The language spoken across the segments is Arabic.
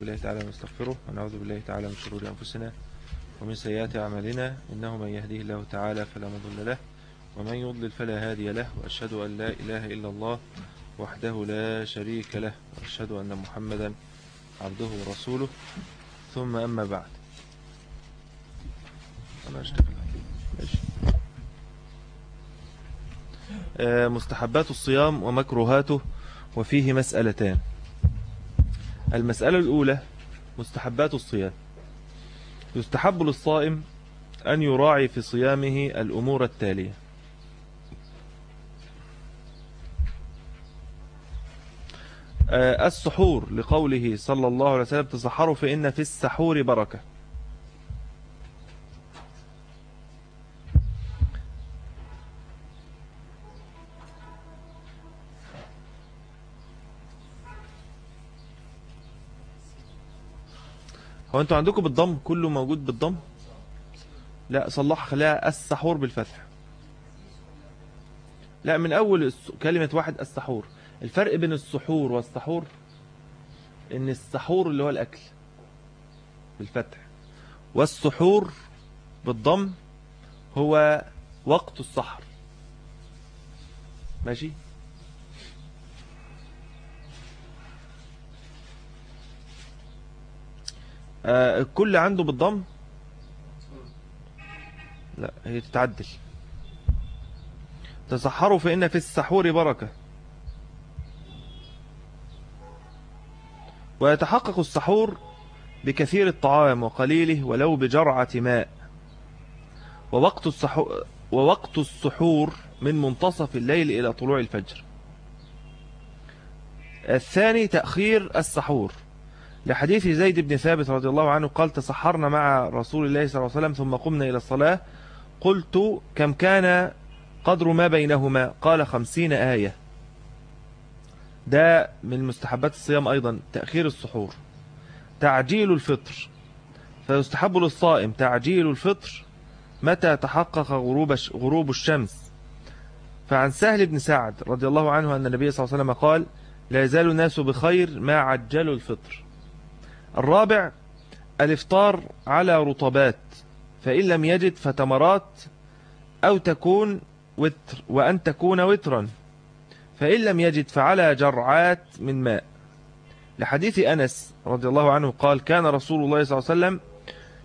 بالله تعالى ونستغفره ونعوذ بالله تعالى من شرور أنفسنا ومن سيئات أعمالنا إنه من يهديه الله تعالى فلا مضل له ومن يضلل فلا هادي له وأشهد أن لا إله إلا الله وحده لا شريك له وأشهد أن محمدا عبده ورسوله. ثم أما بعد. أنا أشتغل. آه، مستحبات الصيام ومكروهاته وفيه مسألتان. المسألة الأولى مستحبات الصيام. يستحب للصائم أن يراعي في صيامه الأمور التالية. آه، السحور لقوله صلى الله عليه وسلم تسحروا فإن في السحور بركة. هو أنتوا عندكم بالضم كله موجود بالضم؟ لا صلح خليها السحور بالفتح. لا من أول كلمة واحد السحور. الفرق بين السحور والسحور إن السحور اللي هو الأكل بالفتح والسحور بالضم هو وقت السحر. ماشي؟ الكل عنده بالضم؟ لا هي تتعدل. تسحروا فإن في السحور بركة. ويتحقق السحور بكثير الطعام وقليله ولو بجرعة ماء. ووقت السحور, ووقت السحور من منتصف الليل إلى طلوع الفجر. الثاني تأخير السحور. لحديث زيد بن ثابت رضي الله عنه قال تسحرنا مع رسول الله صلى الله عليه وسلم ثم قمنا إلى الصلاة. قلت كم كان قدر ما بينهما؟ قال خمسين آية. ده من مستحبات الصيام أيضا تأخير السحور. تعجيل الفطر. فيستحب للصائم تعجيل الفطر متى تحقق غروب غروب الشمس. فعن سهل بن سعد رضي الله عنه أن النبي صلى الله عليه وسلم قال لا يزال الناس بخير ما عجلوا الفطر. الرابع الإفطار على رطبات فإن لم يجد فتمرات أو تكون وتر وأن تكون وترا فإن لم يجد فعلى جرعات من ماء. لحديث أنس رضي الله عنه قال كان رسول الله صلى الله عليه وسلم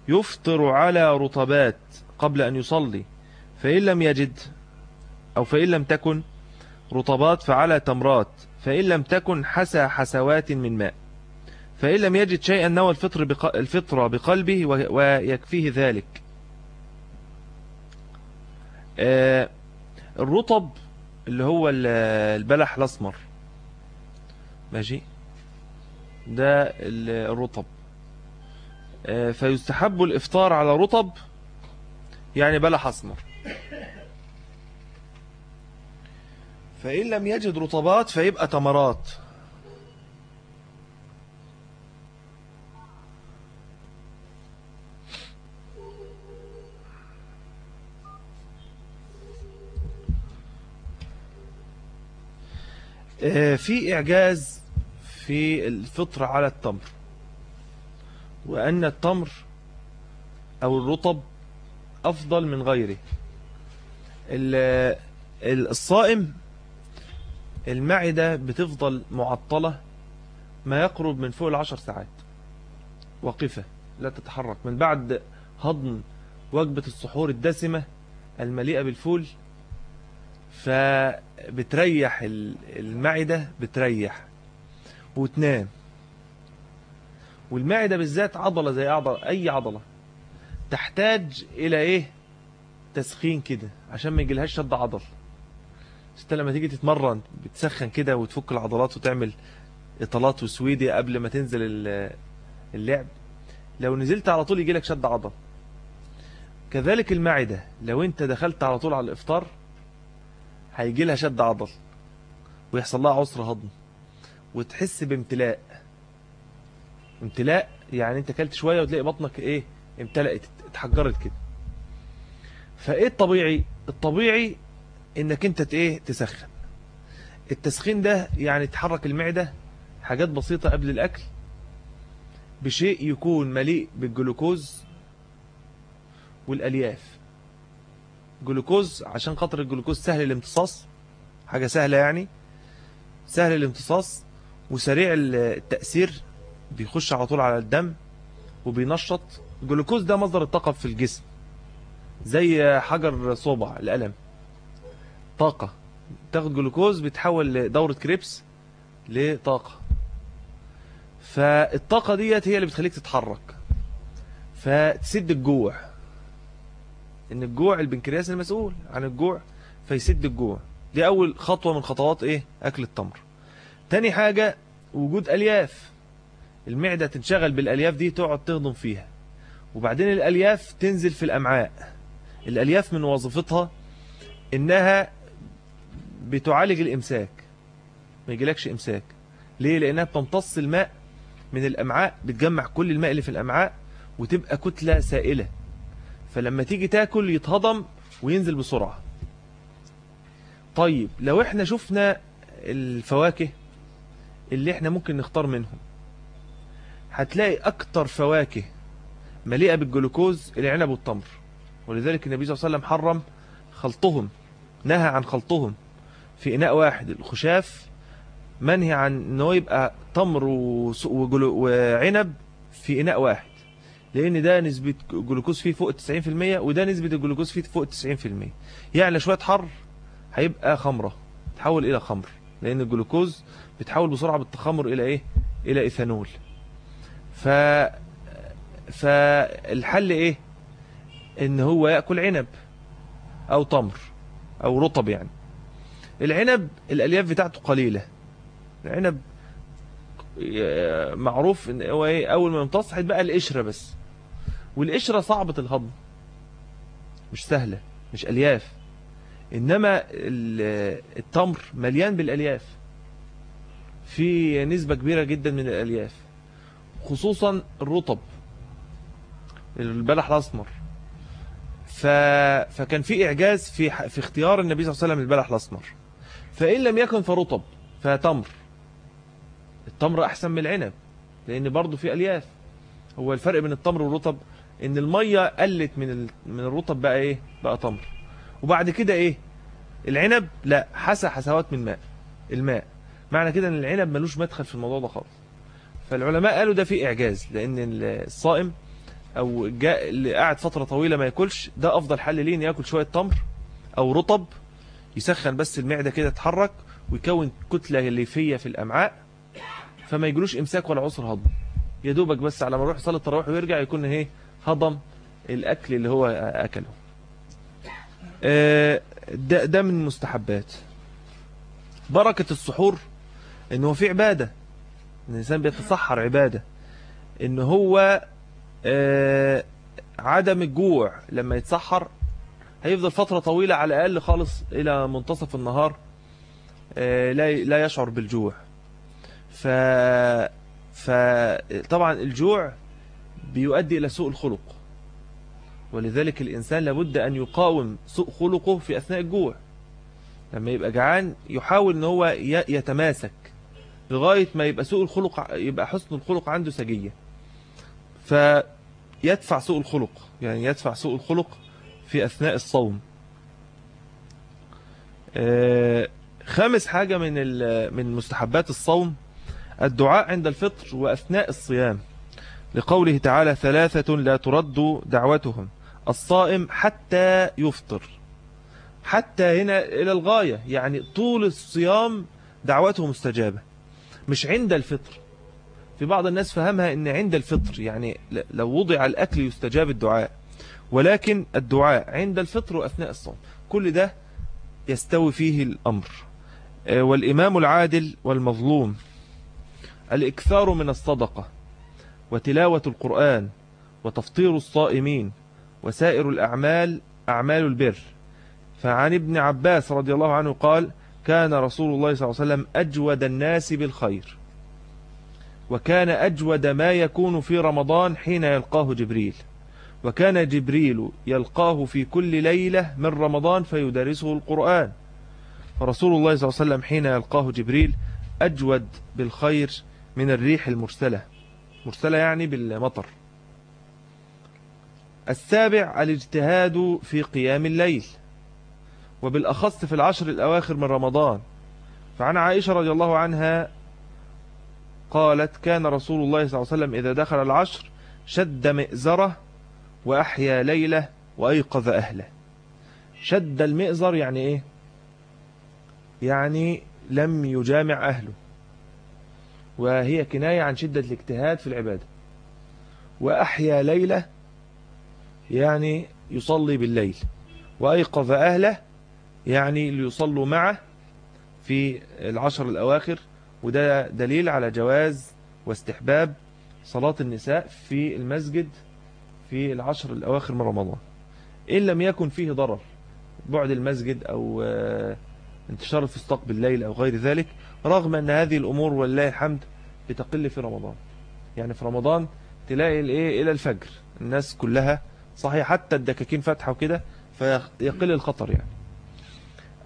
يفطر على رطبات قبل أن يصلي فإن لم يجد أو فإن لم تكن رطبات فعلى تمرات فإن لم تكن حسى حسوات من ماء. فإن لم يجد شيئا نوى الفطر بق... الفطرة بقلبه ويكفيه ذلك. آه الرطب اللي هو البلح الأسمر. ماشي؟ ده الرطب. آه فيستحب الإفطار على رطب يعني بلح أسمر. فإن لم يجد رطبات فيبقى تمرات. في إعجاز في الفطر على التمر وأن التمر أو الرطب أفضل من غيره. الصائم المعدة بتفضل معطلة ما يقرب من فوق العشر ساعات وقفة لا تتحرك. من بعد هضم وجبة السحور الدسمة المليئة بالفول فبتريح المعدة بتريح وتنام. والمعدة بالذات عضلة زي عضلة أي عضلة تحتاج إلى إيه؟ تسخين كده عشان ما يجيلهاش شد عضل. أنت لما تيجي تتمرن بتسخن كده وتفك العضلات وتعمل إطالات وسويدي قبل ما تنزل اللعب. لو نزلت على طول يجيلك شد عضل. كذلك المعدة لو أنت دخلت على طول على الإفطار هيجي لها شد عضل ويحصل لها عسر هضم وتحس بامتلاء. امتلاء يعني انت كلت شوية وتلاقي بطنك إيه امتلأت اتحجرت كده. فايه الطبيعي؟ الطبيعي انك انت إيه تسخن. التسخين ده يعني تحرك المعدة حاجات بسيطة قبل الأكل بشيء يكون مليء بالجلوكوز والألياف. جلوكوز عشان خاطر الجلوكوز سهل الامتصاص حاجة سهلة يعني. سهل الامتصاص وسريع التأثير بيخش على طول على الدم وبينشط. الجلوكوز ده مصدر الطاقة في الجسم زي حجر صوبع القلم طاقة. تاخد جلوكوز بتحول دورة كريبس لطاقة. فالطاقة ديت هي اللي بتخليك تتحرك فتسد الجوع. إن الجوع البنكرياس المسؤول عن الجوع فيسد الجوع. دي أول خطوة من خطوات إيه؟ أكل التمر. تاني حاجة وجود ألياف. المعدة تنشغل بالألياف دي تقعد تهضم فيها. وبعدين الألياف تنزل في الأمعاء. الألياف من وظيفتها إنها بتعالج الإمساك. ما يجيلكش إمساك. ليه؟ لأنها بتمتص الماء من الأمعاء بتجمع كل الماء اللي في الأمعاء وتبقى كتلة سائلة. فلما تيجي تاكل يتهضم وينزل بسرعة. طيب لو إحنا شفنا الفواكه اللي إحنا ممكن نختار منهم هتلاقي أكتر فواكه مليئة بالجلوكوز العنب والتمر. ولذلك النبي صلى الله عليه وسلم حرم خلطهم نهى عن خلطهم في إناء واحد الخشاف. منهي عن إنه يبقى تمر وعنب في إناء واحد. لأن ده نسبة جلوكوز فيه فوق 90% وده نسبة الجلوكوز فيه فوق 90% يعني شوية حر هيبقى خمرة تحول إلى خمر لأن الجلوكوز بتحول بسرعة بالتخمر إلى إيه؟ إلى إيثانول. ف فالحل إيه؟ إن هو يأكل عنب أو تمر أو رطب يعني. العنب الألياف بتاعته قليلة. العنب معروف إن هو إيه؟ أول ما يمتص هيتبقى القشرة بس. والقشرة صعبة الهضم. مش سهلة مش ألياف. إنما التمر مليان بالألياف. في نسبة كبيرة جدا من الألياف. خصوصا الرطب. البلح الأسمر. ف... فكان في إعجاز في في اختيار النبي صلى الله عليه وسلم البلح الأسمر. فإن لم يكن فرطب فتمر. التمر أحسن من العنب لأن برضه في ألياف. هو الفرق بين التمر والرطب إن المية قلت من من الرطب بقى إيه؟ بقى تمر. وبعد كده إيه؟ العنب؟ لا حسى حسوات من ماء. الماء. معنى كده إن العنب ملوش مدخل في الموضوع ده خالص. فالعلماء قالوا ده في إعجاز لأن الصائم أو جاء اللي قاعد فترة طويلة ما ياكلش ده أفضل حل ليه إن ياكل شوية تمر أو رطب يسخن بس المعدة كده تتحرك ويكون كتلة ليفية في الأمعاء فما يجلوش إمساك ولا عسر هضم. يا دوبك بس على ما يروح يصلي التراويح ويرجع يكون إيه؟ هضم الأكل اللي هو أكله. آه، ده, ده من المستحبات بركة السحور ان هو في عبادة. ان الإنسان بيتصحر عبادة. إن هو آه، عدم الجوع لما يتسحر هيفضل فترة طويلة على الأقل خالص إلى منتصف النهار آه، لا لا يشعر بالجوع. ف فطبعا الجوع بيؤدي إلى سوء الخلق. ولذلك الإنسان لابد أن يقاوم سوء خلقه في أثناء الجوع. لما يبقى جعان يحاول أن هو يتماسك لغاية ما يبقى سوء الخلق يبقى حسن الخلق عنده سجية. فيدفع سوء الخلق يعني يدفع سوء الخلق في أثناء الصوم. آه، خامس حاجة من من مستحبات الصوم الدعاء عند الفطر وأثناء الصيام. لقوله تعالى ثلاثة لا ترد دعوتهم. الصائم حتى يفطر. حتى هنا إلى الغاية يعني طول الصيام دعوته مستجابة. مش عند الفطر. في بعض الناس فهمها إن عند الفطر يعني لو وضع الأكل يستجاب الدعاء. ولكن الدعاء عند الفطر وأثناء الصوم. كل ده يستوي فيه الأمر. آه، والإمام العادل والمظلوم. الإكثار من الصدقة. وتلاوة القرآن وتفطير الصائمين وسائر الأعمال أعمال البر. فعن ابن عباس رضي الله عنه قال كان رسول الله صلى الله عليه وسلم أجود الناس بالخير. وكان أجود ما يكون في رمضان حين يلقاه جبريل. وكان جبريل يلقاه في كل ليلة من رمضان فيدرسه القرآن. فرسول الله صلى الله عليه وسلم حين يلقاه جبريل أجود بالخير من الريح المرسلة. مرسلة يعني بالمطر. السابع الاجتهاد في قيام الليل. وبالأخص في العشر الأواخر من رمضان. فعن عائشة رضي الله عنها قالت كان رسول الله صلى الله عليه وسلم إذا دخل العشر شد مئزرة وأحيا ليلة وأيقظ أهله. شد المئزر يعني إيه؟ يعني لم يجامع أهله. وهي كناية عن شدة الاجتهاد في العبادة. وأحيا ليلة يعني يصلي بالليل. وأيقظ أهله يعني ليصلوا معه في العشر الأواخر. وده دليل على جواز واستحباب صلاة النساء في المسجد في العشر الأواخر من رمضان. إن لم يكن فيه ضرر بعد المسجد أو آه، انتشار الفستق بالليل أو غير ذلك رغم أن هذه الأمور والله الحمد بتقل في رمضان. يعني في رمضان تلاقي الايه إلى الفجر. الناس كلها صحيح حتى الدكاكين فاتحة وكده فيقل الخطر يعني.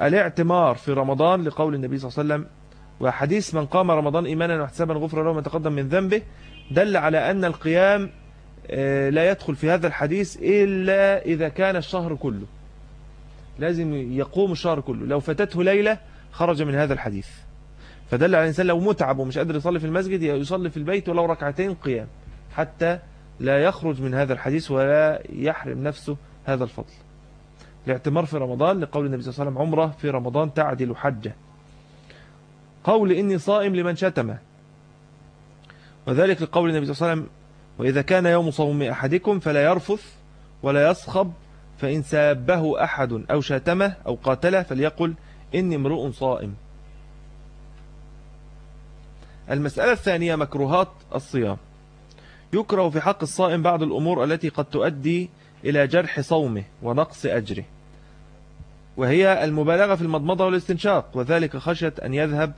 الاعتمار في رمضان لقول النبي صلى الله عليه وسلم وحديث من قام رمضان إيمانا واحتسابا غفر له ما تقدم من ذنبه دل على أن القيام آه، لا يدخل في هذا الحديث إلا إذا كان الشهر كله. لازم يقوم الشهر كله. لو فاتته ليلة خرج من هذا الحديث. فدل على الإنسان لو متعب ومش قادر يصلي في المسجد يصلي في البيت ولو ركعتين قيام حتى لا يخرج من هذا الحديث ولا يحرم نفسه هذا الفضل. الاعتمار في رمضان لقول النبي صلى الله عليه وسلم عمرة في رمضان تعدل حجة. قول إني صائم لمن شتمه وذلك لقول النبي صلى الله عليه وسلم وإذا كان يوم صوم أحدكم فلا يرفث ولا يصخب فإن سابه أحد أو شاتمه أو قاتله فليقل إني امرؤ صائم. المسألة الثانية مكروهات الصيام. يكره في حق الصائم بعض الأمور التي قد تؤدي إلى جرح صومه ونقص أجره. وهي المبالغة في المضمضة والاستنشاق وذلك خشية أن يذهب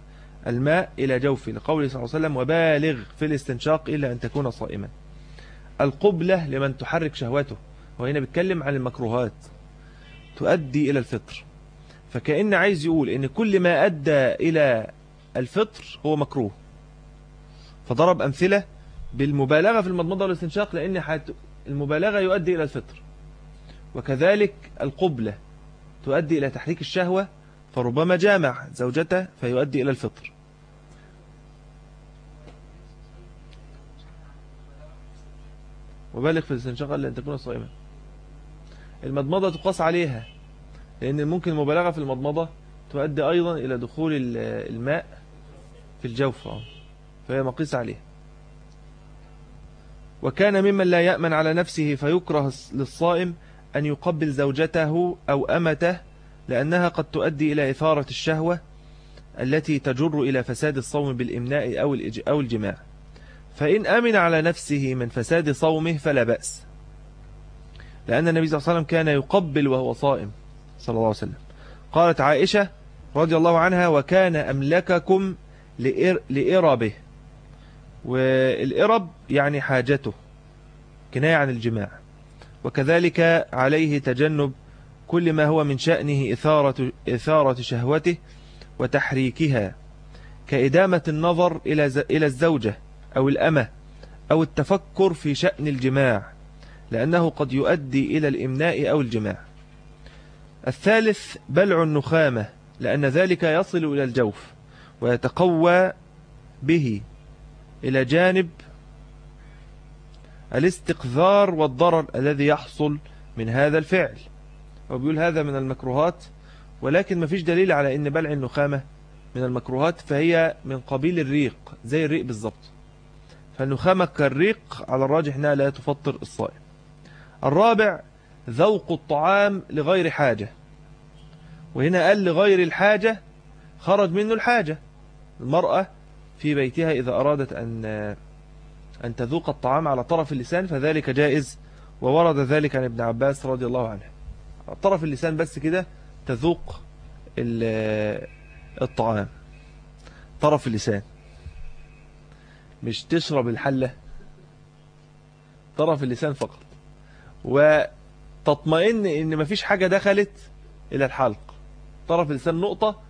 الماء إلى جوفه. لقوله صلى الله عليه وسلم وبالغ في الاستنشاق إلا أن تكون صائما. القبلة لمن تحرك شهوته وهنا بيتكلم عن المكروهات تؤدي إلى الفطر. فكأن عايز يقول إن كل ما أدى إلى الفطر هو مكروه. فضرب أمثلة بالمبالغة في المضمضة والاستنشاق لأن المبالغة يؤدي إلى الفطر. وكذلك القبلة تؤدي إلى تحريك الشهوة فربما جامع زوجته فيؤدي إلى الفطر. وبالغ في الاستنشاق لأن تكون صائما. المضمضة تقاس عليها لأن ممكن المبالغة في المضمضة تؤدي أيضا إلى دخول الماء في الجوف فهي مقيس عليها وكان ممن لا يأمن على نفسه فيكره للصائم أن يقبل زوجته أو أمته لأنها قد تؤدي إلى إثارة الشهوة التي تجر إلى فساد الصوم بالإمناء أو الجماع. فإن أمن على نفسه من فساد صومه فلا بأس. لأن النبي صلى الله عليه وسلم كان يقبل وهو صائم صلى الله عليه وسلم. قالت عائشة رضي الله عنها وكان أملككم لإربه والإرب يعني حاجته كناية عن الجماع. وكذلك عليه تجنب كل ما هو من شأنه إثارة, إثارة شهوته وتحريكها كإدامة النظر إلى الزوجة أو الأمة أو التفكر في شأن الجماع لأنه قد يؤدي إلى الإمناء أو الجماع. الثالث بلع النخامة لأن ذلك يصل إلى الجوف ويتقوى به. إلى جانب الاستقذار والضرر الذي يحصل من هذا الفعل. وبيقول هذا من المكروهات ولكن ما فيش دليل على إن بلع النخامة من المكروهات فهي من قبيل الريق زي الريق بالضبط. فالنخامة كالريق على الراجح إنها لا تفطر الصائم. الرابع ذوق الطعام لغير حاجة. وهنا قال لغير الحاجة خرج منه الحاجة. المرأة في بيتها إذا أرادت أن أن تذوق الطعام على طرف اللسان فذلك جائز. وورد ذلك عن ابن عباس رضي الله عنه. طرف اللسان بس كده تذوق الطعام. طرف اللسان. مش تشرب الحلة. طرف اللسان فقط. وتطمئن إن مفيش حاجة دخلت إلى الحلق. طرف اللسان نقطة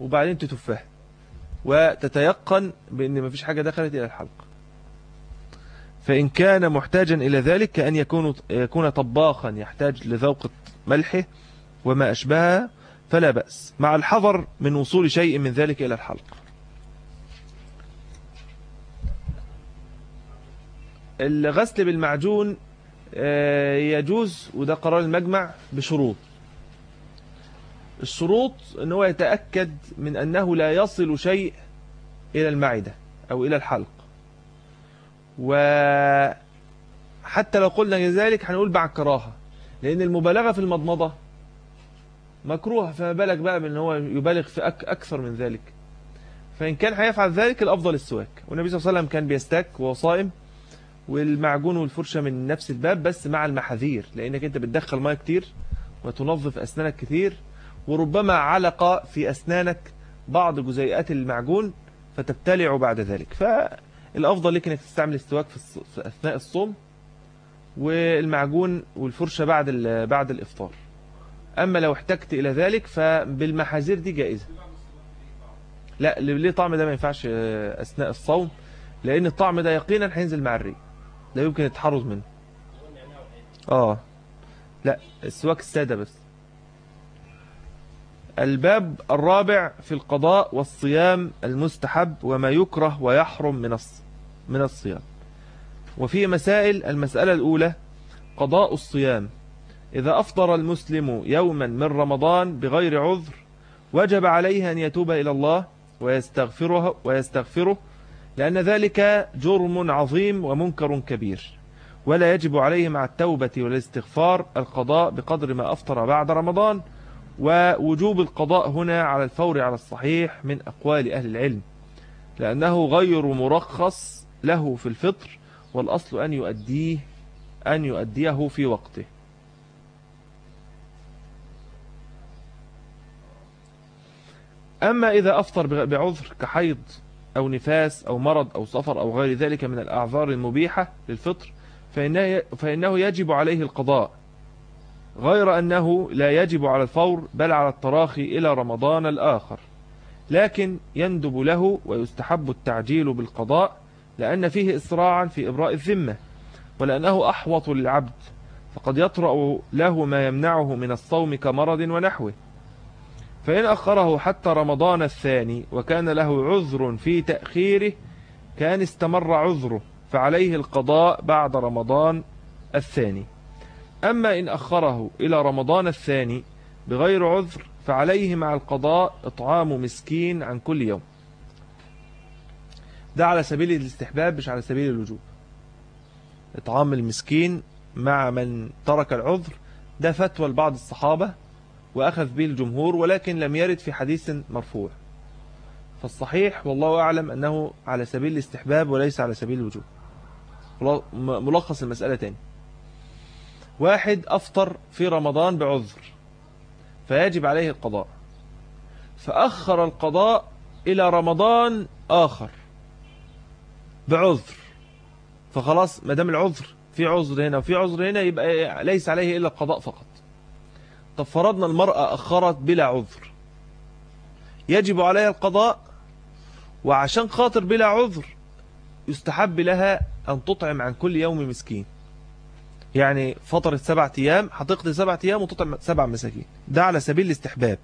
وبعدين تتفها وتتيقن بإن مفيش حاجة دخلت إلى الحلق. فإن كان محتاجا إلى ذلك كأن يكون, يكون طباخا يحتاج لذوق ملحه وما أشبهها فلا بأس. مع الحذر من وصول شيء من ذلك إلى الحلق. الغسل بالمعجون آه، يجوز وده قرار المجمع بشروط. الشروط إن هو يتأكد من أنه لا يصل شيء إلى المعدة أو إلى الحلق. وحتى لو قلنا ذلك هنقول بعد كراهة لأن المبالغة في المضمضة مكروه فما بالك بقى من هو يبالغ في أك أكثر من ذلك. فإن كان هيفعل ذلك الأفضل السواك. والنبي صلى الله عليه وسلم كان بيستاك وهو صائم والمعجون والفرشة من نفس الباب بس مع المحاذير لأنك أنت بتدخل ماء كتير وتنظف أسنانك كتير وربما علق في أسنانك بعض جزيئات المعجون فتبتلع بعد ذلك. فالأفضل لك أنك تستعمل السواك في أثناء الصوم والمعجون والفرشة بعد بعد الإفطار. أما لو احتجت إلى ذلك فبالمحاذير دي جائزة. لا ليه طعم ده ما ينفعش أثناء الصوم؟ لأن الطعم ده يقينا هينزل مع الريق. لا يمكن التحرز منه. آه. لا السواك السادة بس. الباب الرابع في القضاء والصيام المستحب وما يكره ويحرم من من الصيام. وفي مسائل المسألة الأولى قضاء الصيام. إذا أفطر المسلم يوما من رمضان بغير عذر وجب عليه أن يتوب إلى الله ويستغفره, ويستغفره لأن ذلك جرم عظيم ومنكر كبير. ولا يجب عليه مع التوبة والاستغفار القضاء بقدر ما أفطر بعد رمضان ووجوب القضاء هنا على الفور على الصحيح من أقوال أهل العلم لأنه غير مرخص له في الفطر والأصل أن يؤديه أن يؤديه في وقته. أما إذا أفطر بعذر كحيض أو نفاس أو مرض أو سفر أو غير ذلك من الأعذار المبيحة للفطر فإنه, يجب عليه القضاء. غير أنه لا يجب على الفور بل على التراخي إلى رمضان الآخر. لكن يندب له ويستحب التعجيل بالقضاء لأن فيه إسراعا في إبراء الذمة ولأنه أحوط للعبد فقد يطرأ له ما يمنعه من الصوم كمرض ونحوه. فإن أخره حتى رمضان الثاني وكان له عذر في تأخيره كان استمر عذره فعليه القضاء بعد رمضان الثاني. أما إن أخره إلى رمضان الثاني بغير عذر فعليه مع القضاء إطعام مسكين عن كل يوم. ده على سبيل الاستحباب مش على سبيل الوجوب. إطعام المسكين مع من ترك العذر ده فتوى لبعض الصحابة وأخذ به الجمهور ولكن لم يرد في حديث مرفوع. فالصحيح والله أعلم أنه على سبيل الاستحباب وليس على سبيل الوجوب. ملخص المسألة تاني. واحد أفطر في رمضان بعذر فيجب عليه القضاء. فأخر القضاء إلى رمضان آخر بعذر. فخلاص ما دام العذر في عذر هنا وفي عذر هنا يبقى ليس عليه إلا القضاء فقط. طب فرضنا المرأة أخرت بلا عذر. يجب عليها القضاء وعشان خاطر بلا عذر يستحب لها أن تطعم عن كل يوم مسكين. يعني فطرت سبعة أيام هتقضي سبعة أيام وتطعم سبع مساكين. ده على سبيل الاستحباب.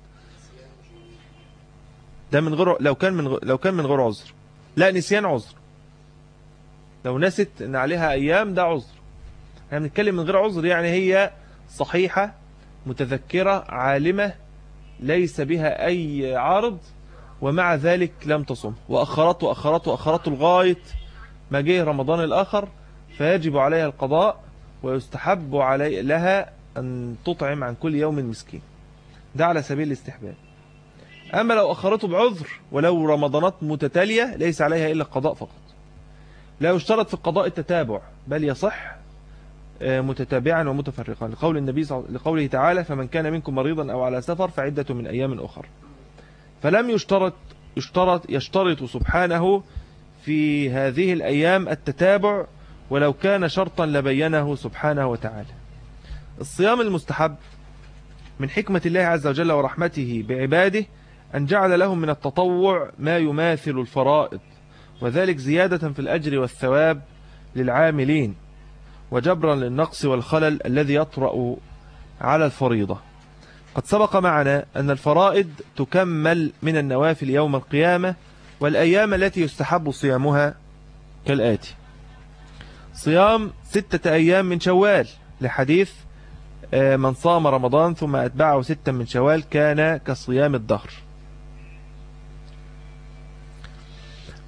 ده من غير لو كان من لو كان من غير عذر. لا نسيان عذر. لو نست إن عليها أيام ده عذر. إحنا بنتكلم من غير عذر يعني هي صحيحة متذكرة عالمة ليس بها أي عارض ومع ذلك لم تصم. وأخرت وأخرت وأخرت لغاية ما جه رمضان الآخر فيجب عليها القضاء ويستحب علي لها أن تطعم عن كل يوم مسكين ده على سبيل الاستحباب. أما لو أخرته بعذر ولو رمضانات متتالية ليس عليها إلا القضاء فقط. لا يشترط في القضاء التتابع بل يصح آه، متتابعا ومتفرقا. لقول النبي. لقوله تعالى فمن كان منكم مريضا أو على سفر فعدة من أيام أخر. فلم يشترط يشترط يشترط سبحانه في هذه الأيام التتابع ولو كان شرطا لبينه سبحانه وتعالى. الصيام المستحب من حكمة الله عز وجل ورحمته بعباده أن جعل لهم من التطوع ما يماثل الفرائض وذلك زيادة في الأجر والثواب للعاملين وجبرا للنقص والخلل الذي يطرأ على الفريضة. قد سبق معنا أن الفرائض تكمل من النوافل يوم القيامة والأيام التي يستحب صيامها كالآتي. صيام ستة أيام من شوال لحديث آه، من صام رمضان ثم أتبعه ستة من شوال كان كصيام الدهر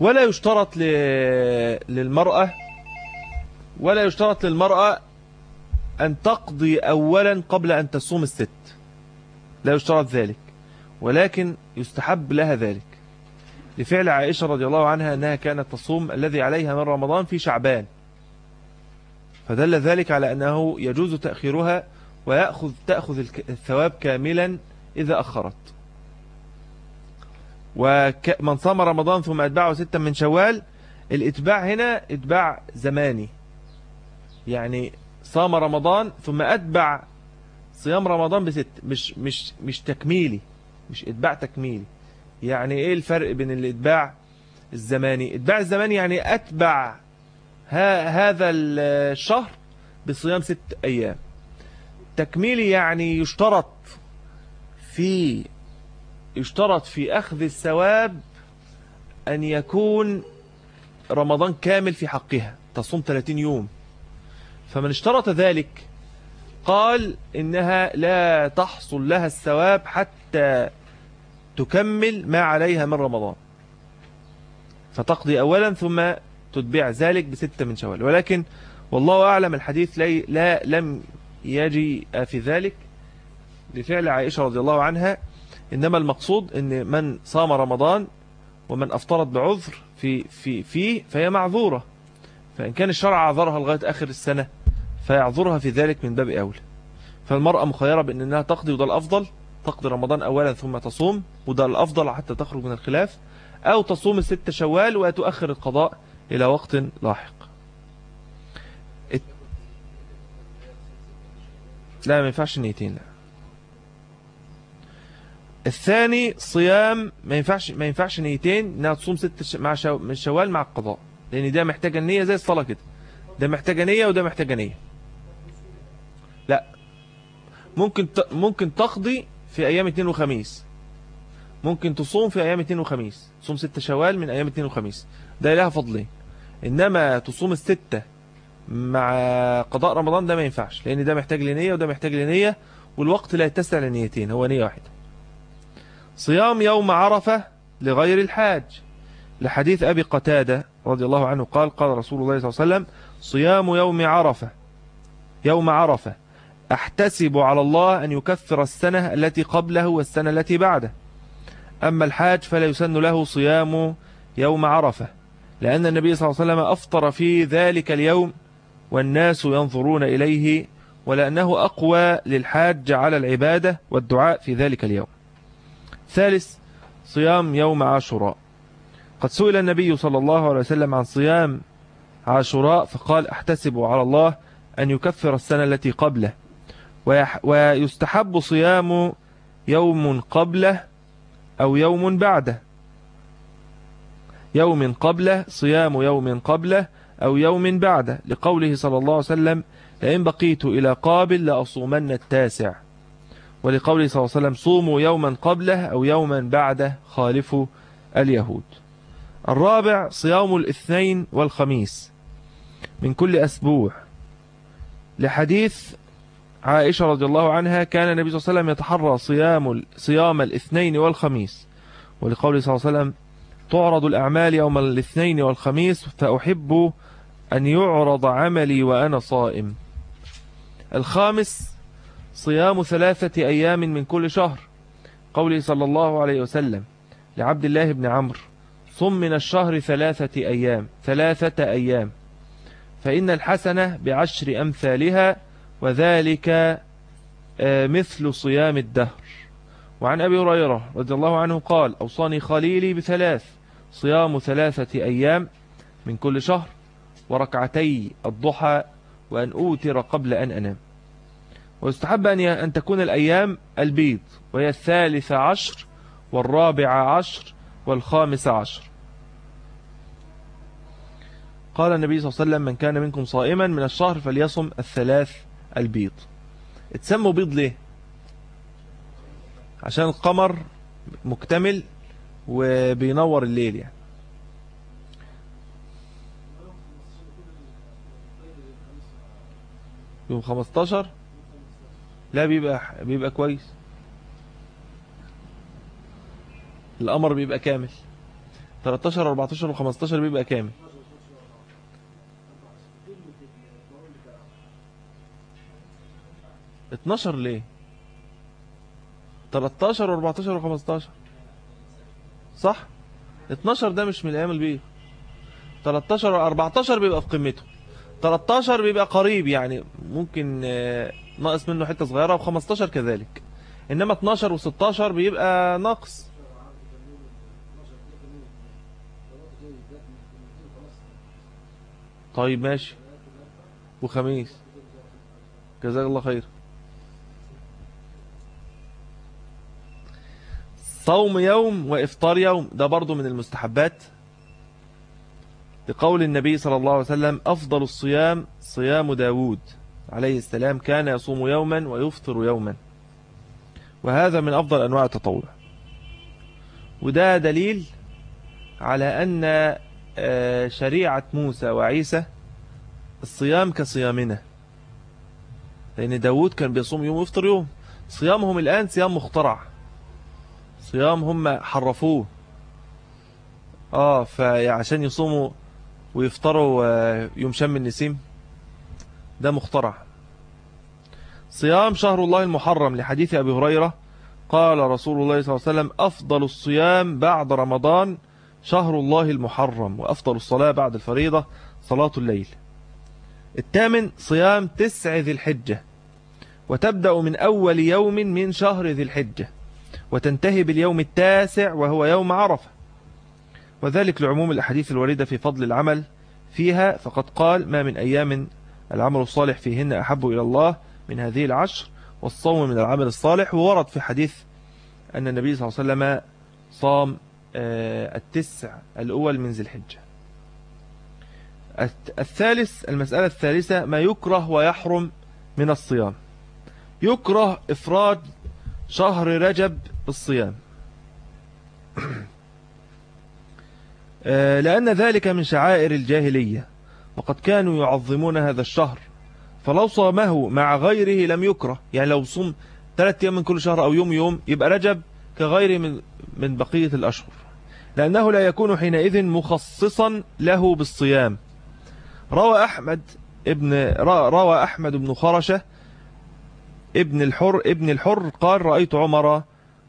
ولا يشترط للمرأة ولا يشترط للمرأة أن تقضي أولا قبل أن تصوم الست. لا يشترط ذلك ولكن يستحب لها ذلك. لفعل عائشة رضي الله عنها أنها كانت تصوم الذي عليها من رمضان في شعبان. فدل ذلك على أنه يجوز تأخيرها ويأخذ تأخذ الثواب كاملا إذا أخرت. ومن صام رمضان ثم أتبعه ستا من شوال الإتباع هنا إتباع زماني. يعني صام رمضان ثم أتبع صيام رمضان بست مش مش مش تكميلي مش إتباع تكميلي. يعني إيه الفرق بين الإتباع الزماني؟ إتباع الزماني يعني أتبع هذا الشهر بصيام ست أيام. تكميلي يعني يشترط في يشترط في أخذ الثواب أن يكون رمضان كامل في حقها تصوم 30 يوم. فمن اشترط ذلك قال إنها لا تحصل لها الثواب حتى تكمل ما عليها من رمضان. فتقضي أولا ثم تتبع ذلك بستة من شوال. ولكن والله أعلم الحديث لا, لا لم يجي في ذلك لفعل عائشة رضي الله عنها. إنما المقصود أن من صام رمضان ومن أفطرت بعذر في في فيه فهي معذورة. فإن كان الشرع عذرها لغاية آخر السنة فيعذرها في ذلك من باب أولى. فالمرأة مخيرة بأن أنها تقضي وده الأفضل تقضي رمضان أولا ثم تصوم وده الأفضل حتى تخرج من الخلاف أو تصوم الست شوال وتؤخر القضاء. إلى وقت لاحق. لا ما ينفعش نيتين لا. الثاني صيام ما ينفعش ما ينفعش نيتين إنها تصوم ست مع. من شوال مع القضاء. لأن ده محتاجه النيه زي الصلاة كده. ده محتاجه نية وده محتاجه نية. لا. ممكن ت... ممكن تقضي في أيام اثنين وخميس. ممكن تصوم في أيام اثنين وخميس. تصوم ستة شوال من أيام اثنين وخميس. ده لها فضلين إنما تصوم الستة مع قضاء رمضان ده ما ينفعش لأن ده محتاج لنية وده محتاج لنية والوقت لا يتسع لنيتين هو نية واحدة. صيام يوم عرفة لغير الحاج. لحديث أبي قتادة رضي الله عنه قال قال رسول الله صلى الله عليه وسلم صيام يوم عرفة يوم عرفة أحتسب على الله أن يكفر السنة التي قبله والسنة التي بعده. أما الحاج فلا يسن له صيام يوم عرفة. لأن النبي صلى الله عليه وسلم أفطر في ذلك اليوم والناس ينظرون إليه ولأنه أقوى للحاج على العبادة والدعاء في ذلك اليوم. ثالث صيام يوم عاشوراء. قد سئل النبي صلى الله عليه وسلم عن صيام عاشوراء فقال أحتسب على الله أن يكفر السنة التي قبله ويستحب صيام يوم قبله أو يوم بعده. يوم قبله صيام يوم قبله أو يوم بعده. لقوله صلى الله عليه وسلم لئن بقيت إلى قابل لأصومن التاسع. ولقوله صلى الله عليه وسلم صوموا يوما قبله أو يوما بعده خالفوا اليهود. الرابع صيام الاثنين والخميس من كل أسبوع. لحديث عائشة رضي الله عنها كان النبي صلى الله عليه وسلم يتحرى صيام صيام الاثنين والخميس. ولقوله صلى الله عليه وسلم تعرض الأعمال يوم الاثنين والخميس فأحب أن يعرض عملي وأنا صائم. الخامس صيام ثلاثة أيام من كل شهر. قوله صلى الله عليه وسلم لعبد الله بن عمرو صم من الشهر ثلاثة أيام ثلاثة أيام. فإن الحسنة بعشر أمثالها وذلك آه، مثل صيام الدهر. وعن أبي هريرة رضي الله عنه قال أوصاني خليلي بثلاث صيام ثلاثة أيام من كل شهر وركعتي الضحى وأن أوتر قبل أن أنام. ويستحب أن تكون الأيام البيض وهي الثالثة عشر والرابع عشر والخامس عشر. قال النبي صلى الله عليه وسلم من كان منكم صائما من الشهر فليصم الثلاث البيض. اتسموا بيض ليه؟ عشان القمر مكتمل وبينور الليل يعني. يوم 15 لا بيبقى بيبقى كويس. القمر بيبقى كامل. 13 14 و15 بيبقى كامل. اتناشر ليه؟ 13 و14 و15 صح؟ 12 ده مش من الأيام البيض 13 و 14 بيبقى في قمته. 13 بيبقى قريب يعني ممكن آه، ناقص منه حتة صغيرة و15 كذلك. إنما 12 و16 بيبقى ناقص. طيب ماشي. وخميس. جزاك الله خير. صوم يوم وإفطار يوم. ده برضو من المستحبات. لقول النبي صلى الله عليه وسلم أفضل الصيام صيام داود عليه السلام كان يصوم يوما ويفطر يوما. وهذا من أفضل أنواع التطوع. وده دليل على أن آه، شريعة موسى وعيسى الصيام كصيامنا. لأن داود كان بيصوم يوم ويفطر يوم. صيامهم الآن صيام مخترع. صيام هم حرفوه. آه فعشان يصوموا ويفطروا آه، يوم شم النسيم. ده مخترع. صيام شهر الله المحرم لحديث أبي هريرة قال رسول الله صلى الله عليه وسلم أفضل الصيام بعد رمضان شهر الله المحرم وأفضل الصلاة بعد الفريضة صلاة الليل. الثامن صيام تسع ذي الحجة وتبدأ من أول يوم من شهر ذي الحجة. وتنتهي باليوم التاسع وهو يوم عرفة. وذلك لعموم الأحاديث الواردة في فضل العمل فيها فقد قال ما من أيام العمل الصالح فيهن أحب إلى الله من هذه العشر والصوم من العمل الصالح. وورد في حديث أن النبي صلى الله عليه وسلم صام آه، التسع الأول من ذي الحجة. الثالث المسألة الثالثة ما يكره ويحرم من الصيام. يكره إفراد شهر رجب بالصيام. آه، لأن ذلك من شعائر الجاهلية وقد كانوا يعظمون هذا الشهر. فلو صامه مع غيره لم يكره. يعني لو صم ثلاثة أيام من كل شهر أو يوم يوم يبقى رجب كغيره من من بقية الأشهر. لأنه لا يكون حينئذ مخصصا له بالصيام. روى أحمد ابن روى أحمد بن خرشة ابن الحر ابن الحر قال رأيت عمر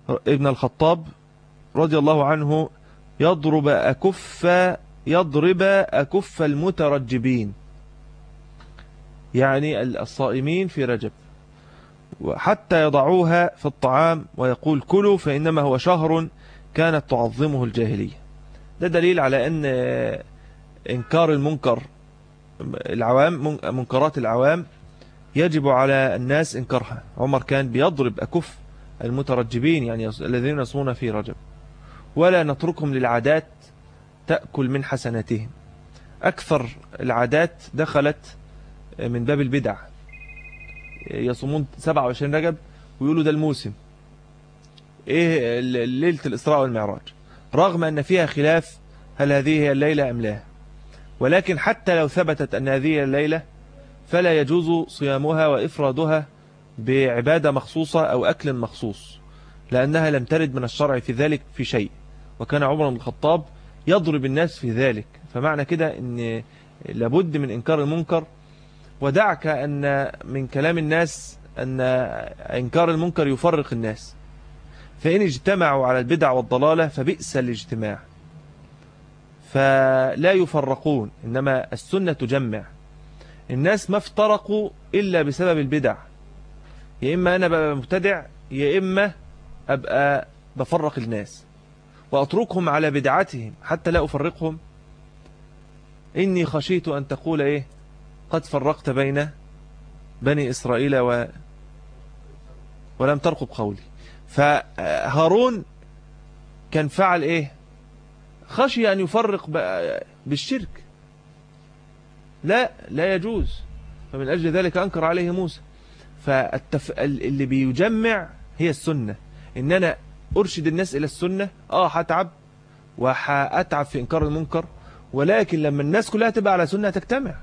ابن الخطاب رضي الله عنه يضرب أكف يضرب أكف المترجبين. يعني الصائمين في رجب. حتى يضعوها في الطعام ويقول كلوا فإنما هو شهر كانت تعظمه الجاهلية. ده دليل على أن إنكار المنكر العوام منكرات العوام يجب على الناس إنكارها. عمر كان بيضرب أكف المترجبين يعني الذين يصومون في رجب. ولا نتركهم للعادات تأكل من حسناتهم. أكثر العادات دخلت من باب البدع. يصومون 27 رجب ويقولوا ده الموسم. إيه ليلة الإسراء والمعراج. رغم أن فيها خلاف هل هذه هي الليلة أم لا. ولكن حتى لو ثبتت أن هذه الليلة فلا يجوز صيامها وإفرادها بعبادة مخصوصة أو أكل مخصوص لأنها لم ترد من الشرع في ذلك في شيء. وكان عمر بن الخطاب يضرب الناس في ذلك. فمعنى كده أن لابد من إنكار المنكر. ودعك أن من كلام الناس أن إنكار المنكر يفرق الناس. فإن اجتمعوا على البدع والضلالة فبئس الاجتماع. فلا يفرقون إنما السنة تجمع الناس ما افترقوا إلا بسبب البدع. يا إما أنا ببقى مبتدع يا إما أبقى بفرق الناس. وأتركهم على بدعتهم حتى لا أفرقهم. إني خشيت أن تقول إيه؟ قد فرقت بين بني إسرائيل و ولم ترقب قولي. فهارون كان فعل إيه؟ خشي أن يفرق بالشرك. لا لا يجوز. فمن أجل ذلك أنكر عليه موسى. فالتف... اللي بيجمع هي السنة. إن أنا أرشد الناس إلى السنة آه هتعب وهأتعب في إنكار المنكر ولكن لما الناس كلها تبقى على سنة تجتمع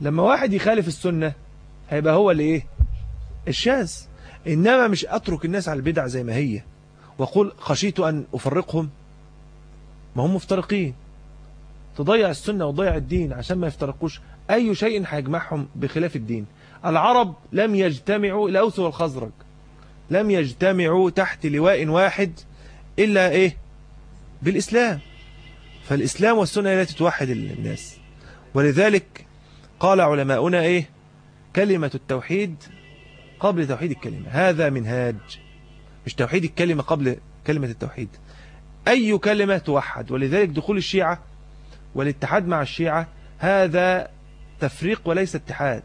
لما واحد يخالف السنة هيبقى هو اللي إيه؟ الشاذ. إنما مش أترك الناس على البدع زي ما هي وقل خشيت أن أفرقهم؟ ما هم مفترقين. تضيع السنة وتضيع الدين عشان ما يفترقوش أي شيء هيجمعهم بخلاف الدين. العرب لم يجتمعوا الأوس والخزرج لم يجتمعوا تحت لواء واحد إلا إيه؟ بالإسلام. فالإسلام والسنة التي توحد الناس ولذلك قال علماؤنا إيه؟ كلمة التوحيد قبل توحيد الكلمة. هذا منهاج. مش توحيد الكلمة قبل كلمة التوحيد. أي كلمة توحد. ولذلك دخول الشيعة والاتحاد مع الشيعة هذا تفريق وليس اتحاد.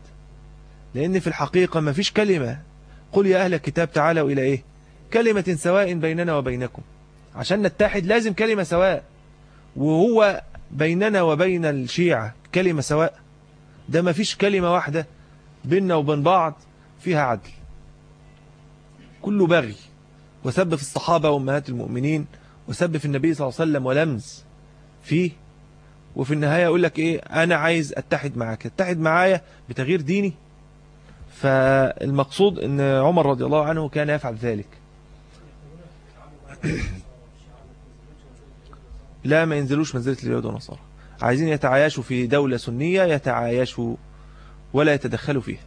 لأن في الحقيقة ما فيش كلمة قل يا أهل الكتاب تعالوا إلى إيه؟ كلمة سواء بيننا وبينكم. عشان نتحد لازم كلمة سواء. وهو بيننا وبين الشيعة كلمة سواء. ده ما فيش كلمة واحدة بيننا وبين بعض فيها عدل. كله بغي. وسب في الصحابة وأمهات المؤمنين وسب في النبي صلى الله عليه وسلم ولمز فيه. وفي النهاية يقول لك إيه؟ أنا عايز أتحد معاك. أتحد معايا بتغيير ديني. فالمقصود أن عمر رضي الله عنه كان يفعل ذلك. لا ما ينزلوش منزلة اليهود والنصارى. عايزين يتعايشوا في دولة سنية يتعايشوا ولا يتدخلوا فيها.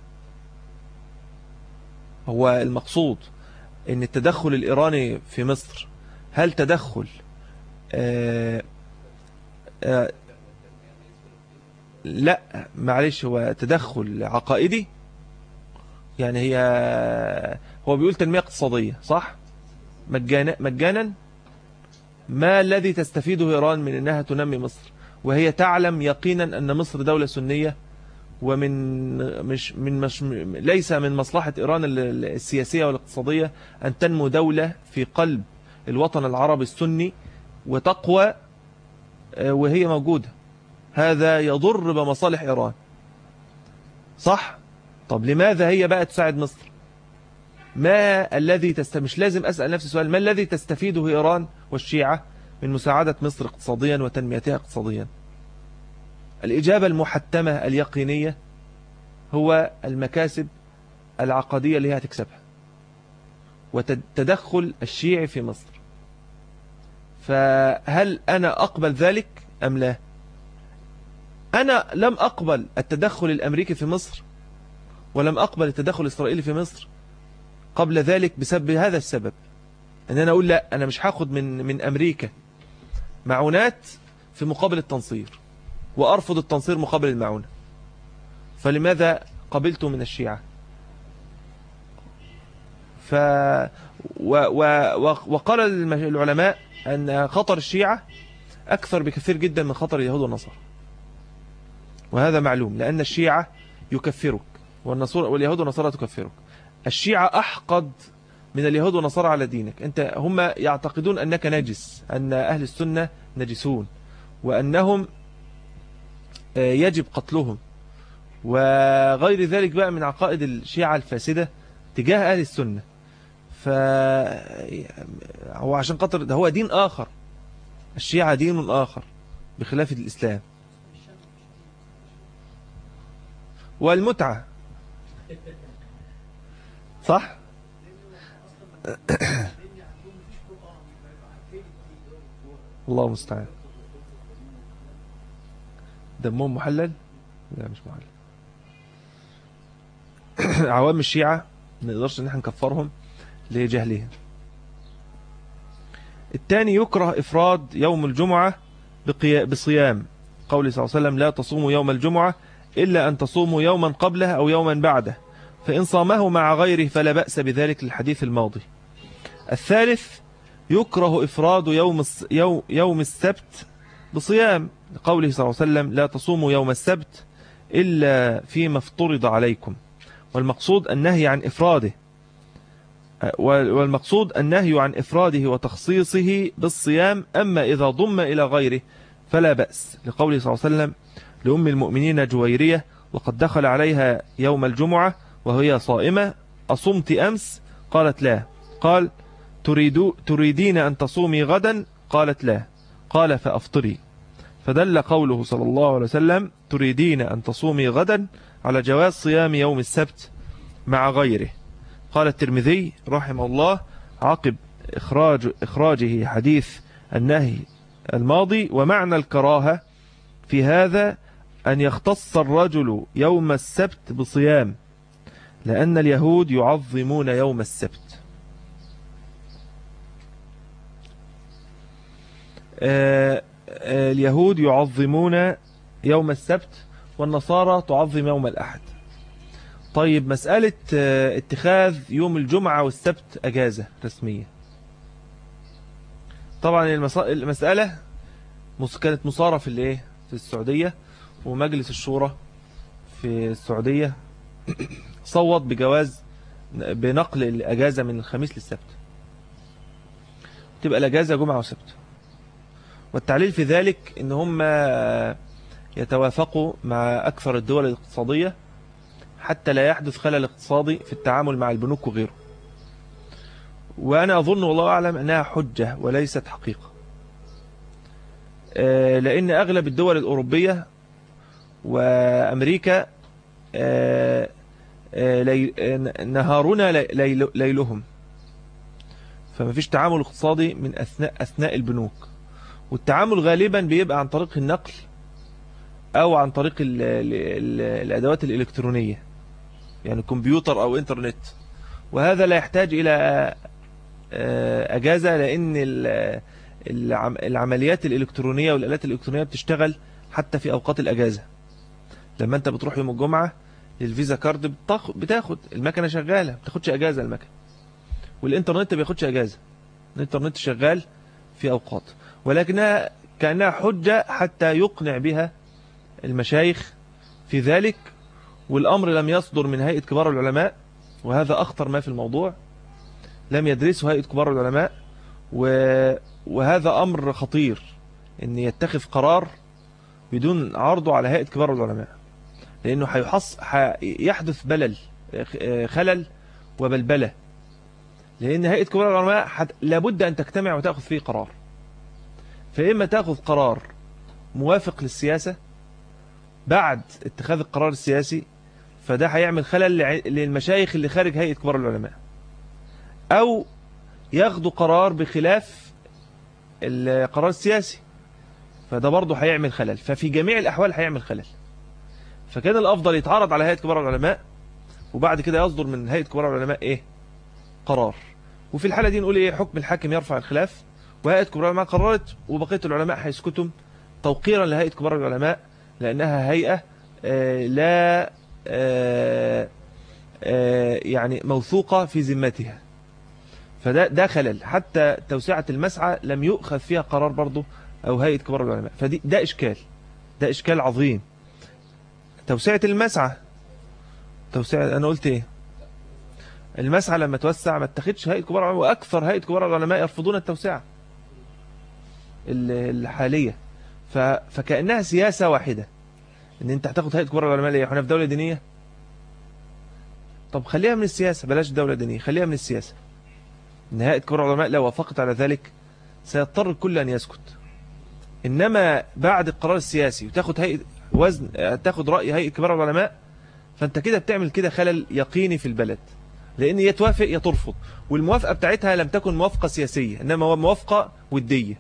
هو المقصود إن التدخل الإيراني في مصر هل تدخل آآ آه، آآ آه، لا معلش هو تدخل عقائدي؟ يعني هي هو بيقول تنمية اقتصادية صح؟ مجانا, مجانا؟ ما الذي تستفيده إيران من أنها تنمي مصر؟ وهي تعلم يقينا أن مصر دولة سنية ومن مش من مش ليس من مصلحة إيران السياسية والاقتصادية أن تنمو دولة في قلب الوطن العربي السني وتقوى آه، وهي موجودة. هذا يضر بمصالح إيران صح؟ طب لماذا هي بقى تساعد مصر؟ ما الذي تست... مش لازم أسأل نفسي سؤال ما الذي تستفيده إيران والشيعة من مساعدة مصر اقتصاديا وتنميتها اقتصاديا الإجابة المحتمة اليقينية هو المكاسب العقدية اللي هي هتكسبها وتدخل الشيعي في مصر فهل أنا أقبل ذلك أم لا أنا لم أقبل التدخل الأمريكي في مصر ولم أقبل التدخل الإسرائيلي في مصر قبل ذلك بسبب هذا السبب. أن أنا أقول لا أنا مش هاخد من, من أمريكا معونات في مقابل التنصير وأرفض التنصير مقابل المعونة. فلماذا قبلت من الشيعة؟ ف و... و... وقال العلماء أن خطر الشيعة أكثر بكثير جدا من خطر اليهود والنصارى. وهذا معلوم لأن الشيعة يكفرك واليهود والنصارى تكفرك. الشيعة أحقد من اليهود والنصارى على دينك. أنت هم يعتقدون أنك نجس أن أهل السنة نجسون وأنهم آه، يجب قتلهم. وغير ذلك بقى من عقائد الشيعة الفاسدة تجاه أهل السنة. ف هو عشان قطر ده هو دين آخر. الشيعة دين آخر بخلاف الإسلام. والمتعة. صح؟ الله مستعان دمهم محلل؟ لا مش محلل. عوام الشيعة ما نقدرش إن إحنا نكفرهم لجهلهم. الثاني يكره إفراد يوم الجمعة بصيام. قول صلى الله عليه وسلم لا تصوموا يوم الجمعة إلا أن تصوموا يوما قبله أو يوما بعده فإن صامه مع غيره فلا بأس بذلك للحديث الماضي. الثالث يكره إفراد يوم يوم السبت بصيام. لقوله صلى الله عليه وسلم لا تصوموا يوم السبت إلا فيما افترض عليكم. والمقصود النهي عن إفراده. والمقصود النهي عن إفراده وتخصيصه بالصيام أما إذا ضم إلى غيره فلا بأس. لقوله صلى الله عليه وسلم لأم المؤمنين جويرية وقد دخل عليها يوم الجمعة وهي صائمة أصمت أمس؟ قالت لا. قال تريد تريدين أن تصومي غدا؟ قالت لا. قال فأفطري. فدل قوله صلى الله عليه وسلم تريدين أن تصومي غدا على جواز صيام يوم السبت مع غيره. قال الترمذي رحمه الله عقب إخراج إخراجه حديث النهي الماضي ومعنى الكراهة في هذا أن يختص الرجل يوم السبت بصيام لأن اليهود يعظمون يوم السبت. آه، آه، اليهود يعظمون يوم السبت والنصارى تعظم يوم الأحد. طيب مسألة آه، اتخاذ يوم الجمعة والسبت أجازة رسمية. طبعا المسألة كانت مصارة في في السعودية. ومجلس الشورى في السعودية صوت بجواز بنقل الأجازة من الخميس للسبت. تبقى الأجازة جمعة وسبت. والتعليل في ذلك إن هم يتوافقوا مع أكثر الدول الاقتصادية حتى لا يحدث خلل اقتصادي في التعامل مع البنوك وغيره. وأنا أظن والله أعلم أنها حجة وليست حقيقة. آه، لأن أغلب الدول الأوروبية وأمريكا آه، آه، نهارنا ليلهم. فما فيش تعامل اقتصادي من أثناء, أثناء البنوك. والتعامل غالبا بيبقى عن طريق النقل أو عن طريق ال ال الأدوات الإلكترونية يعني كمبيوتر أو إنترنت. وهذا لا يحتاج إلى أجازة لأن العمليات الإلكترونية والآلات الإلكترونية بتشتغل حتى في أوقات الأجازة. لما أنت بتروح يوم الجمعة للفيزا كارد بتاخد المكنة شغالة ما بتاخدش أجازة المكنة. والإنترنت ما بياخدش أجازة. الإنترنت شغال في أوقات. ولكنها كأنها حجة حتى يقنع بها المشايخ في ذلك والأمر لم يصدر من هيئة كبار العلماء وهذا أخطر ما في الموضوع. لم يدرسه هيئة كبار العلماء وهذا أمر خطير أن يتخذ قرار بدون عرضه على هيئة كبار العلماء. لأنه حيحص يحدث بلل خلل وبلبلة. لأن هيئة كبار العلماء لابد أن تجتمع وتأخذ فيه قرار. فإما تأخذ قرار موافق للسياسة بعد اتخاذ القرار السياسي فده هيعمل خلل للمشايخ اللي خارج هيئة كبار العلماء. أو ياخدوا قرار بخلاف القرار السياسي فده برضه هيعمل خلل. ففي جميع الأحوال هيعمل خلل. فكان الأفضل يتعرض على هيئة كبار العلماء وبعد كده يصدر من هيئة كبار العلماء إيه؟ قرار. وفي الحالة دي نقول إيه؟ حكم الحاكم يرفع الخلاف وهيئة كبار العلماء قررت وبقية العلماء هيسكتوا توقيرا لهيئة كبار العلماء لأنها هيئة آه، لا آه، آه، يعني موثوقة في ذمتها. فده ده خلل. حتى توسعة المسعى لم يؤخذ فيها قرار برضه أو هيئة كبار العلماء. فدي ده إشكال. ده إشكال عظيم. توسعة المسعى. توسعة أنا قلت إيه؟ المسعى لما توسع ما اتخذش هيئة كبار العلماء وأكثر هيئة كبار العلماء يرفضون التوسعة الحالية. فكأنها سياسة واحدة. إن أنت هتاخد هيئة كبار العلماء ليه؟ إحنا في دولة دينية. طب خليها من السياسة بلاش دولة دينية خليها من السياسة. نهاية كبار العلماء لو وافقت على ذلك سيضطر الكل أن يسكت. إنما بعد القرار السياسي وتاخد هيئة وزن تاخد رأي هيئة كبار العلماء فأنت كده بتعمل كده خلل يقيني في البلد. لأن يا توافق يا ترفض. والموافقة بتاعتها لم تكن موافقة سياسية إنما هو موافقة ودية.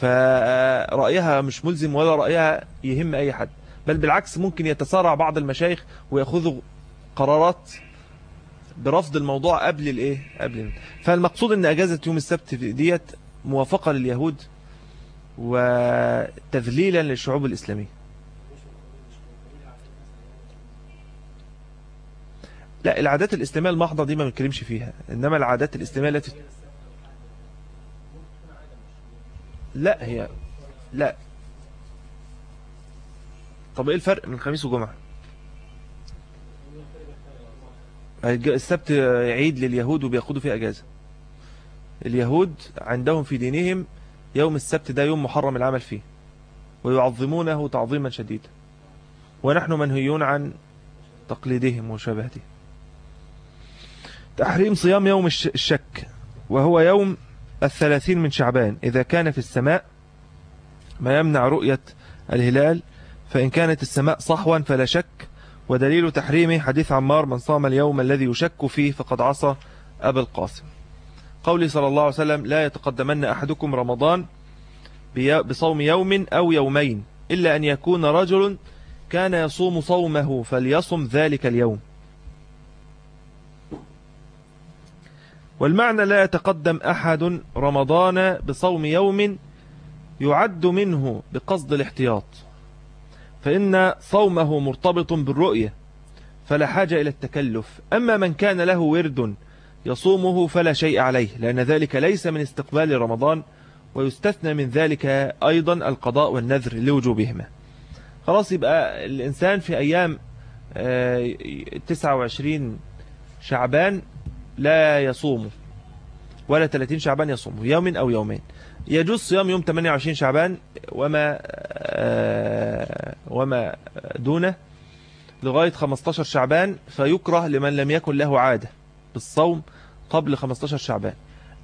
فرأيها مش ملزم ولا رأيها يهم أي حد. بل بالعكس ممكن يتسارع بعض المشايخ ويأخذوا قرارات برفض الموضوع قبل الإيه؟ قبل فالمقصود إن أجازة يوم السبت ديت موافقة لليهود وتذليلا للشعوب الإسلامية. لا العادات الإسلامية المحضة دي ما بنتكلمش فيها إنما العادات الإسلامية التي لا هي لا. طب إيه الفرق من خميس وجمعة؟ السبت عيد لليهود وبياخدوا فيه أجازة. اليهود عندهم في دينهم يوم السبت ده يوم محرم العمل فيه ويعظمونه تعظيما شديدا. ونحن منهيون عن تقليدهم وشبهتهم تحريم صيام يوم الشك وهو يوم الثلاثين من شعبان. إذا كان في السماء ما يمنع رؤية الهلال فإن كانت السماء صحوا فلا شك. ودليل تحريمه حديث عمار من صام اليوم الذي يشك فيه فقد عصى أبا القاسم. قولي صلى الله عليه وسلم لا يتقدمن أحدكم رمضان بصوم يوم أو يومين إلا أن يكون رجل كان يصوم صومه فليصم ذلك اليوم. والمعنى لا يتقدم أحد رمضان بصوم يوم يعد منه بقصد الاحتياط. فإن صومه مرتبط بالرؤية فلا حاجة إلى التكلف. أما من كان له ورد يصومه فلا شيء عليه لأن ذلك ليس من استقبال رمضان ويستثنى من ذلك أيضا القضاء والنذر لوجوبهما. خلاص يبقى الإنسان في أيام 29 آه، شعبان لا يصوم. ولا 30 شعبان يصوم يوم أو يومين. يجوز صيام يوم 28 شعبان وما آه، وما دونه لغاية 15 شعبان فيكره لمن لم يكن له عادة بالصوم قبل 15 شعبان.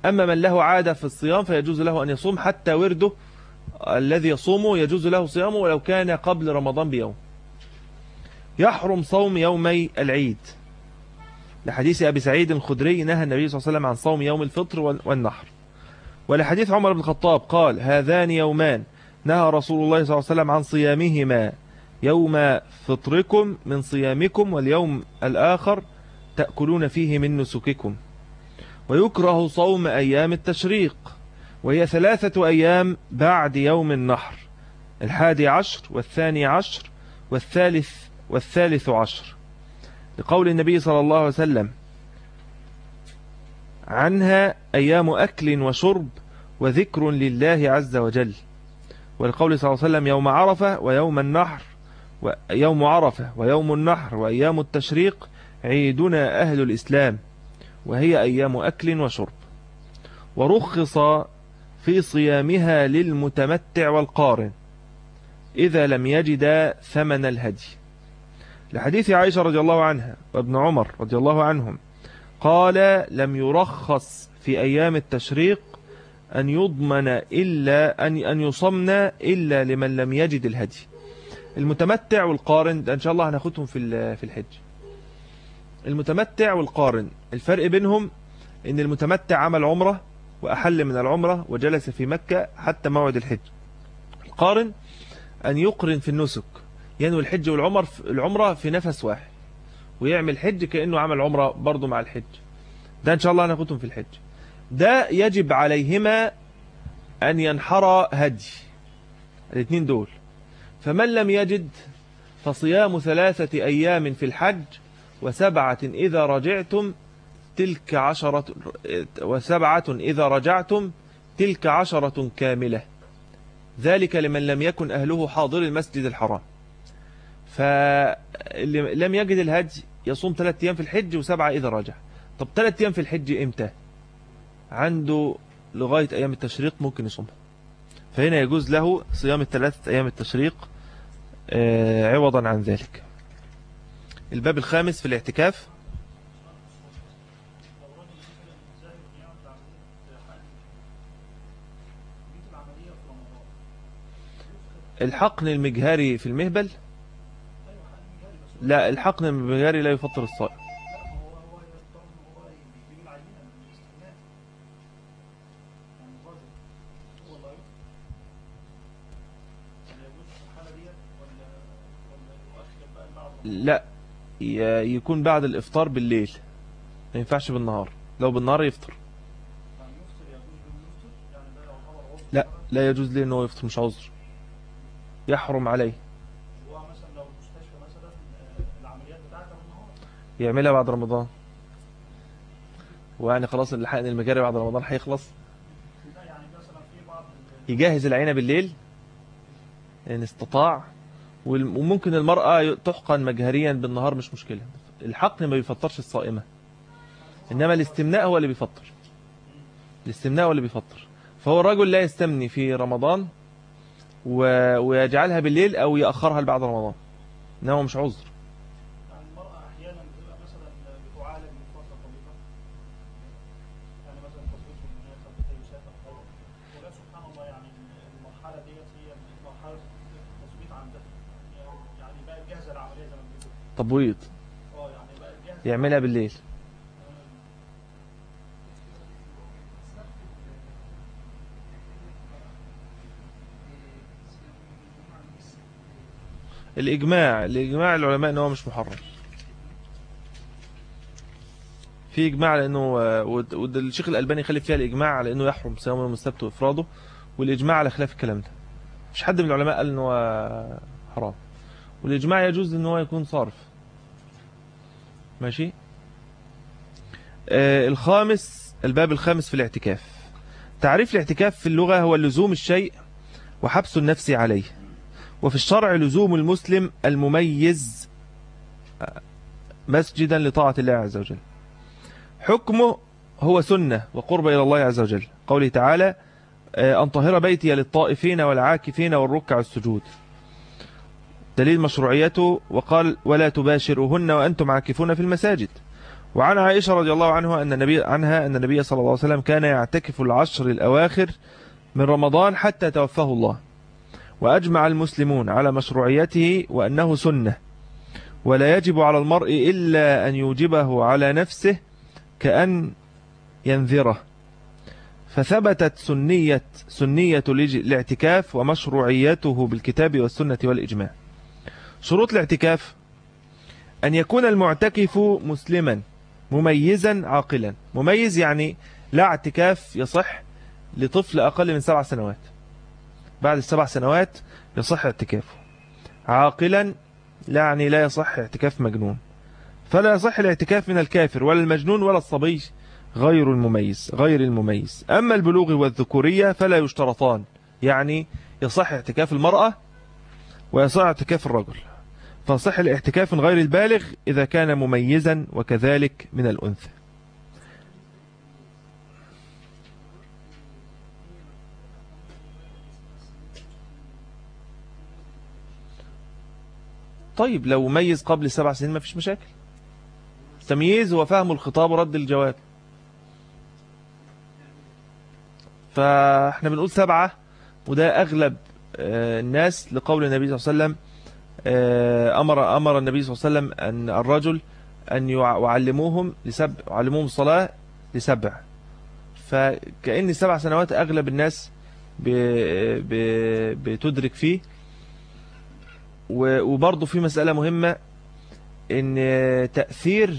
أما من له عادة في الصيام فيجوز له أن يصوم حتى ورده الذي يصومه يجوز له صيامه ولو كان قبل رمضان بيوم. يحرم صوم يومي العيد. لحديث أبي سعيد الخدري نهى النبي صلى الله عليه وسلم عن صوم يوم الفطر والنحر. ولحديث عمر بن الخطاب قال هذان يومان. نهى رسول الله صلى الله عليه وسلم عن صيامهما. يوم فطركم من صيامكم واليوم الآخر تأكلون فيه من نسككم. ويكره صوم أيام التشريق. وهي ثلاثة أيام بعد يوم النحر. الحادي عشر والثاني عشر والثالث والثالث عشر. لقول النبي صلى الله عليه وسلم عنها أيام أكل وشرب وذكر لله عز وجل. والقول صلى الله عليه وسلم يوم عرفة ويوم النحر ويوم عرفة ويوم النحر وأيام التشريق عيدنا أهل الإسلام وهي أيام أكل وشرب. ورخص في صيامها للمتمتع والقارن إذا لم يجد ثمن الهدي. لحديث عائشة رضي الله عنها وابن عمر رضي الله عنهم. قال لم يرخص في أيام التشريق أن يضمن إلا أن أن يصمنا إلا لمن لم يجد الهدي. المتمتع والقارن ده إن شاء الله هناخدهم في في الحج. المتمتع والقارن الفرق بينهم إن المتمتع عمل عمرة وأحل من العمرة وجلس في مكة حتى موعد الحج. القارن أن يقرن في النسك ينوي الحج والعمر العمرة في نفس واحد ويعمل حج كأنه عمل عمرة برضه مع الحج. ده إن شاء الله هناخدهم في الحج. ده يجب عليهما أن ينحر هدي الاثنين دول. فمن لم يجد فصيام ثلاثة أيام في الحج وسبعة إذا رجعتم تلك عشرة وسبعة إذا رجعتم تلك عشرة كاملة. ذلك لمن لم يكن أهله حاضر المسجد الحرام. فاللي لم يجد الهدي يصوم ثلاثة أيام في الحج وسبعة إذا رجع طب ثلاثة أيام في الحج إمتى؟ عنده لغاية أيام التشريق ممكن يصومها. فهنا يجوز له صيام الثلاثة أيام التشريق آه، عوضا عن ذلك. الباب الخامس في الاعتكاف. الحقن المجهري في المهبل. لا الحقن المجهري لا يفطر الصائم. لا يكون بعد الإفطار بالليل. ما ينفعش بالنهار. لو بالنهار يفطر. لا لا يجوز ليه انه يفطر مش عذر. يحرم عليه. يعملها بعد رمضان. ويعني خلاص الحقن المجاري بعد رمضان هيخلص. يجهز العينة بالليل. إن استطاع. وممكن المرأة تحقن مجهريا بالنهار مش مشكلة. الحقن ما بيفطرش الصائمة. إنما الاستمناء هو اللي بيفطر. الاستمناء هو اللي بيفطر. فهو الرجل لا يستمني في رمضان ويجعلها بالليل أو يأخرها لبعد رمضان. انه مش عذر. تبويض. يعملها بالليل. الإجماع الإجماع العلماء إن هو مش محرم. في إجماع لأنه ود- ود- الشيخ الألباني خلف فيها الإجماع على إنه يحرم صيام يوم السبت وإفراده والإجماع على خلاف الكلام ده. مش حد من العلماء قال إنه هو حرام. والإجماع يجوز إن هو يكون صارف ماشي؟ آه الخامس الباب الخامس في الاعتكاف. تعريف الاعتكاف في اللغة هو لزوم الشيء وحبس النفس عليه. وفي الشرع لزوم المسلم المميز مسجدا لطاعة الله عز وجل. حكمه هو سنة وقرب إلى الله عز وجل. قوله تعالى آه، أن طهر بيتي للطائفين والعاكفين والركع السجود. دليل مشروعيته وقال ولا تباشروهن وأنتم عاكفون في المساجد. وعن عائشة رضي الله عنها أن النبي عنها أن النبي صلى الله عليه وسلم كان يعتكف العشر الأواخر من رمضان حتى توفاه الله. وأجمع المسلمون على مشروعيته وأنه سنة. ولا يجب على المرء إلا أن يوجبه على نفسه كأن ينذره. فثبتت سنية سنية الاعتكاف ومشروعيته بالكتاب والسنة والإجماع. شروط الاعتكاف. أن يكون المعتكف مسلما مميزا عاقلا. مميز يعني لا اعتكاف يصح لطفل أقل من سبع سنوات. بعد السبع سنوات يصح اعتكافه عاقلا لا يعني لا يصح اعتكاف مجنون. فلا يصح الاعتكاف من الكافر ولا المجنون ولا الصبي غير المميز غير المميز. أما البلوغ والذكورية فلا يشترطان. يعني يصح اعتكاف المرأة ويصح اعتكاف الرجل. فصح الاعتكاف من غير البالغ إذا كان مميزا وكذلك من الأنثى. طيب لو ميز قبل سبع سنين ما فيش مشاكل. تمييز هو فهم الخطاب ورد الجواب. فاحنا بنقول سبعة وده أغلب آه، الناس لقول النبي صلى الله عليه وسلم آه، أمر أمر النبي صلى الله عليه وسلم أن الرجل يع- يعلموهم لسبع يعلموهم الصلاة لسبع. فكأن سبع سنوات أغلب الناس ب... ب... بتدرك فيه. وبرضه في مسألة مهمة إن تأثير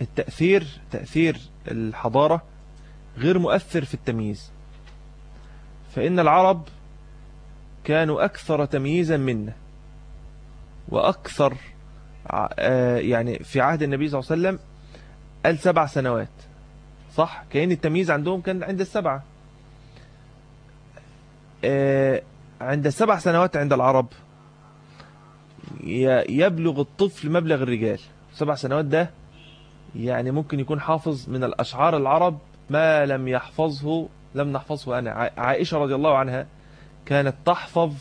التأثير تأثير الحضارة غير مؤثر في التمييز. فإن العرب كانوا أكثر تمييزا منا. وأكثر آه، يعني في عهد النبي صلى الله عليه وسلم قال سبع سنوات. صح؟ كأن التمييز عندهم كان عند السبعة. آه، عند السبع سنوات عند العرب. يبلغ الطفل مبلغ الرجال. سبع سنوات ده يعني ممكن يكون حافظ من الأشعار العرب ما لم يحفظه لم نحفظه أنا. عائشة رضي الله عنها كانت تحفظ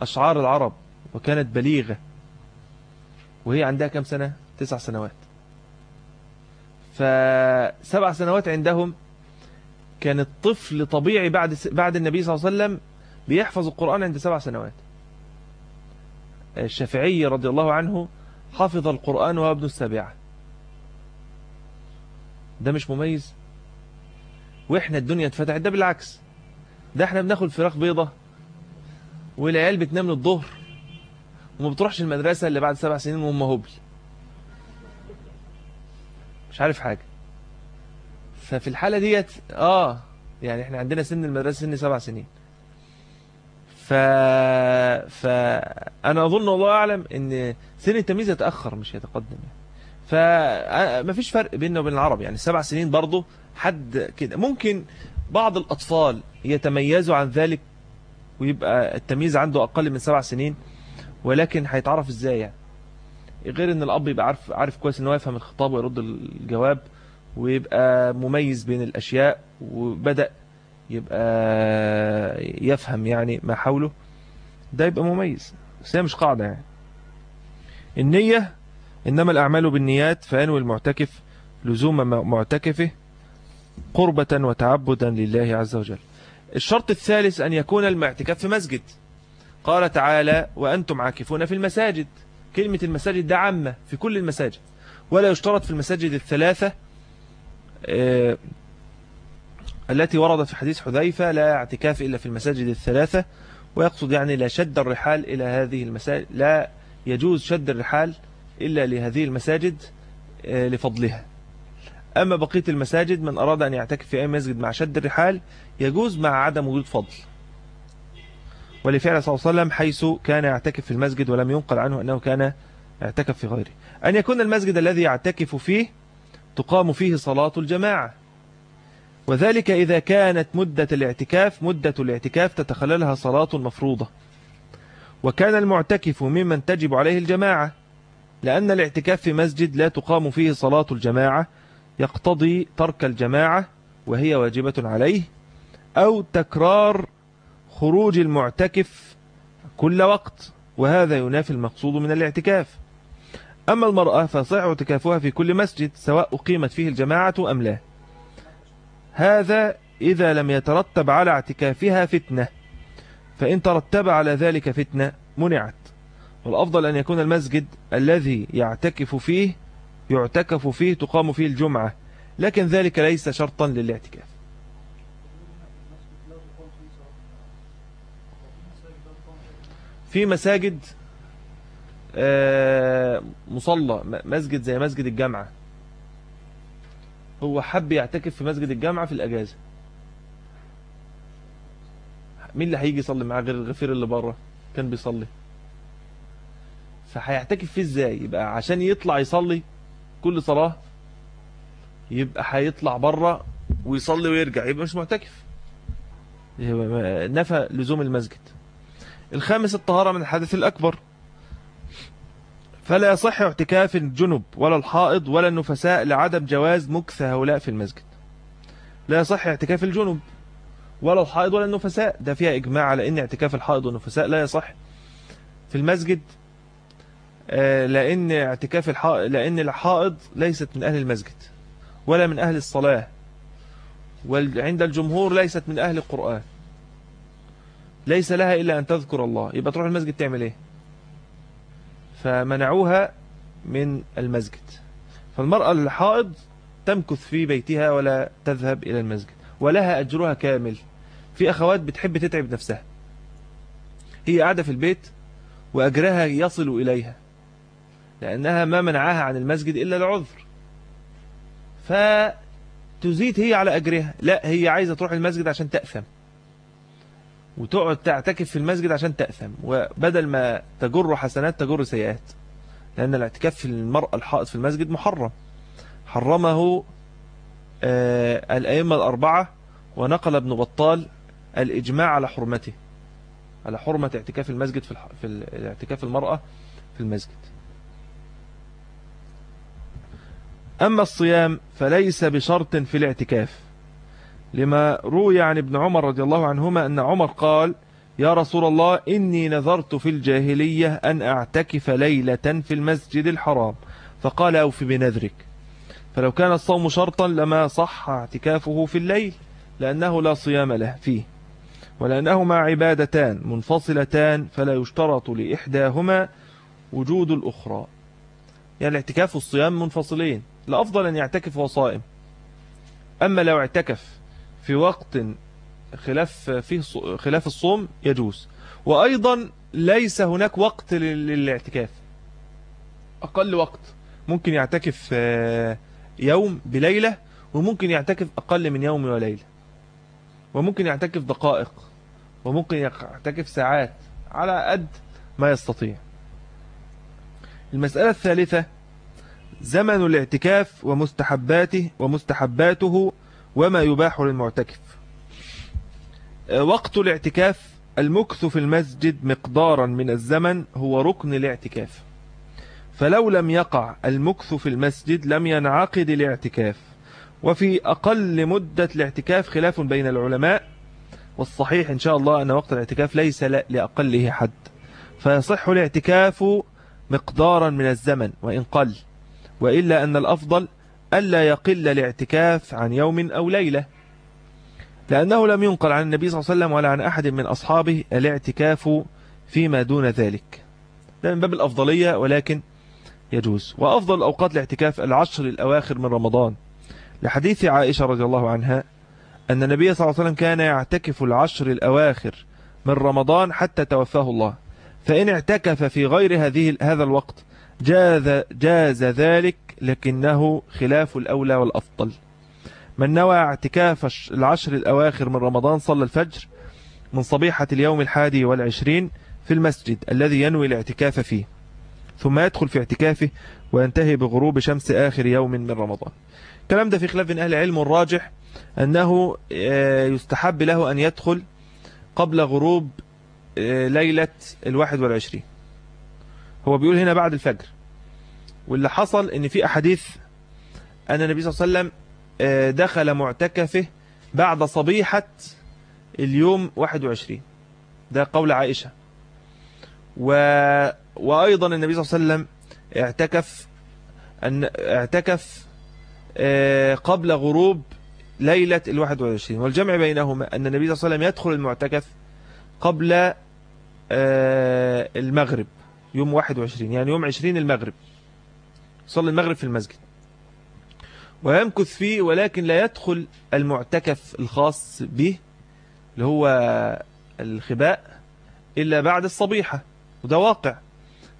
أشعار العرب وكانت بليغة. وهي عندها كم سنة؟ تسع سنوات. فسبع سنوات عندهم كان الطفل طبيعي بعد بعد النبي صلى الله عليه وسلم بيحفظ القرآن عند سبع سنوات. الشافعي رضي الله عنه حفظ القرآن وهو ابن السابعة. ده مش مميز؟ وإحنا الدنيا اتفتحت ده بالعكس. ده إحنا بناكل فراخ بيضة والعيال بتنام للظهر. وما بتروحش المدرسة اللي بعد سبع سنين وهم هبل مش عارف حاجة. ففي الحالة ديت آه يعني إحنا عندنا سن المدرسة سن سبع سنين. ف... فأنا أظن والله أعلم أن سن التمييز يتأخر مش يتقدم يعني. فمفيش فرق بيننا وبين العرب يعني. سبع سنين برضه حد كده. ممكن بعض الأطفال يتميزوا عن ذلك ويبقى التمييز عنده أقل من سبع سنين. ولكن هيتعرف إزاي يعني؟ غير إن الأب يبقى عارف عارف كويس إن هو يفهم الخطاب ويرد الجواب ويبقى مميز بين الأشياء وبدأ يبقى يفهم يعني ما حوله ده يبقى مميز. بس هي مش قاعدة يعني. النية إنما الأعمال بالنيات فينوي المعتكف لزوم معتكفه قربة وتعبدا لله عز وجل. الشرط الثالث أن يكون المعتكف في مسجد. قال تعالى وأنتم عاكفون في المساجد. كلمة المساجد ده عامة في كل المساجد ولا يشترط في المساجد الثلاثة آه، التي وردت في حديث حذيفة لا اعتكاف إلا في المساجد الثلاثة. ويقصد يعني لا شد الرحال إلى هذه المساجد لا يجوز شد الرحال إلا لهذه المساجد آه، لفضلها. أما بقية المساجد من أراد أن يعتكف في أي مسجد مع شد الرحال يجوز مع عدم وجود فضل. ولفعل صلى الله عليه وسلم حيث كان يعتكف في المسجد ولم ينقل عنه أنه كان يعتكف في غيره. أن يكون المسجد الذي يعتكف فيه تقام فيه صلاة الجماعة. وذلك إذا كانت مدة الاعتكاف مدة الاعتكاف تتخللها صلاة مفروضة. وكان المعتكف ممن تجب عليه الجماعة لأن الاعتكاف في مسجد لا تقام فيه صلاة الجماعة يقتضي ترك الجماعة وهي واجبة عليه أو تكرار خروج المعتكف كل وقت وهذا ينافي المقصود من الاعتكاف. أما المرأة فصح اعتكافها في كل مسجد سواء أقيمت فيه الجماعة أم لا. هذا إذا لم يترتب على اعتكافها فتنة فإن ترتب على ذلك فتنة منعت. والأفضل أن يكون المسجد الذي يعتكف فيه يعتكف فيه تقام فيه الجمعة. لكن ذلك ليس شرطا للاعتكاف. في مساجد آه، مصلى مسجد زي مسجد الجامعة. هو حب يعتكف في مسجد الجامعة في الأجازة. مين اللي هيجي يصلي معاه غير الغفير اللي بره؟ كان بيصلي. فهيعتكف فيه إزاي؟ يبقى عشان يطلع يصلي كل صلاة يبقى هيطلع بره ويصلي ويرجع يبقى مش معتكف. نفى لزوم المسجد. الخامس الطهارة من الحدث الأكبر. فلا يصح اعتكاف الجنب ولا الحائض ولا النفساء لعدم جواز مكث هؤلاء في المسجد. لا يصح اعتكاف الجنب ولا الحائض ولا النفساء. ده فيها إجماع على أن اعتكاف الحائض والنفساء لا يصح في المسجد آه، لأن اعتكاف الحائض لأن الحائض ليست من أهل المسجد ولا من أهل الصلاة وعند الجمهور ليست من أهل القرآن. ليس لها إلا أن تذكر الله. يبقى تروح المسجد تعمل إيه؟ فمنعوها من المسجد. فالمرأة الحائض تمكث في بيتها ولا تذهب إلى المسجد ولها أجرها كامل. في أخوات بتحب تتعب نفسها. هي قاعدة في البيت وأجرها يصل إليها لأنها ما منعها عن المسجد إلا العذر. فتزيد هي على أجرها. لا هي عايزة تروح المسجد عشان تأثم. وتقعد تعتكف في المسجد عشان تأثم. وبدل ما تجر حسنات تجر سيئات. لأن الاعتكاف في المرأة الحائط في المسجد محرم. حرمه آه الأئمة الأربعة ونقل ابن بطال الإجماع على حرمته. على حرمة اعتكاف المسجد في, في الاعتكاف المرأة في المسجد. أما الصيام فليس بشرط في الاعتكاف. لما روي عن ابن عمر رضي الله عنهما أن عمر قال يا رسول الله إني نذرت في الجاهلية أن أعتكف ليلة في المسجد الحرام. فقال أوف بنذرك. فلو كان الصوم شرطا لما صح اعتكافه في الليل لأنه لا صيام له فيه. ولأنهما عبادتان منفصلتان فلا يشترط لإحداهما وجود الأخرى. يعني الاعتكاف والصيام منفصلين الأفضل أن يعتكف وصائم. أما لو اعتكف في وقت خلاف فيه خلاف الصوم يجوز. وأيضا ليس هناك وقت للاعتكاف. أقل وقت. ممكن يعتكف آه، يوم بليلة وممكن يعتكف أقل من يوم وليلة. وممكن يعتكف دقائق وممكن يعتكف ساعات على قد ما يستطيع. المسألة الثالثة زمن الاعتكاف ومستحباته ومستحباته وما يباح للمعتكف. آه، وقت الاعتكاف المكث في المسجد مقدارا من الزمن هو ركن الاعتكاف. فلو لم يقع المكث في المسجد لم ينعقد الاعتكاف. وفي أقل مدة الاعتكاف خلاف بين العلماء والصحيح إن شاء الله أن وقت الاعتكاف ليس لأقله حد. فيصح الاعتكاف مقدارا من الزمن وإن قل. وإلا أن الأفضل ألا يقل الاعتكاف عن يوم أو ليلة. لأنه لم ينقل عن النبي صلى الله عليه وسلم ولا عن أحد من أصحابه الاعتكاف فيما دون ذلك. ده من باب الأفضلية ولكن يجوز. وأفضل أوقات الاعتكاف العشر الأواخر من رمضان. لحديث عائشة رضي الله عنها أن النبي صلى الله عليه وسلم كان يعتكف العشر الأواخر من رمضان حتى توفاه الله. فإن اعتكف في غير هذه هذا الوقت جاز, جاز ذلك لكنه خلاف الأولى والأفضل. من نوى اعتكاف العشر الأواخر من رمضان صلى الفجر من صبيحة اليوم الحادي والعشرين في المسجد الذي ينوي الاعتكاف فيه ثم يدخل في اعتكافه وينتهي بغروب شمس آخر يوم من رمضان. الكلام ده في خلاف من أهل العلم الراجح أنه آه، يستحب له أن يدخل قبل غروب آه، ليلة الواحد والعشرين. هو بيقول هنا بعد الفجر. واللي حصل إن في أحاديث أن النبي صلى الله عليه وسلم آه، دخل معتكفه بعد صبيحة اليوم 21 ده قول عائشة. و... وأيضا النبي صلى الله عليه وسلم اعتكف أن اعتكف آه، قبل غروب ليلة الواحد والعشرين والجمع بينهما أن النبي صلى الله عليه وسلم يدخل المعتكف قبل آه، المغرب يوم 21 يعني يوم 20 المغرب. صلي المغرب في المسجد. ويمكث فيه ولكن لا يدخل المعتكف الخاص به اللي هو الخباء إلا بعد الصبيحة. وده واقع.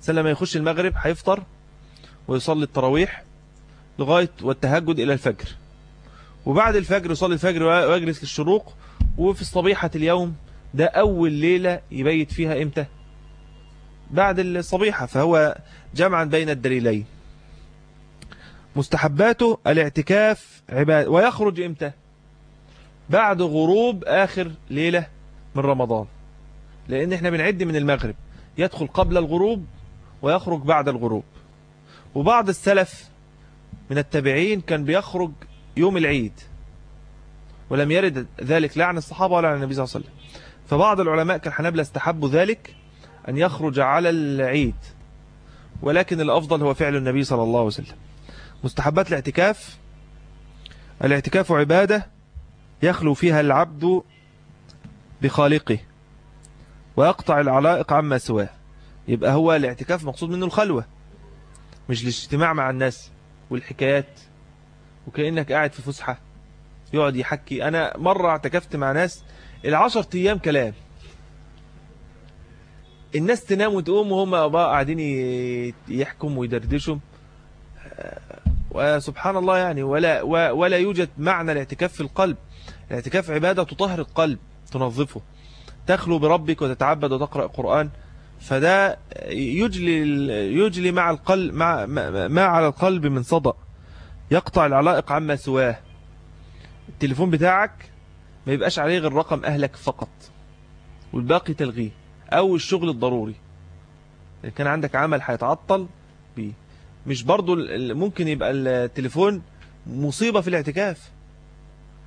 سلم يخش المغرب هيفطر ويصلي التراويح لغاية والتهجد إلى الفجر. وبعد الفجر يصلي الفجر ويجلس للشروق وفي الصبيحة اليوم ده أول ليلة يبيت فيها إمتى؟ بعد الصبيحة. فهو جمعا بين الدليلين. مستحباته الاعتكاف عباد ويخرج إمتى؟ بعد غروب آخر ليلة من رمضان. لأن إحنا بنعد من المغرب. يدخل قبل الغروب ويخرج بعد الغروب. وبعض السلف من التابعين كان بيخرج يوم العيد. ولم يرد ذلك لا عن الصحابة ولا عن النبي صلى الله عليه وسلم. فبعض العلماء كالحنابلة استحبوا ذلك أن يخرج على العيد. ولكن الأفضل هو فعل النبي صلى الله عليه وسلم. مستحبات الاعتكاف. الاعتكاف عبادة يخلو فيها العبد بخالقه ويقطع العلائق عما سواه. يبقى هو الاعتكاف مقصود منه الخلوة مش الاجتماع مع الناس والحكايات. وكأنك قاعد في فسحة يقعد يحكي. أنا مرة اعتكفت مع ناس العشر أيام كلام. الناس تنام وتقوم وهم بقى قاعدين يحكم ويدردشوا. وسبحان الله يعني ولا ولا يوجد معنى الاعتكاف في القلب. الاعتكاف عبادة تطهر القلب تنظفه. تخلو بربك وتتعبد وتقرأ قرآن. فده يجلي يجلي مع القلب مع ما على القلب من صدى يقطع العلائق عما سواه. التليفون بتاعك ما يبقاش عليه غير رقم أهلك فقط. والباقي تلغيه. أو الشغل الضروري. إن كان عندك عمل هيتعطل بيه. مش برضو ممكن يبقى التليفون مصيبة في الاعتكاف.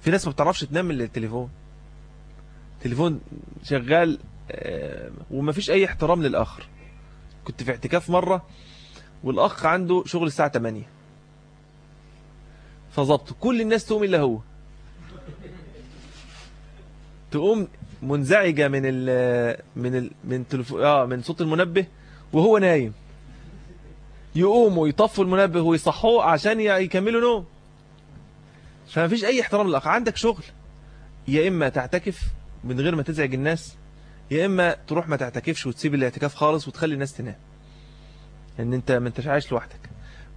في ناس ما بتعرفش تنام من التليفون. تليفون شغال آه، وما فيش أي احترام للآخر. كنت في اعتكاف مرة والأخ عنده شغل الساعة 8 فظبط كل الناس تقوم إلا هو. تقوم منزعجة من ال من ال من تلفو آه من صوت المنبه وهو نايم. يقوموا يطفوا المنبه ويصحوه عشان يكملوا نوم. فما فيش أي احترام للآخر. عندك شغل يا إما تعتكف من غير ما تزعج الناس يا إما تروح ما تعتكفش وتسيب الاعتكاف خالص وتخلي الناس تنام. ان أنت ما أنتش عايش لوحدك.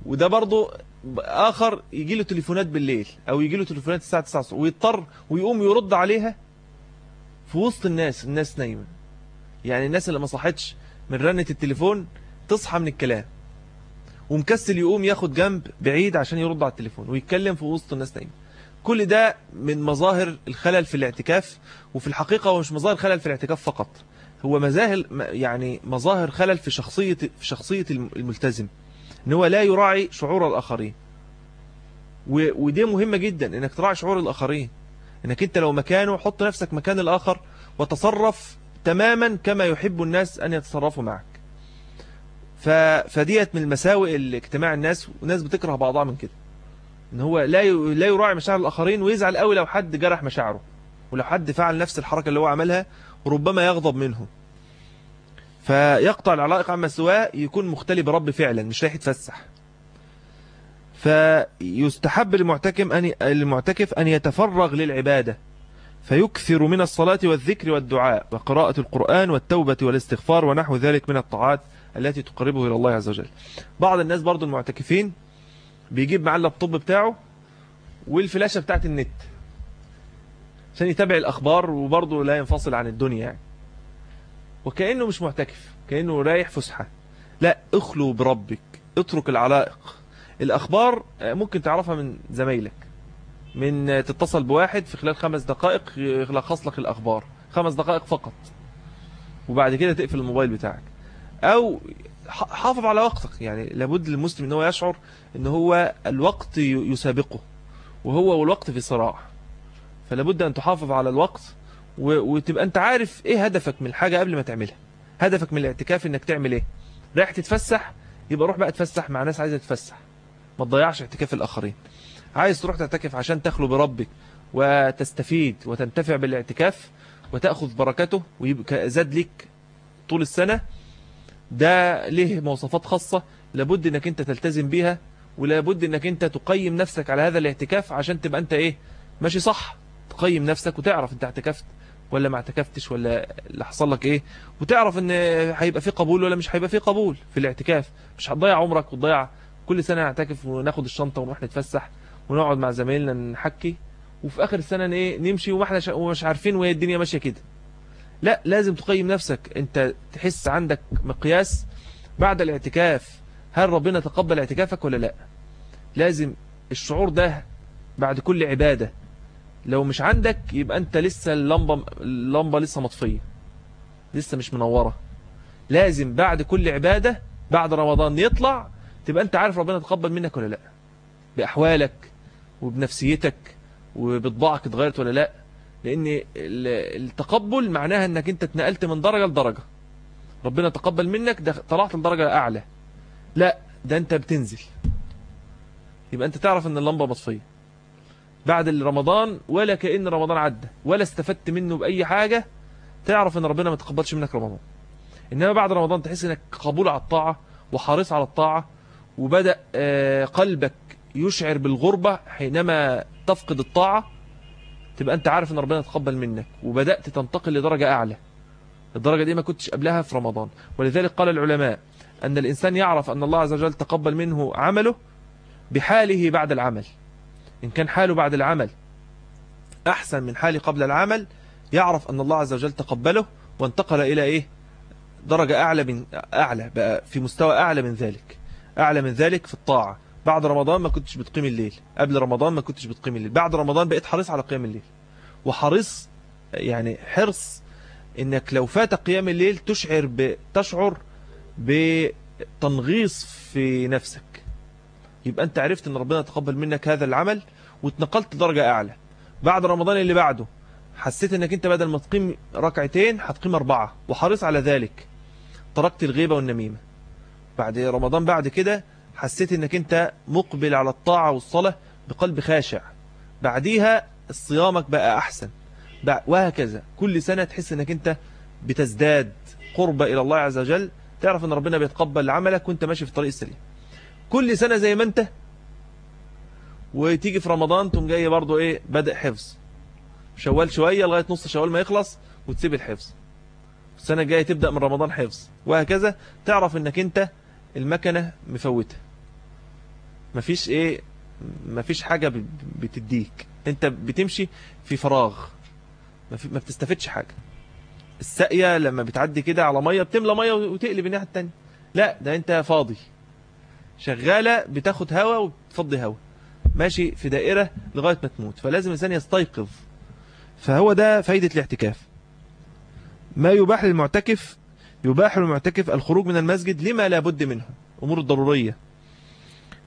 وده برضو آخر يجي له تليفونات بالليل أو يجي له تليفونات الساعة 9 الصبح ويضطر ويقوم يرد عليها في وسط الناس الناس نايمة. يعني الناس اللي ما صحتش من رنة التليفون تصحى من الكلام. ومكسل يقوم ياخد جنب بعيد عشان يرد على التليفون ويتكلم في وسط الناس نايمه كل ده من مظاهر الخلل في الاعتكاف وفي الحقيقة هو مش مظاهر خلل في الاعتكاف فقط. هو مزاهل يعني مظاهر خلل في شخصية في شخصية الملتزم. إن هو لا يراعي شعور الآخرين. ودي مهمة جدا إنك تراعي شعور الآخرين. إنك أنت لو مكانه حط نفسك مكان الآخر وتصرف تماما كما يحب الناس أن يتصرفوا معك. ف... فديت من المساوئ الاجتماع الناس والناس بتكره بعضها من كده. إن هو لا. لا يراعي مشاعر الآخرين ويزعل قوي لو حد جرح مشاعره ولو حد فعل نفس الحركة اللي هو عملها وربما يغضب منه. فيقطع العلائق عما سواه يكون مختلي برب فعلا مش رايح يتفسح. فيستحب للمعتكف أن المعتكف أن يتفرغ للعبادة. فيكثر من الصلاة والذكر والدعاء وقراءة القرآن والتوبة والاستغفار ونحو ذلك من الطاعات. التي تقربه إلى الله عز وجل. بعض الناس برضو المعتكفين بيجيب معاه اللابتوب بتاعه والفلاشة بتاعت النت عشان يتابع الأخبار وبرضه لا ينفصل عن الدنيا يعني. وكأنه مش معتكف كأنه رايح فسحة. لا اخلو بربك اترك العلائق. الأخبار ممكن تعرفها من زمايلك من تتصل بواحد في خلال خمس دقائق يلخص لك الأخبار خمس دقائق فقط وبعد كده تقفل الموبايل بتاعك. أو حافظ على وقتك. يعني لابد للمسلم إن هو يشعر إن هو الوقت يسابقه وهو والوقت في صراع. فلابد أن تحافظ على الوقت وتبقى أنت عارف إيه هدفك من الحاجة قبل ما تعملها. هدفك من الاعتكاف إنك تعمل إيه؟ رايح تتفسح يبقى روح بقى تفسح مع ناس عايزة تتفسح. ما تضيعش اعتكاف الآخرين. عايز تروح تعتكف عشان تخلو بربك وتستفيد وتنتفع بالاعتكاف وتأخذ بركته ويبقى زاد لك طول السنة ده له مواصفات خاصة؟ لابد إنك أنت تلتزم بيها ولابد إنك أنت تقيم نفسك على هذا الاعتكاف عشان تبقى أنت إيه؟ ماشي صح. تقيم نفسك وتعرف أنت اعتكفت ولا ما اعتكفتش ولا اللي حصل لك إيه؟ وتعرف إن هيبقى في قبول ولا مش هيبقى في قبول في الاعتكاف. مش هتضيع عمرك وتضيع كل سنة نعتكف وناخد الشنطة ونروح نتفسح ونقعد مع زمايلنا نحكي وفي آخر السنة إيه؟ نمشي وما إحنا ومش عارفين وهي الدنيا ماشية كده. لا لازم تقيم نفسك. انت تحس عندك مقياس بعد الاعتكاف. هل ربنا تقبل اعتكافك ولا لا؟ لازم الشعور ده بعد كل عبادة. لو مش عندك يبقى انت لسه اللمبة, اللمبة لسه مطفية. لسه مش منورة. لازم بعد كل عبادة بعد رمضان يطلع تبقى انت عارف ربنا تقبل منك ولا لا. بأحوالك وبنفسيتك وبطباعك اتغيرت ولا لا. لأن التقبل معناها إنك أنت اتنقلت من درجة لدرجة. ربنا تقبل منك ده طلعت لدرجة أعلى. لا ده أنت بتنزل. يبقى أنت تعرف إن اللمبة مطفية بعد رمضان ولا كأن رمضان عدى ولا استفدت منه بأي حاجة تعرف إن ربنا ما تقبلش منك رمضان. إنما بعد رمضان تحس إنك قبول على الطاعة وحريص على الطاعة وبدأ قلبك يشعر بالغربة حينما تفقد الطاعة. تبقى أنت عارف إن ربنا تقبل منك وبدأت تنتقل لدرجة أعلى. الدرجة دي ما كنتش قبلها في رمضان. ولذلك قال العلماء أن الإنسان يعرف أن الله عز وجل تقبل منه عمله بحاله بعد العمل. إن كان حاله بعد العمل أحسن من حاله قبل العمل يعرف أن الله عز وجل تقبله وانتقل إلى إيه؟ درجة أعلى من أعلى بقى في مستوى أعلى من ذلك. أعلى من ذلك في الطاعة. بعد رمضان ما كنتش بتقيم الليل. قبل رمضان ما كنتش بتقيم الليل. بعد رمضان بقيت حريص على قيام الليل. وحريص يعني حرص إنك لو فات قيام الليل تشعر ب... تشعر بتنغيص في نفسك. يبقى أنت عرفت إن ربنا تقبل منك هذا العمل واتنقلت درجة أعلى. بعد رمضان اللي بعده حسيت إنك أنت بدل ما تقيم ركعتين هتقيم أربعة. وحريص على ذلك. تركت الغيبة والنميمة. بعد رمضان بعد كده حسيت إنك أنت مقبل على الطاعة والصلاة بقلب خاشع. بعديها صيامك بقى أحسن. وهكذا. كل سنة تحس إنك أنت بتزداد قرب إلى الله عز وجل. تعرف إن ربنا بيتقبل عملك وأنت ماشي في الطريق السليم. كل سنة زي ما أنت وتيجي في رمضان تقوم جاي برضو إيه بدأ حفظ. شوال شوية لغاية نص شوال ما يخلص وتسيب الحفظ. السنة الجاية تبدأ من رمضان حفظ. وهكذا تعرف إنك أنت المكنة مفوتة. مفيش إيه مفيش حاجة بتديك. أنت بتمشي في فراغ. ما بتستفدش حاجة. الساقية لما بتعدي كده على مية بتملى مية وتقلب الناحية التانية. لا ده أنت فاضي. شغالة بتاخد هوا وبتفضي هوا. ماشي في دائرة لغاية ما تموت. فلازم الإنسان يستيقظ. فهو ده فايدة الاعتكاف ما يباح للمعتكف يباح للمعتكف الخروج من المسجد لما لا بد منه. أمور الضرورية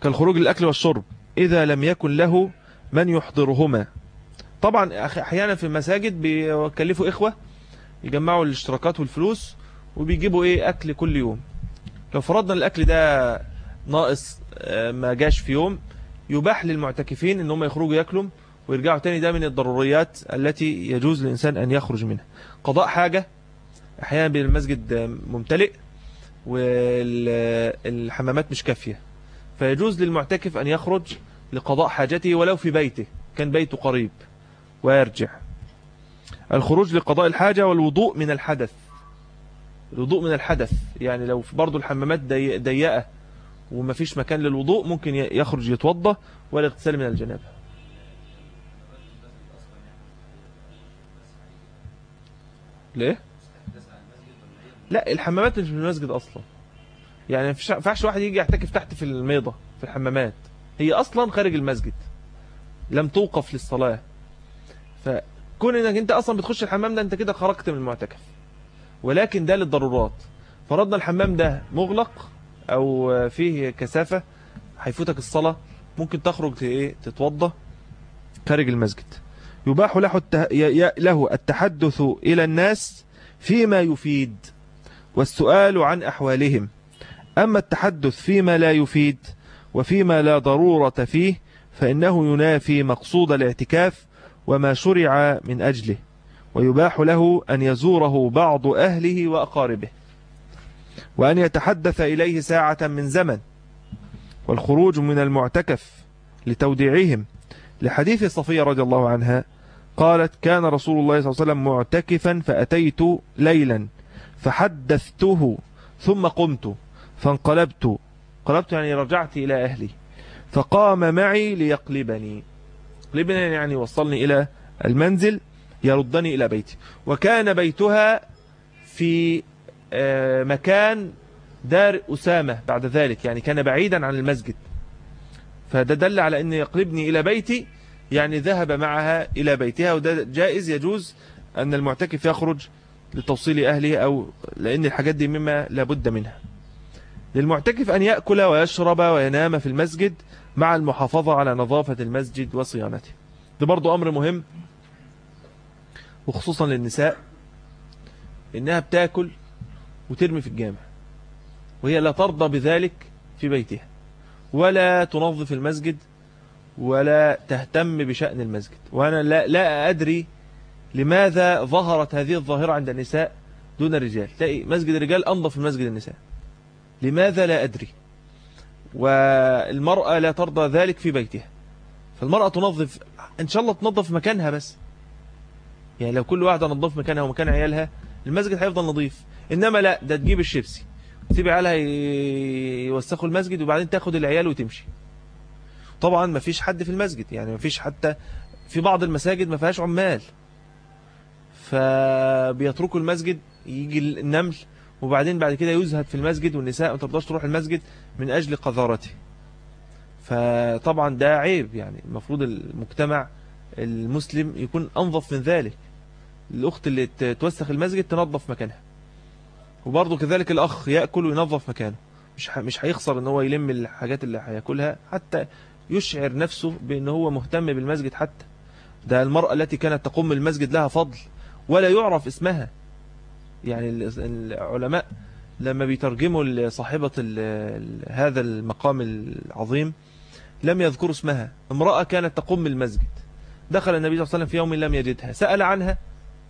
كالخروج للأكل والشرب إذا لم يكن له من يحضرهما. طبعا أح- أحيانا في المساجد بيكلفوا إخوة يجمعوا الاشتراكات والفلوس وبيجيبوا إيه أكل كل يوم. لو فرضنا الأكل ده ناقص آه، ما جاش في يوم يباح للمعتكفين إن هم يخرجوا ياكلوا ويرجعوا تاني ده من الضروريات التي يجوز للإنسان أن يخرج منها. قضاء حاجة أحيانا بين المسجد ممتلئ والحمامات مش كافية. فيجوز للمعتكف أن يخرج لقضاء حاجته ولو في بيته كان بيته قريب ويرجع. الخروج لقضاء الحاجة والوضوء من الحدث. الوضوء من الحدث يعني لو برضو الحمامات ضي- ضيقة ومفيش مكان للوضوء ممكن يخرج يتوضى والاغتسال من الجنابة. ليه؟ لا الحمامات مش في المسجد أصلا. يعني ما ينفعش واحد يجي يعتكف تحت في الميضة في الحمامات. هي أصلا خارج المسجد لم توقف للصلاة. فكون إنك أنت أصلا بتخش الحمام ده أنت كده خرجت من المعتكف. ولكن ده للضرورات. فرضنا الحمام ده مغلق أو فيه كثافة هيفوتك الصلاة. ممكن تخرج إيه تتوضى خارج المسجد. يباح له له التحدث إلى الناس فيما يفيد. والسؤال عن أحوالهم. أما التحدث فيما لا يفيد وفيما لا ضرورة فيه فإنه ينافي مقصود الاعتكاف وما شرع من أجله ويباح له أن يزوره بعض أهله وأقاربه وأن يتحدث إليه ساعة من زمن والخروج من المعتكف لتوديعهم. لحديث صفية رضي الله عنها قالت كان رسول الله صلى الله عليه وسلم معتكفا فأتيت ليلا فحدثته ثم قمت فانقلبت. قلبت يعني رجعت إلى أهلي. فقام معي ليقلبني. قلبني يعني وصلني إلى المنزل يردني إلى بيتي. وكان بيتها في آه، مكان دار أسامة بعد ذلك. يعني كان بعيدا عن المسجد. فده دل على أن يقلبني إلى بيتي يعني ذهب معها إلى بيتها. وده جائز يجوز أن المعتكف يخرج لتوصيل أهله أو لأن الحاجات دي مما لابد منها. للمعتكف أن يأكل ويشرب وينام في المسجد مع المحافظة على نظافة المسجد وصيانته. ده برضو أمر مهم وخصوصا للنساء إنها بتأكل وترمي في الجامع وهي لا ترضى بذلك في بيتها ولا تنظف المسجد ولا تهتم بشأن المسجد. وأنا لا, لا أدري لماذا ظهرت هذه الظاهرة عند النساء دون الرجال. تلاقي مسجد الرجال أنظف من مسجد النساء لماذا لا أدري؟ والمرأة لا ترضى ذلك في بيتها. فالمرأة تنظف إن شاء الله تنظف مكانها بس. يعني لو كل واحدة نظف مكانها ومكان عيالها المسجد هيفضل نظيف. إنما لا ده تجيب الشيبسي. تسيب عيالها يوسخوا المسجد وبعدين تاخد العيال وتمشي. طبعا ما فيش حد في المسجد يعني ما فيش حتى في بعض المساجد ما فيهاش عمال. فبيتركوا المسجد يجي النمل وبعدين بعد كده يزهد في المسجد والنساء ما ترضاش تروح المسجد من أجل قذارته. فطبعا ده عيب يعني المفروض المجتمع المسلم يكون أنظف من ذلك. الأخت اللي توسخ المسجد تنظف مكانها. وبرضه كذلك الأخ يأكل وينظف مكانه. مش مش هيخسر إن هو يلم الحاجات اللي هياكلها حتى يشعر نفسه بإن هو مهتم بالمسجد حتى. ده المرأة التي كانت تقوم المسجد لها فضل ولا يعرف اسمها. يعني ال- العلماء لما بيترجموا لصاحبة هذا المقام العظيم لم يذكروا اسمها. امرأة كانت تقوم المسجد. دخل النبي صلى الله عليه وسلم في يوم لم يجدها. سأل عنها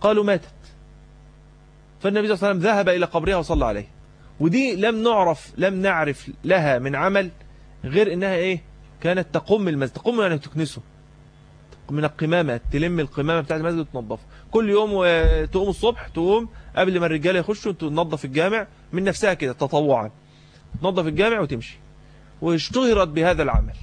قالوا ماتت. فالنبي صلى الله عليه وسلم ذهب إلى قبرها وصلى عليه. ودي لم نعرف لم نعرف لها من عمل غير إنها إيه؟ كانت تقوم المسجد. تقوم يعني تكنسه. من القمامة تلم القمامة بتاعت المسجد وتنظفه. كل يوم وتقوم الصبح تقوم قبل ما الرجال يخشوا تنظف الجامع من نفسها كده تطوعا. تنظف الجامع وتمشي. واشتهرت بهذا العمل.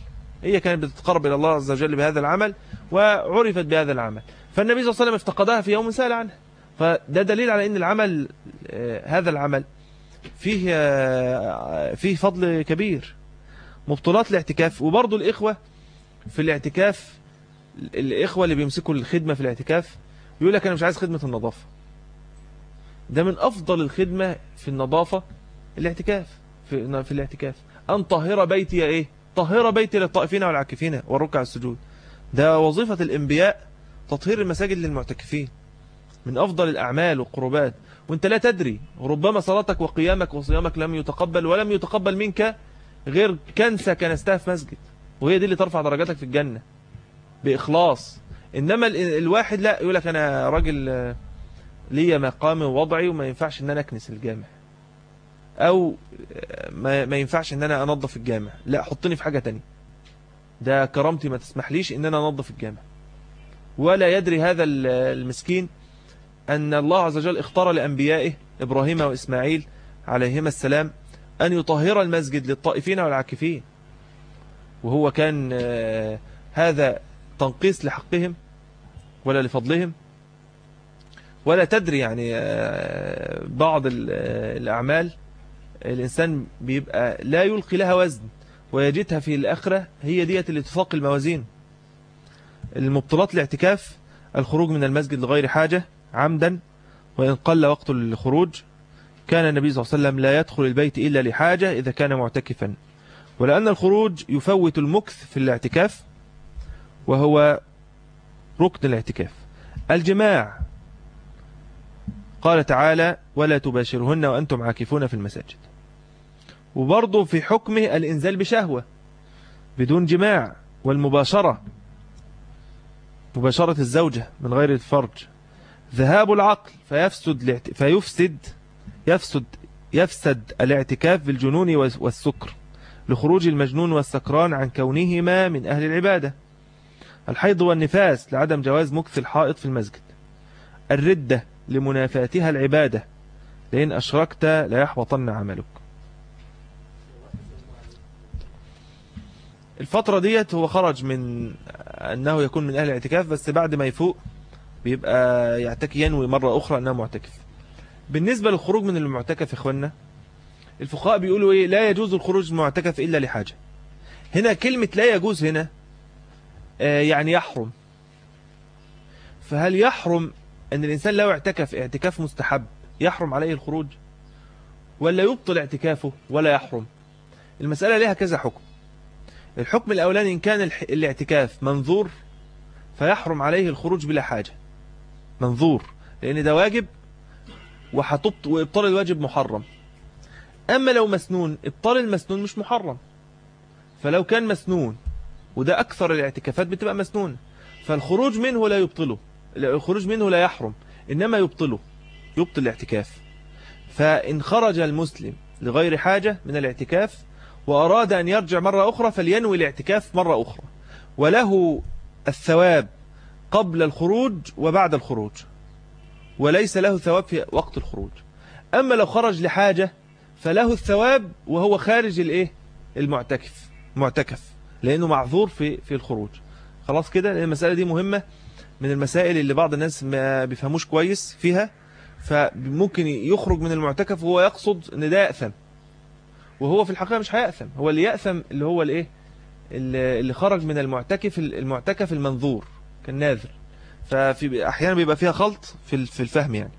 هي كانت بتتقرب إلى الله عز وجل بهذا العمل وعرفت بهذا العمل. فالنبي صلى الله عليه وسلم افتقدها في يوم سأل عنها فده دليل على إن العمل آه، هذا العمل فيه آه، فيه فضل كبير. مبطلات الاعتكاف. وبرضه الإخوة في الاعتكاف الإخوة اللي بيمسكوا الخدمة في الاعتكاف يقول لك أنا مش عايز خدمة النظافة. ده من أفضل الخدمة في النظافة الاعتكاف في, في الاعتكاف. أن طهر بيتي إيه؟ طهر بيتي للطائفين والعاكفين والركع السجود ده وظيفة الأنبياء تطهير المساجد للمعتكفين. من أفضل الأعمال والقربات. وأنت لا تدري ربما صلاتك وقيامك وصيامك لم يتقبل ولم يتقبل منك غير كنسة كنستها في مسجد. وهي دي اللي ترفع درجاتك في الجنة. بإخلاص. إنما الواحد لا يقول لك أنا راجل ليا مقامي ووضعي وما ينفعش إن أنا أكنس الجامع. أو ما, ما ينفعش إن أنا أنظف الجامع. لا حطني في حاجة تانية. ده كرامتي ما تسمحليش إن أنا أنظف الجامع. ولا يدري هذا المسكين أن الله عز وجل اختار لأنبيائه إبراهيم وإسماعيل عليهما السلام أن يطهر المسجد للطائفين والعاكفين. وهو كان آه، هذا تنقيس لحقهم ولا لفضلهم؟ ولا تدري يعني آه، بعض الأعمال الإنسان بيبقى لا يلقي لها وزن ويجدها في الآخرة هي ديت اللي تفاق الموازين. المبطلات الاعتكاف الخروج من المسجد لغير حاجة عمدا وإن قل وقت الخروج كان النبي صلى الله عليه وسلم لا يدخل البيت إلا لحاجة إذا كان معتكفا. ولأن الخروج يفوت المكث في الاعتكاف وهو ركن الاعتكاف. الجماع. قال تعالى ولا تباشرهن وأنتم عاكفون في المساجد. وبرضه في حكمه الإنزال بشهوة بدون جماع والمباشرة. مباشرة الزوجة من غير الفرج. ذهاب العقل فيفسد فيفسد يفسد يفسد الاعتكاف بالجنون والسكر. لخروج المجنون والسكران عن كونهما من أهل العبادة. الحيض والنفاس لعدم جواز مكث الحائط في المسجد. الردة لمنافاتها العبادة. لأن أشركت لا يحبطن عملك. الفترة ديت هو خرج من أنه يكون من أهل الاعتكاف بس بعد ما يفوق بيبقى يعتكي ينوي مرة أخرى أنه معتكف. بالنسبة للخروج من المعتكف إخواننا الفقهاء بيقولوا إيه لا يجوز الخروج من المعتكف إلا لحاجة. هنا كلمة لا يجوز هنا يعني يحرم. فهل يحرم أن الإنسان لو اعتكف اعتكاف مستحب. يحرم عليه الخروج؟ ولا يبطل اعتكافه ولا يحرم؟ المسألة لها كذا حكم. الحكم الأولاني إن كان الاعتكاف منظور فيحرم عليه الخروج بلا حاجة. منظور. لأن ده واجب وحطبط وإبطال الواجب محرم. أما لو مسنون إبطال المسنون مش محرم. فلو كان مسنون وده أكثر الاعتكافات بتبقى مسنون فالخروج منه لا يبطله. الخروج منه لا يحرم. إنما يبطله. يبطل الاعتكاف. فإن خرج المسلم لغير حاجة من الاعتكاف وأراد أن يرجع مرة أخرى فلينوي الاعتكاف مرة أخرى. وله الثواب قبل الخروج وبعد الخروج. وليس له ثواب في وقت الخروج. أما لو خرج لحاجة فله الثواب وهو خارج الإيه؟ المعتكف. معتكف. لأنه معذور في في الخروج. خلاص كده لأن المسألة دي مهمة من المسائل اللي بعض الناس ما بيفهموش كويس فيها فممكن يخرج من المعتكف وهو يقصد إن ده يأثم. وهو في الحقيقة مش هيأثم. هو اللي يأثم اللي هو الإيه؟ اللي خرج من المعتكف المعتكف المنظور كالناذر. ففي أحيانا بيبقى فيها خلط في في الفهم يعني.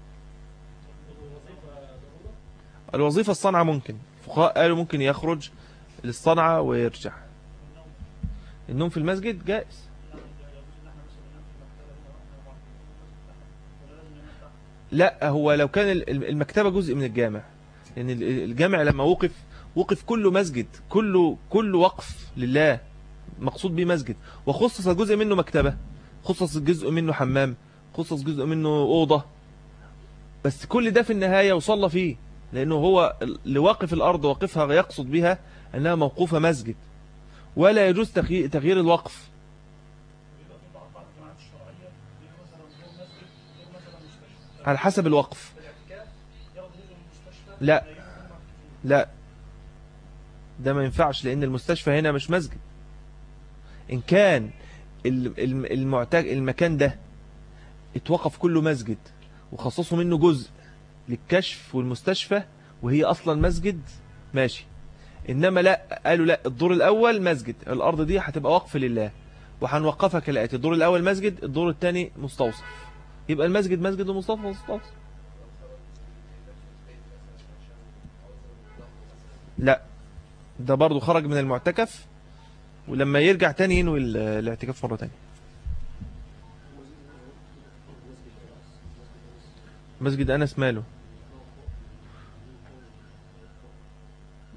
الوظيفة الصنعة ممكن. فقهاء قالوا ممكن يخرج للصنعة ويرجع. النوم في المسجد جائز. لا هو لو كان المكتبة جزء من الجامع لأن الجامع لما وقف وقف كله مسجد كله كله وقف لله مقصود به مسجد وخصص جزء منه مكتبة خصص جزء منه حمام خصص جزء منه أوضة بس كل ده في النهاية وصلى فيه لأنه هو لواقف الأرض وقفها يقصد بها أنها موقوفة مسجد. ولا يجوز تغيير الوقف. على حسب الوقف. لا. لا. ده ما ينفعش لأن المستشفى هنا مش مسجد. إن كان المكان ده اتوقف كله مسجد وخصصوا منه جزء للكشف والمستشفى وهي أصلا مسجد ماشي. إنما لا قالوا لا الدور الأول مسجد الأرض دي هتبقى وقف لله. وهنوقفها كالآتي الدور الأول مسجد الدور الثاني مستوصف. يبقى المسجد مسجد ومصطفى مستوصف لا. ده برضو خرج من المعتكف ولما يرجع تاني ينوي الاعتكاف مرة تاني مسجد أنس ماله؟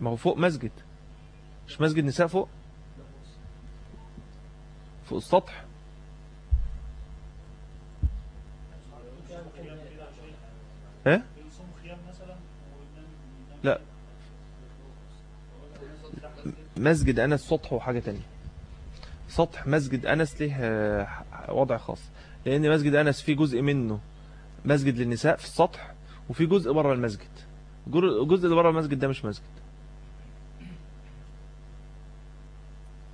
ما هو فوق مسجد. مش مسجد نساء فوق؟ فوق السطح. إيه لا. مسجد أنس سطح وحاجة تانية. سطح مسجد أنس له آه، وضع خاص. لأن مسجد أنس في جزء منه مسجد للنساء في السطح وفي جزء بره المسجد. الجزء اللي بره المسجد ده مش مسجد.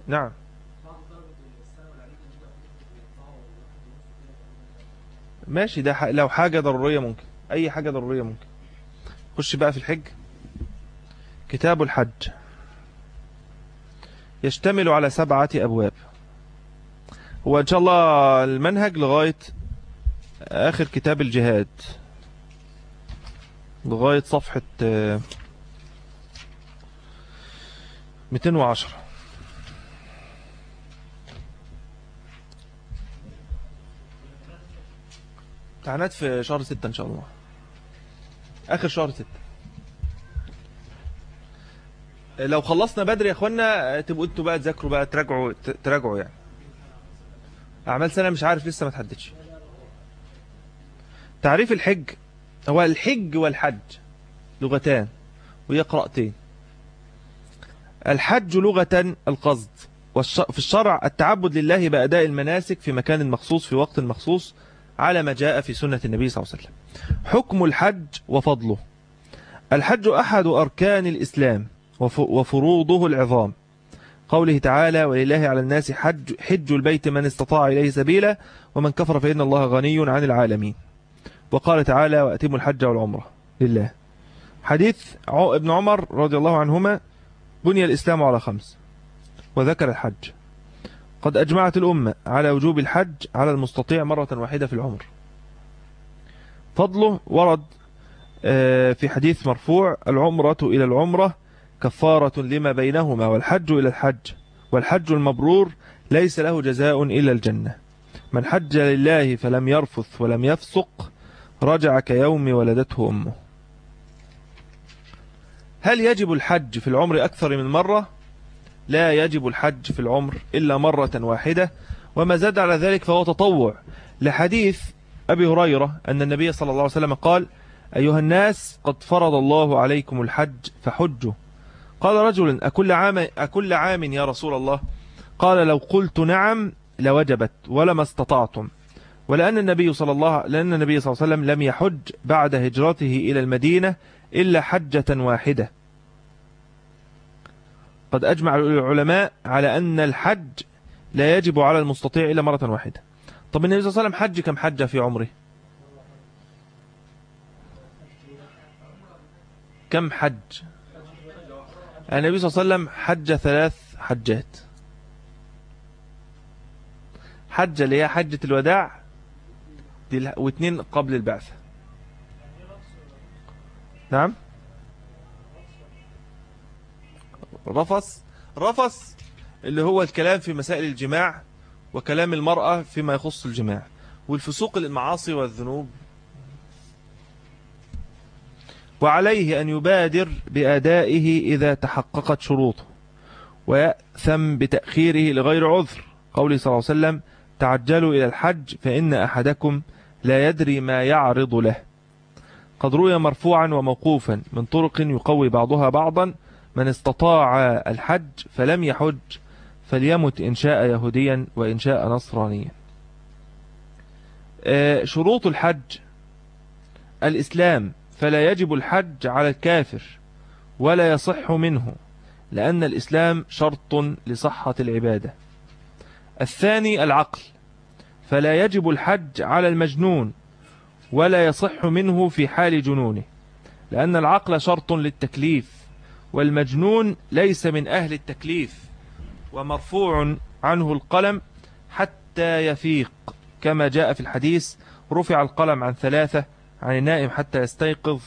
نعم. ماشي ده لو حاجة ضرورية ممكن أي حاجة ضرورية ممكن. خش بقى في الحج. كتاب الحج. يشتمل على سبعة أبواب. هو إن شاء الله المنهج لغاية آخر كتاب الجهاد. لغاية صفحة آه، 210 امتحانات في شهر ستة إن شاء الله. آخر شهر ستة. لو خلصنا بدري يا إخوانا تبقوا أنتوا بقى تذاكروا بقى تراجعوا تراجعوا يعني. أعمال سنة مش عارف لسه ما تحددش. تعريف الحج هو الحج والحج لغتان وهي قراءتين. الحج لغة القصد. في الشرع التعبد لله بأداء المناسك في مكان مخصوص في وقت مخصوص على ما جاء في سنة النبي صلى الله عليه وسلم. حكم الحج وفضله. الحج أحد أركان الإسلام وف- وفروضه العظام. قوله تعالى ولله على الناس حج, حج البيت من استطاع إليه سبيلا ومن كفر فإن الله غني عن العالمين. وقال تعالى وأتموا الحج والعمرة لله. حديث ابن عمر رضي الله عنهما بني الإسلام على خمس وذكر الحج. قد أجمعت الأمة على وجوب الحج على المستطيع مرة واحدة في العمر. فضله ورد آه، في حديث مرفوع العمرة إلى العمرة كفارة لما بينهما والحج إلى الحج والحج المبرور ليس له جزاء إلا الجنة. من حج لله فلم يرفث ولم يفسق رجع كيوم ولدته أمه. هل يجب الحج في العمر أكثر من مرة؟ لا يجب الحج في العمر إلا مرة واحدة وما زاد على ذلك فهو تطوع. لحديث أبي هريرة أن النبي صلى الله عليه وسلم قال أيها الناس قد فرض الله عليكم الحج فحجوا. قال رجل أكل عام, أكل عام يا رسول الله؟ قال لو قلت نعم لوجبت ولما استطعتم. ولأن النبي صلى الله لأن النبي صلى الله عليه وسلم لم يحج بعد هجرته إلى المدينة إلا حجة واحدة. قد أجمع العلماء على أن الحج لا يجب على المستطيع إلا مرة واحدة. طب النبي صلى الله عليه وسلم حج كم حجة في عمره؟ كم حج؟ النبي صلى الله عليه وسلم حج ثلاث حجات. حجة اللي هي حجة الوداع واثنين قبل البعثة. نعم؟ رفص رفص اللي هو الكلام في مسائل الجماع وكلام المرأة فيما يخص الجماع والفسوق المعاصي والذنوب. وعليه أن يبادر بأدائه إذا تحققت شروطه ويأثم بتأخيره لغير عذر. قوله صلى الله عليه وسلم تعجلوا إلى الحج فإن أحدكم لا يدري ما يعرض له. قد روي مرفوعا وموقوفا من طرق يقوي بعضها بعضا من استطاع الحج فلم يحج فليمت إن شاء يهوديا وإن شاء نصرانيا. آه، شروط الحج. الإسلام فلا يجب الحج على الكافر ولا يصح منه لأن الإسلام شرط لصحة العبادة. الثاني العقل. فلا يجب الحج على المجنون ولا يصح منه في حال جنونه لأن العقل شرط للتكليف. والمجنون ليس من أهل التكليف ومرفوع عنه القلم حتى يفيق. كما جاء في الحديث رفع القلم عن ثلاثة عن النائم حتى يستيقظ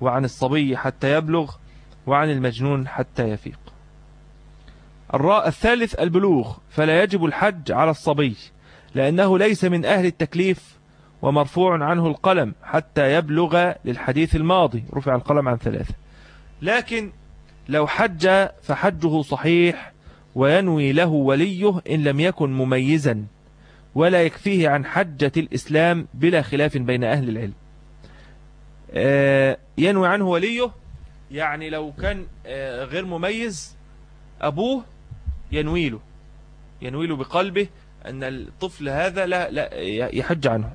وعن الصبي حتى يبلغ وعن المجنون حتى يفيق. الراء الثالث البلوغ فلا يجب الحج على الصبي لأنه ليس من أهل التكليف ومرفوع عنه القلم حتى يبلغ للحديث الماضي. رفع القلم عن ثلاثة. لكن لو حج فحجه صحيح وينوي له وليه إن لم يكن مميزا ولا يكفيه عن حجة الإسلام بلا خلاف بين أهل العلم. آه، ينوي عنه وليه؟ يعني لو كان آه، غير مميز أبوه ينوي له. ينوي له بقلبه أن الطفل هذا لا, لا يحج عنه.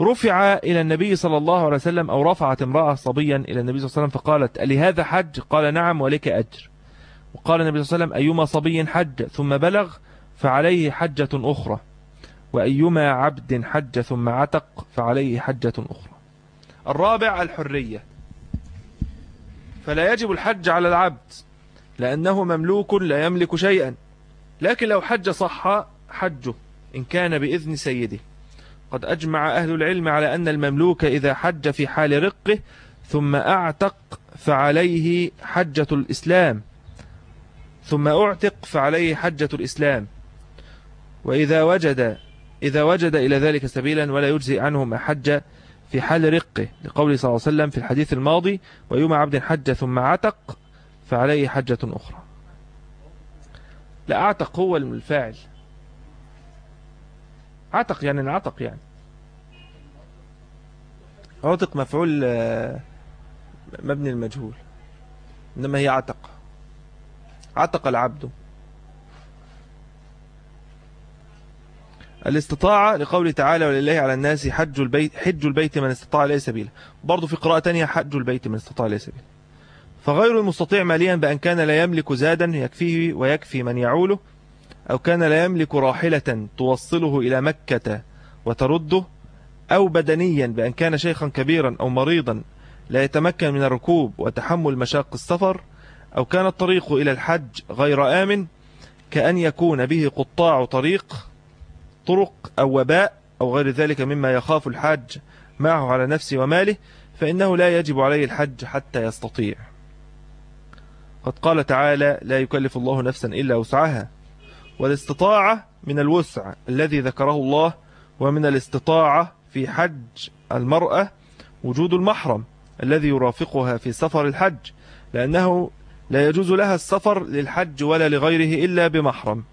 رفع إلى النبي صلى الله عليه وسلم أو رفعت امرأة صبيا إلى النبي صلى الله عليه وسلم فقالت لهذا حج؟ قال نعم ولك أجر. وقال النبي صلى الله عليه وسلم أيما صبي حج ثم بلغ فعليه حجة أخرى وأيما عبد حج ثم عتق فعليه حجة أخرى. الرابع الحرية. فلا يجب الحج على العبد لأنه مملوك لا يملك شيئا لكن لو حج صح حجه إن كان بإذن سيده. قد أجمع أهل العلم على أن المملوك إذا حج في حال رقه ثم أعتق فعليه حجة الإسلام. ثم أعتق فعليه حجة الإسلام. وإذا وجد إذا وجد إلى ذلك سبيلا ولا يجزي عنه ما حج في حال رقه. لقوله صلى الله عليه وسلم في الحديث الماضي ويوم عبد حج ثم عتق فعليه حجة أخرى. لا أعتق هو الفاعل عتق يعني انعتق يعني. عتق مفعول آه، مبني المجهول إنما هي عتق. عتق العبد. الاستطاعة لقوله تعالى ولله على الناس حج البيت حج البيت من استطاع إليه سبيلا. برضه في قراءة تانية حج البيت من استطاع إليه سبيلا. فغير المستطيع ماليا بأن كان لا يملك زادا يكفيه ويكفي من يعوله. أو كان لا يملك راحلة توصله إلى مكة وترده أو بدنيا بأن كان شيخا كبيرا أو مريضا لا يتمكن من الركوب وتحمل مشاق السفر أو كان الطريق إلى الحج غير آمن كأن يكون به قطاع طريق طرق أو وباء أو غير ذلك مما يخاف الحاج معه على نفسه وماله فإنه لا يجب عليه الحج حتى يستطيع. قد قال تعالى لا يكلف الله نفسا إلا وسعها والاستطاعة من الوسع الذي ذكره الله ومن الاستطاعة في حج المرأة وجود المحرم الذي يرافقها في سفر الحج لأنه لا يجوز لها السفر للحج ولا لغيره إلا بمحرم.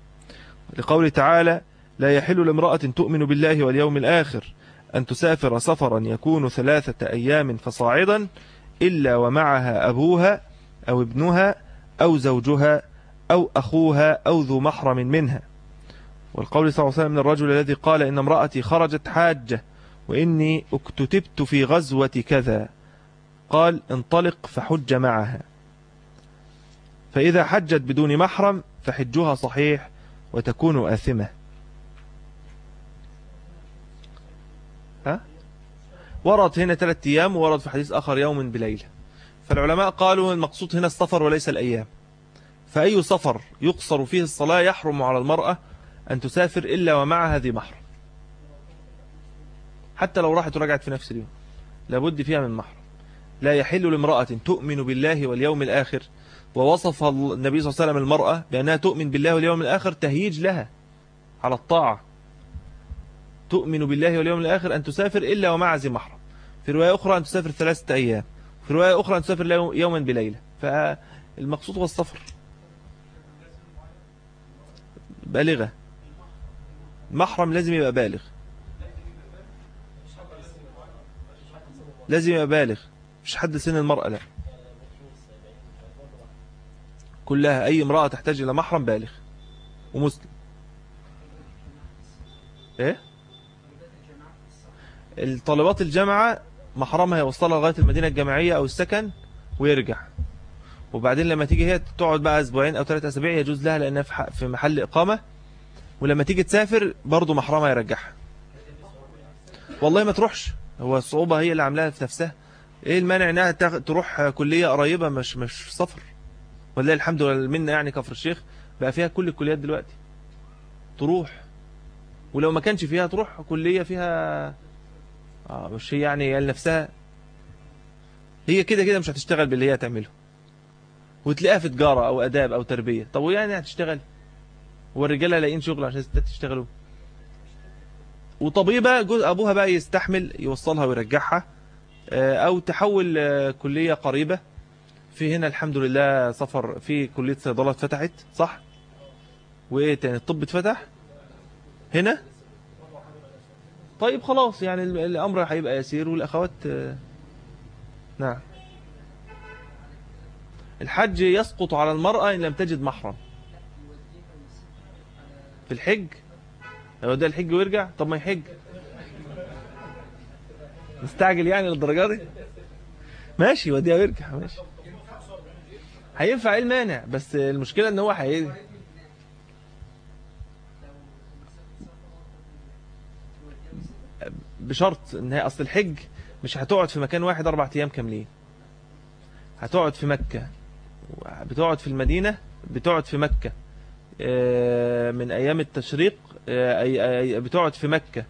لقول تعالى لا يحل لامرأة تؤمن بالله واليوم الآخر أن تسافر سفرا يكون ثلاثة أيام فصاعدا إلا ومعها أبوها أو ابنها أو زوجها أو أخوها أو ذو محرم منها. والقول صلى الله عليه وسلم الرجل الذي قال إن امرأتي خرجت حاجة وإني اكتتبت في غزوة كذا. قال انطلق فحج معها. فإذا حجت بدون محرم فحجها صحيح وتكون آثمة. ها؟ ورد هنا ثلاثة أيام وورد في حديث آخر يوم بليلة. فالعلماء قالوا المقصود هنا السفر وليس الأيام. فأي سفر يقصر فيه الصلاة يحرم على المرأة أن تسافر إلا ومع هذه محرم. حتى لو راحت ورجعت في نفس اليوم. لابد فيها من محرم. لا يحل لامرأة تؤمن بالله واليوم الآخر ووصف النبي صلى الله عليه وسلم المرأة بأنها تؤمن بالله واليوم الآخر تهيج لها على الطاعة. تؤمن بالله واليوم الآخر أن تسافر إلا ومع ذي محرم. في رواية أخرى أن تسافر ثلاثة أيام. في رواية أخرى أن تسافر يوما بليلة. فالمقصود هو السفر. بالغة. محرم لازم يبقى بالغ. لازم يبقى بالغ. مش حد سن المرأة لا. كلها أي امرأة تحتاج إلى محرم بالغ ومسلم. إيه؟ الطالبات الجامعة محرمها يوصلها لغاية المدينة الجامعية أو السكن ويرجع. وبعدين لما تيجي هي تقعد بقى أسبوعين أو ثلاثة أسابيع يجوز لها لأنها في محل إقامة. ولما تيجي تسافر برضه محرمها يرجعها. والله ما تروحش. هو الصعوبة هي اللي عاملاها في نفسها. إيه المانع إنها تروح كلية قريبة؟ مش مش سفر. والله الحمد لله منا يعني كفر الشيخ. بقى فيها كل الكليات دلوقتي. تروح. ولو ما كانش فيها تروح كلية فيها آه مش هي يعني نفسها هي كده كده مش هتشتغل باللي هي تعمله. وتلاقيها في تجارة أو آداب أو تربية. طب ويعني هتشتغل؟ والرجاله لاقيين شغل عشان الستات تشتغلوا. وطبيبة جوز أبوها بقى يستحمل يوصلها ويرجعها آه، أو تحول آه، كلية قريبة. في هنا الحمد لله سفر في كلية صيدلة اتفتحت صح؟ وإيه تاني؟ الطب اتفتح؟ هنا؟ طيب خلاص يعني ال- الأمر هيبقى يسير والأخوات آه، نعم. الحج يسقط على المرأة إن لم تجد محرم. في الحج؟ هو ده الحج ويرجع طب ما يحج. مستعجل يعني للدرجة دي؟ ماشي وديها ويرجع ماشي. هينفع إيه المانع؟ بس المشكلة إن هو هي بشرط إن هي أصل الحج مش هتقعد في مكان واحد أربع أيام كاملين. هتقعد في مكة. بتقعد في المدينة بتقعد في مكة. آه، من أيام التشريق آه، بتقعد في مكة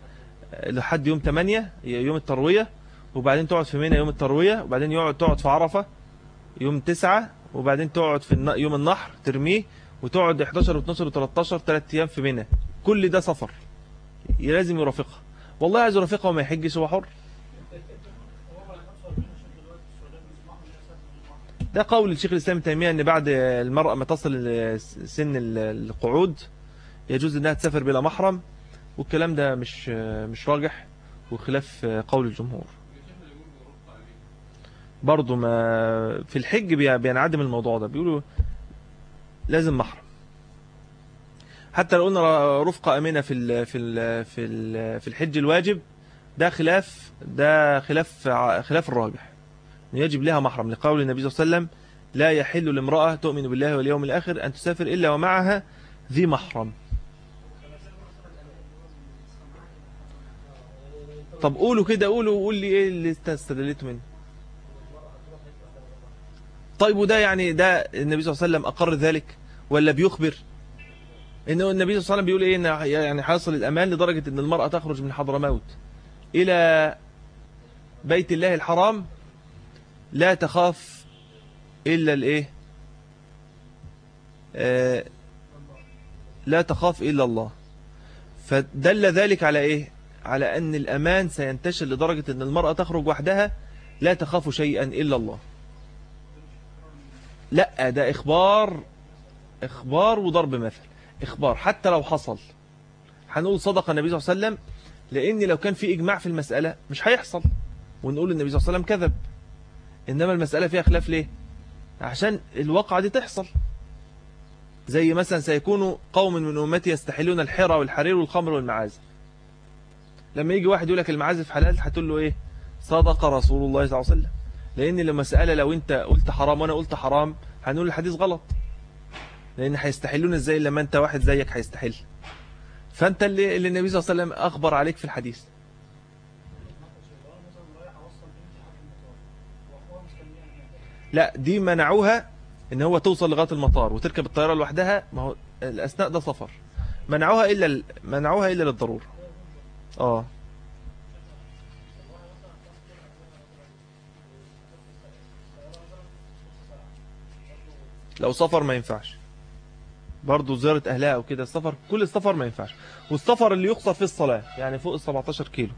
لحد يوم 8 يوم التروية وبعدين تقعد في منى يوم التروية وبعدين يقعد تقعد في عرفة يوم 9 وبعدين تقعد في يوم النحر ترميه وتقعد 11 و12 و13 3 أيام في منى كل ده سفر لازم يرافقها. والله عايز يرافقها وما يحجش هو حر. ده قول الشيخ الإسلام ابن تيمية أن بعد المرأة ما تصل سن القعود يجوز إنها تسافر بلا محرم والكلام ده مش مش راجح وخلاف قول الجمهور. برضه ما في الحج بي- بينعدم الموضوع ده بيقولوا لازم محرم. حتى لو قلنا رفقة أمينة في ال في ال في ال في الحج الواجب ده خلاف ده خلاف خلاف الراجح يجب لها محرم لقول النبي صلى الله عليه وسلم لا يحل لامرأة تؤمن بالله واليوم الآخر أن تسافر إلا ومعها ذي محرم. طب قولوا كده قولوا وقول لي إيه اللي انت استدليت منه؟ طيب وده يعني ده النبي صلى الله عليه وسلم أقر ذلك ولا بيخبر؟ إنه النبي صلى الله عليه وسلم بيقول إيه؟ إن يعني حاصل الأمان لدرجة إن المرأة تخرج من حضرموت إلى بيت الله الحرام لا تخاف إلا الإيه؟ آه لا تخاف إلا الله. فدل ذلك على إيه؟ على أن الأمان سينتشر لدرجة أن المرأة تخرج وحدها لا تخاف شيئا إلا الله. لا ده إخبار إخبار وضرب مثل. إخبار حتى لو حصل. هنقول صدق النبي صلى الله عليه وسلم لأن لو كان في إجماع في المسألة مش هيحصل. ونقول النبي صلى الله عليه وسلم كذب. إنما المسألة فيها خلاف ليه؟ عشان الواقعة دي تحصل. زي مثلا سيكون قوم من أمتي يستحلون الحرى والحرير والخمر والمعازف. لما يجي واحد يقول لك المعازف حلال هتقول له إيه؟ صدق رسول الله صلى الله عليه وسلم. لأن المسألة لو أنت قلت حرام وأنا قلت حرام هنقول الحديث غلط. لأن هيستحلون إزاي؟ لما أنت واحد زيك هيستحل. فأنت اللي, اللي النبي صلى الله عليه وسلم أخبر عليك في الحديث. لا دي منعوها إن هو توصل لغاية المطار وتركب الطيارة لوحدها ما هو الأثناء ده سفر. منعوها إلا ال- منعوها إلا للضرورة. آه. لو سفر ما ينفعش. برضه زيارة أهلها أو كده السفر كل السفر ما ينفعش. والسفر اللي يقصر فيه الصلاة يعني فوق ال 17 كيلو.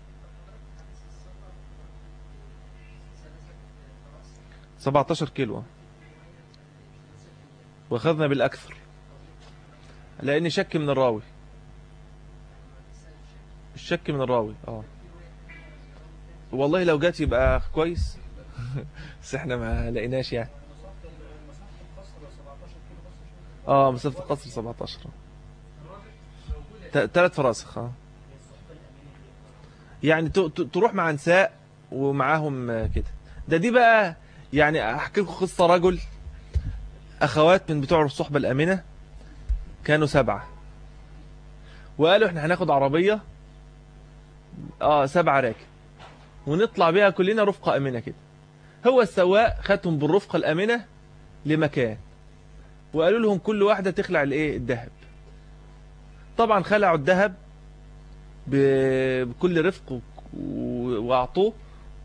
17 كيلو. وأخذنا بالأكثر. لأني شك من الراوي. الشك من الراوي آه. والله لو جات يبقى كويس. بس إحنا ما لقيناش يعني. آه مسافة القصر 17 ثلاث فراسخ آه. يعني تروح مع نساء ومعاهم كده. ده دي بقى يعني أحكي لكم قصة رجل أخوات من بتوع الصحبة الأمنة كانوا سبعة. وقالوا إحنا هناخد عربية آه سبعة راكب. ونطلع بيها كلنا رفقة أمنة كده. هو السواق خدهم بالرفقة الأمنة لمكان. وقالوا لهم كل واحدة تخلع الإيه؟ الذهب. طبعا خلعوا الذهب بكل رفق وأعطوه.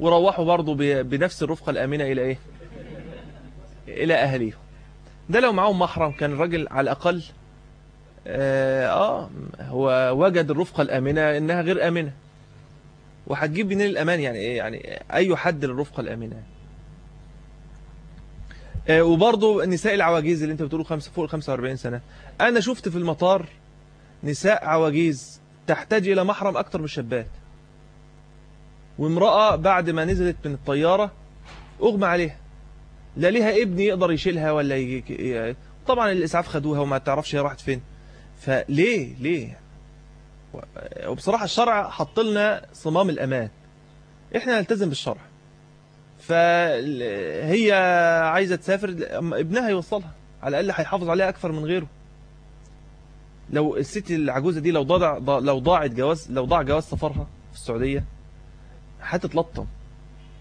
وروحوا برضه بنفس الرفقة الامنة إلى إيه؟ إلى اهاليهم ده لو معاهم محرم كان الراجل على الأقل آه, آه هو وجد الرفقة الآمنة إنها غير آمنة وهتجيب منين الأمان؟ يعني إيه؟ يعني أي حد للرفقة الآمنة آه وبرضه النساء العواجيز اللي أنت بتقوله خمسة فوق ال 45 سنة. أنا شفت في المطار نساء عواجيز تحتاج إلى محرم أكتر من الشابات وامرأة بعد ما نزلت من الطيارة أغمى عليها لا ليها ابن يقدر يشيلها ولا ي... طبعا الإسعاف خدوها وما تعرفش هي راحت فين. فليه؟ ليه؟ وبصراحة الشرع حط لنا صمام الأمان. إحنا نلتزم بالشرع. فهي عايزة تسافر ابنها يوصلها. على الأقل هيحافظ عليها أكثر من غيره. لو الست العجوزة دي لو ضاع لو ضاعت جواز لو ضاع جواز سفرها في السعودية هتتلطم.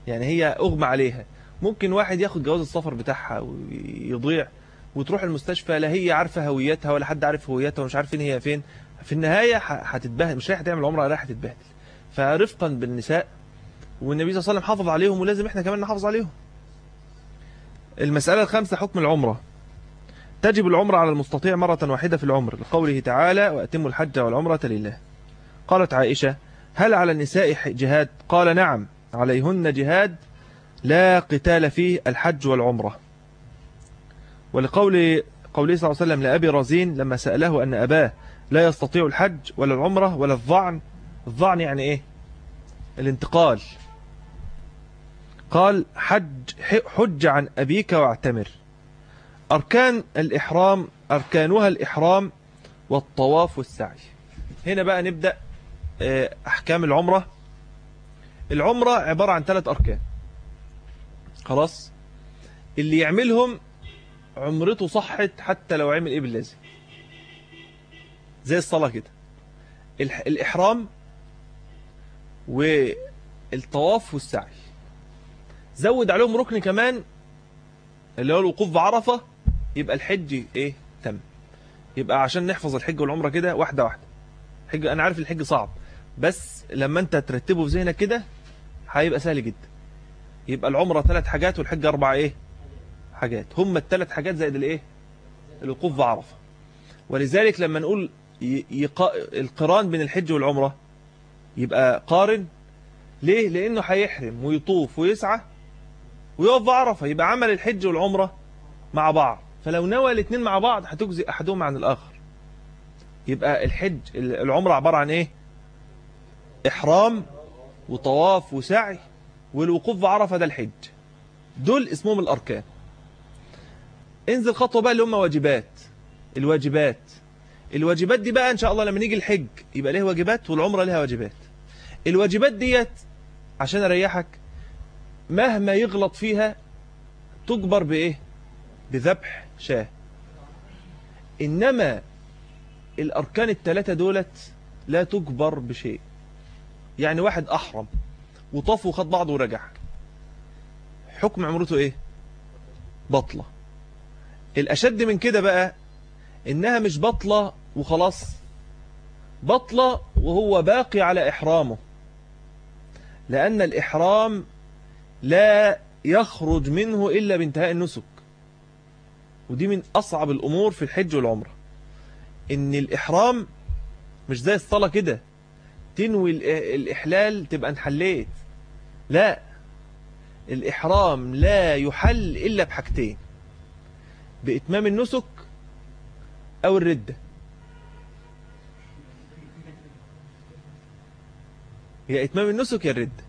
يعني هي أغمى عليها. ممكن واحد ياخد جواز السفر بتاعها ويضيع وتروح المستشفى لا هي عارفة هويتها ولا حد عارف هويتها ومش عارف فين هي فين. في النهاية هتتبهدل. مش رايح تعمل عمرة رايح تتبهدل. فرفقا بالنساء. والنبي صلى الله عليه وسلم حافظ عليهم ولازم إحنا كمان نحافظ عليهم. المسألة الخامسة حكم العمرة. تجب العمرة على المستطيع مرة واحدة في العمر لقوله تعالى وأتم الحج والعمرة لله. قالت عائشة هل على النساء جهاد؟ قال نعم عليهن جهاد لا قتال فيه الحج والعمرة. ولقول قوله صلى الله عليه وسلم لأبي رزين لما سأله أن أباه لا يستطيع الحج ولا العمرة ولا الظعن الظعن يعني إيه؟ الانتقال. قال حج حج عن أبيك واعتمر. أركان الإحرام أركانها الإحرام والطواف والسعي. هنا بقى نبدأ آه، أحكام العمرة. العمرة عبارة عن ثلاث أركان. خلاص؟ اللي يعملهم عمرته صحت حتى لو عمل إيه باللازم. زي الصلاة كده. الإحرام والطواف والسعي. زود عليهم ركن كمان اللي هو الوقوف بعرفة. يبقى الحج إيه؟ تم. يبقى عشان نحفظ الحج والعمرة كده واحدة واحدة. حج أنا عارف الحج صعب. بس لما انت ترتبه في ذهنك كده هيبقى سهل جدا. يبقى العمرة ثلاث حاجات والحج أربع إيه؟ حاجات. هم الثلاث حاجات زائد الإيه؟ الوقوف بعرفة ولذلك لما نقول يقا... القران بين الحج والعمرة يبقى قارن. ليه؟ لأنه هيحرم ويطوف ويسعى ويقف بعرفة يبقى عمل الحج والعمرة مع بعض. فلو نوى الاثنين مع بعض هتجزي أحدهم عن الآخر. يبقى الحج العمرة عبارة عن إيه؟ إحرام وطواف وسعي والوقوف بعرفة ده الحج. دول اسمهم الأركان. انزل خطوة بقى اللي هم واجبات. الواجبات. الواجبات دي بقى إن شاء الله لما نيجي الحج يبقى ليه واجبات والعمرة لها واجبات. الواجبات ديت عشان أريحك مهما يغلط فيها تجبر بإيه؟ بذبح شاة. إنما الأركان الثلاثة دولت لا تجبر بشيء. يعني واحد أحرم وطاف وخد بعضه ورجع. حكم عمرته إيه؟ بطلة. الأشد من كده بقى إنها مش بطلة وخلاص. بطلة وهو باقي على إحرامه. لأن الإحرام لا يخرج منه إلا بانتهاء النسك. ودي من أصعب الأمور في الحج والعمرة. إن الإحرام مش زي الصلاة كده. تنوي الإحلال تبقى انحليت. لا. الإحرام لا يحل إلا بحاجتين. بإتمام النسك أو الردة. يا إتمام النسك يا الردة.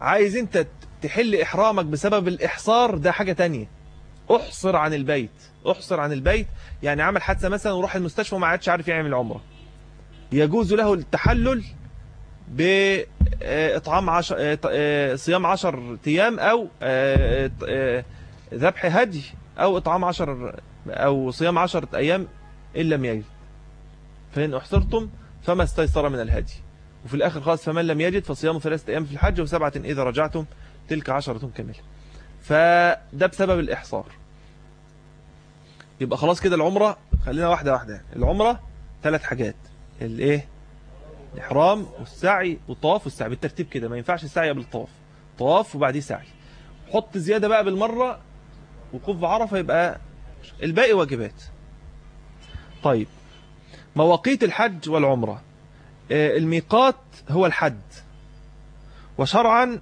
عايز أنت تحل إحرامك بسبب الإحصار ده حاجة تانية. أحصر عن البيت. أحصر عن البيت. يعني عمل حادثة مثلا وراح المستشفى وما عادش عارف يعمل عمرة. يجوز له التحلل بإطعام عشر صيام عشر أيام أو ذبح هدي أو إطعام عشر أو صيام عشرة أيام إن لم يجد. فإن أحصرتم فما استيسر من الهدي. وفي الآخر خالص فمن لم يجد فصيام ثلاثة أيام في الحج وسبعة إذا رجعتم تلك عشرة كاملة. فده بسبب الإحصار. يبقى خلاص كده العمرة خلينا واحدة واحدة. العمرة ثلاث حاجات. الإيه؟ الإحرام والسعي والطواف والسعي بالترتيب كده ما ينفعش السعي قبل الطواف. طواف وبعديه سعي. حط زيادة بقى بالمرة وقوف بعرفة يبقى الباقي واجبات. طيب مواقيت الحج والعمرة. آه، الميقات هو الحد. وشرعا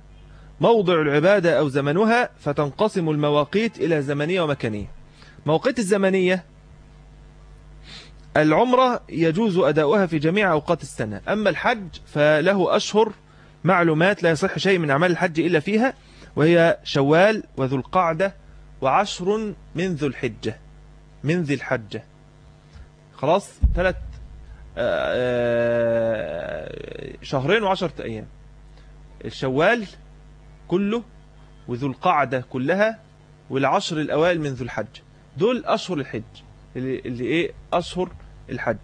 موضع العبادة أو زمنها فتنقسم المواقيت إلى زمنية ومكانية. مواقيت الزمنية العمرة يجوز أداؤها في جميع أوقات السنة. أما الحج فله أشهر معلومات لا يصح شيء من أعمال الحج إلا فيها وهي شوال وذو القعدة وعشر من ذو الحجة من ذي الحجة. خلاص؟ ثلاث آه، آه، شهرين وعشرة أيام. الشوال كله وذو القعدة كلها والعشر الأوائل من ذو الحج. دول أشهر الحج. اللي, اللي إيه؟ أشهر الحج.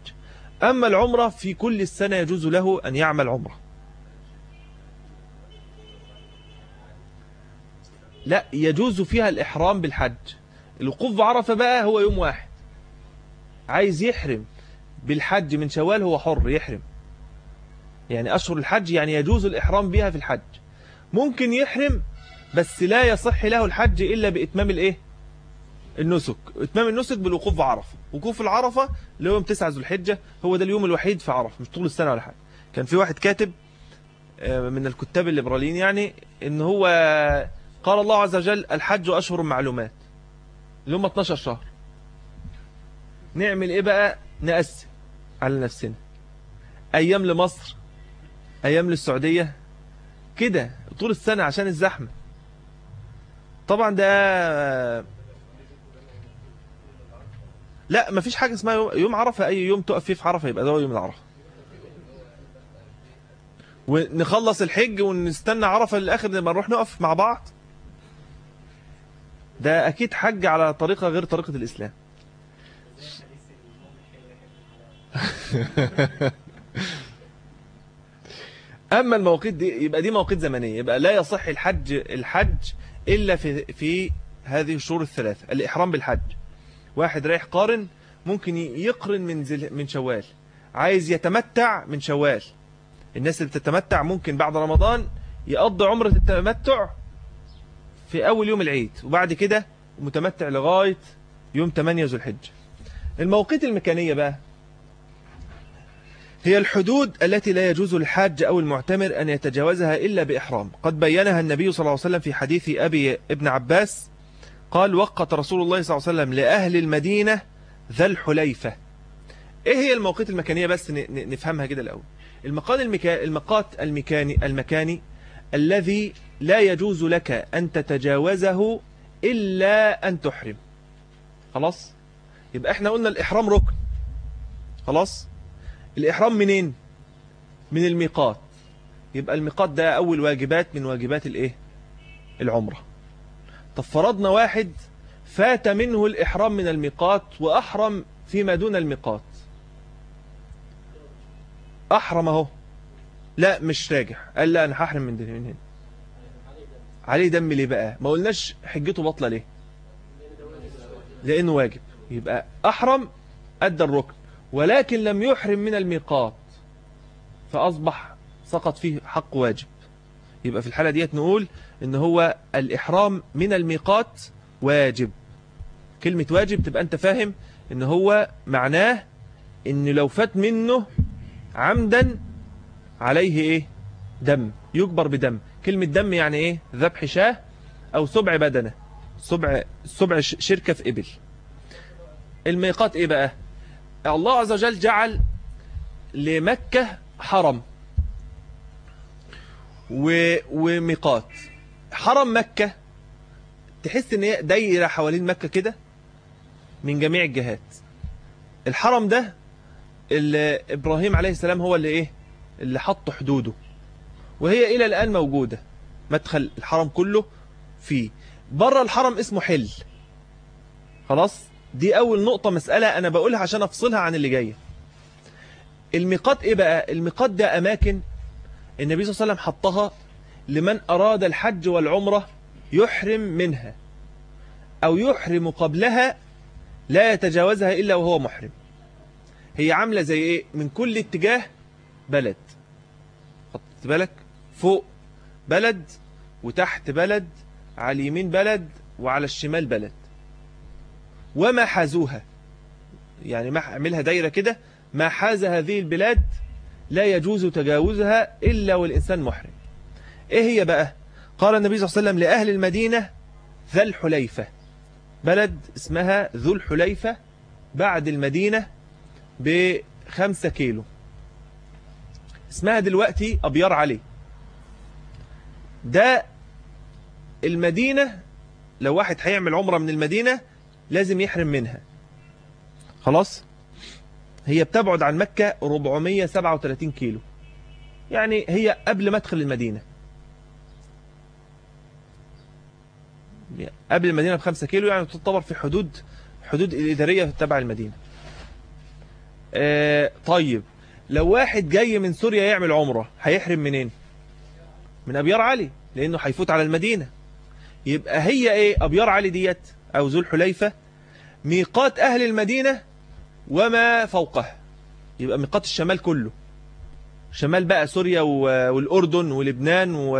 أما العمرة في كل السنة يجوز له أن يعمل عمرة. لا يجوز فيها الإحرام بالحج. الوقوف بعرفة بقى هو يوم واحد. عايز يحرم بالحج من شوال هو حر يحرم. يعني أشهر الحج يعني يجوز الإحرام بها في الحج. ممكن يحرم بس لا يصح له الحج إلا بإتمام الإيه؟ النسك إتمام النسك بالوقوف بعرفة. وقوف العرفة اللي هو يوم 9 ذو الحجة هو ده اليوم الوحيد في عرفة مش طول السنة ولا حاجة. كان في واحد كاتب آه، من الكتاب الليبراليين يعني إن هو قال الله عز وجل الحج أشهر معلومات اللي هم 12 شهر. نعمل إيه بقى؟ نقسم على نفسنا. أيام لمصر أيام للسعودية كده طول السنة عشان الزحمة. طبعا ده لا مفيش حاجة اسمها يوم, عرفة أي يوم تقف فيه في عرفة يبقى ده يوم العرفة. ونخلص الحج ونستنى عرفة للآخر لما نروح نقف مع بعض. ده أكيد حج على طريقة غير طريقة الإسلام. أما المواقيت دي يبقى دي مواقيت زمنية يبقى لا يصح الحج الحج إلا في في هذه الشهور الثلاثة الإحرام بالحج. واحد رايح قارن ممكن يقرن من من شوال. عايز يتمتع من شوال. الناس اللي بتتمتع ممكن بعد رمضان يقضي عمرة التمتع في أول يوم العيد وبعد كده متمتع لغاية يوم 8 ذو الحجة المواقيت المكانية بقى هي الحدود التي لا يجوز للحاج أو المعتمر أن يتجاوزها إلا بإحرام. قد بينها النبي صلى الله عليه وسلم في حديث أبي ابن عباس قال وقت رسول الله صلى الله عليه وسلم لأهل المدينة ذا الحليفة. إيه هي المواقيت المكانية؟ بس نفهمها كده الأول. المقال المكا... المقات المكاني المكاني الذي لا يجوز لك أن تتجاوزه إلا أن تحرم. خلاص؟ يبقى إحنا قلنا الإحرام ركن. خلاص؟ الإحرام منين؟ من الميقات. يبقى الميقات ده أول واجبات من واجبات الإيه؟ العمرة. طب فرضنا واحد فات منه الإحرام من الميقات وأحرم فيما دون الميقات. أحرم أهو. لا مش راجع قال لا أنا هحرم من هنا. عليه دم ليه بقى؟ ما قلناش حجته بطلة ليه؟ لأنه واجب. يبقى أحرم أدى الركن. ولكن لم يحرم من الميقات. فأصبح سقط فيه حق واجب. يبقى في الحالة ديت نقول إن هو الإحرام من الميقات واجب. كلمة واجب تبقى أنت فاهم إن هو معناه إن لو فات منه عمدا عليه إيه؟ دم يجبر بدم. كلمة دم يعني إيه؟ ذبح شاة أو سبع بدنة. سبع, سبع شركة في إبل. الميقات إيه بقى؟ الله عز وجل جعل لمكة حرم وميقات. حرم مكة تحس إن هي دايرة حوالين مكة كده من جميع الجهات. الحرم ده اللي إبراهيم عليه السلام هو اللي إيه؟ اللي حط حدوده. وهي إلى الآن موجودة مدخل الحرم كله فيه. بره الحرم اسمه حل. خلاص؟ دي أول نقطة مسألة أنا بقولها عشان أفصلها عن اللي جاية الميقات إيه بقى؟ الميقات ده أماكن النبي صلى الله عليه وسلم حطها لمن أراد الحج والعمرة يحرم منها أو يحرم قبلها لا يتجاوزها إلا وهو محرم. هي عاملة زي إيه؟ من كل اتجاه بلد. خطت بالك فوق بلد وتحت بلد على اليمين بلد وعلى الشمال بلد. وما حازوها. يعني ما اعملها دايرة كده. ما حاز هذه البلاد لا يجوز تجاوزها إلا والإنسان محرم. إيه هي بقى؟ قال النبي صلى الله عليه وسلم لأهل المدينة ذا الحليفة. بلد اسمها ذو الحليفة بعد المدينة بخمسة كيلو. اسمها دلوقتي أبيار علي. ده المدينة لو واحد هيعمل عمرة من المدينة لازم يحرم منها. خلاص؟ هي بتبعد عن مكة 437 كيلو. يعني هي قبل ما ادخل المدينة. قبل المدينة بخمسة كيلو يعني تعتبر في حدود حدود الإدارية تبع المدينة. آه طيب لو واحد جاي من سوريا يعمل عمرة هيحرم منين؟ من أبيار علي لأنه هيفوت على المدينة. يبقى هي إيه؟ أبيار علي ديت أو ذو الحليفة. ميقات أهل المدينة وما فوقها يبقى ميقات الشمال كله. شمال بقى سوريا والأردن ولبنان و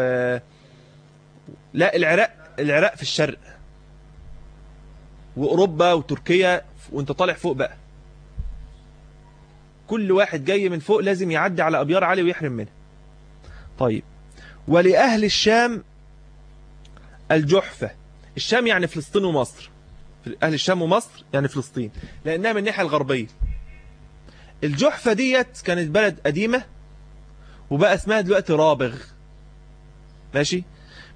لا العراق. العراق في الشرق. وأوروبا وتركيا وأنت طالع فوق بقى. كل واحد جاي من فوق لازم يعدي على أبيار علي ويحرم منها. طيب. ولأهل الشام الجحفة. الشام يعني فلسطين ومصر. أهل الشام ومصر يعني فلسطين. لأنها من الناحية الغربية. الجحفة ديت كانت بلد قديمة وبقى اسمها دلوقتي رابغ. ماشي؟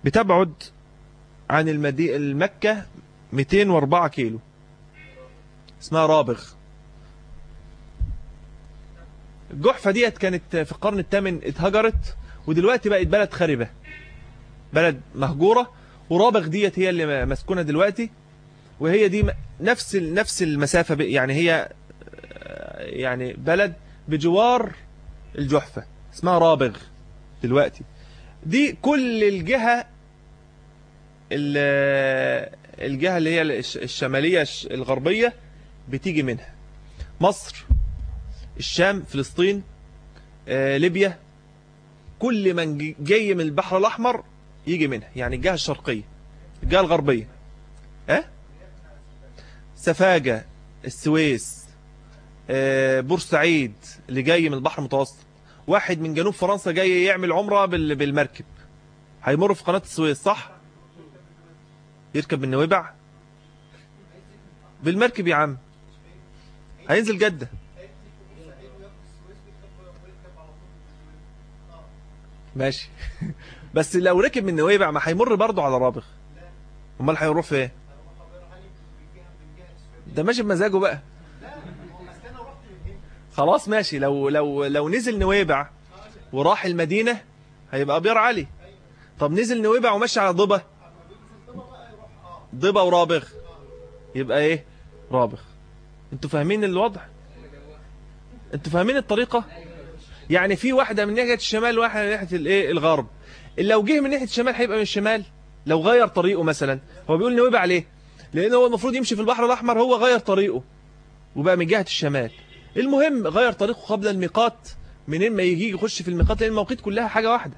بتبعد عن المدي... المكة 204 كيلو. اسمها رابغ. الجحفة ديت كانت في القرن الثامن اتهجرت ودلوقتي بقت بلد خربة بلد مهجورة ورابغ ديت هي اللي مسكونة دلوقتي وهي دي نفس نفس المسافة يعني هي يعني بلد بجوار الجحفة. اسمها رابغ دلوقتي. دي كل الجهة الجهة اللي هي الشمالية الغربية بتيجي منها. مصر الشام فلسطين ليبيا كل من جاي من البحر الأحمر يجي منها يعني الجهة الشرقية الجهة الغربية. آه سفاجة السويس بورسعيد اللي جاي من البحر المتوسط. واحد من جنوب فرنسا جاي يعمل عمرة بالمركب. هيمر في قناة السويس صح؟ يركب من نويبع بالمركب يا عم. هينزل جدة. ماشي. بس لو ركب من نويبع ما هيمر برضه على رابغ. امال هيروح فين؟ ده ماشي بمزاجه بقى. خلاص ماشي. لو لو لو نزل نويبع وراح المدينة هيبقى أبيار علي. طب نزل نويبع ومشي على ضبة. ضبة ورابغ. يبقى إيه؟ رابغ. أنتوا فاهمين الوضع؟ أنتوا فاهمين الطريقة؟ يعني في واحدة من ناحية الشمال وواحدة من ناحية الإيه؟ الغرب. لو جه من ناحية الشمال هيبقى من الشمال. لو غير طريقه مثلا. هو بيقول نويبع ليه؟ لأن هو المفروض يمشي في البحر الأحمر هو غير طريقه. وبقى من جهة الشمال. المهم غير طريقه قبل الميقات. منين ما يجي يخش في الميقات لأن المواقيت كلها حاجة واحدة.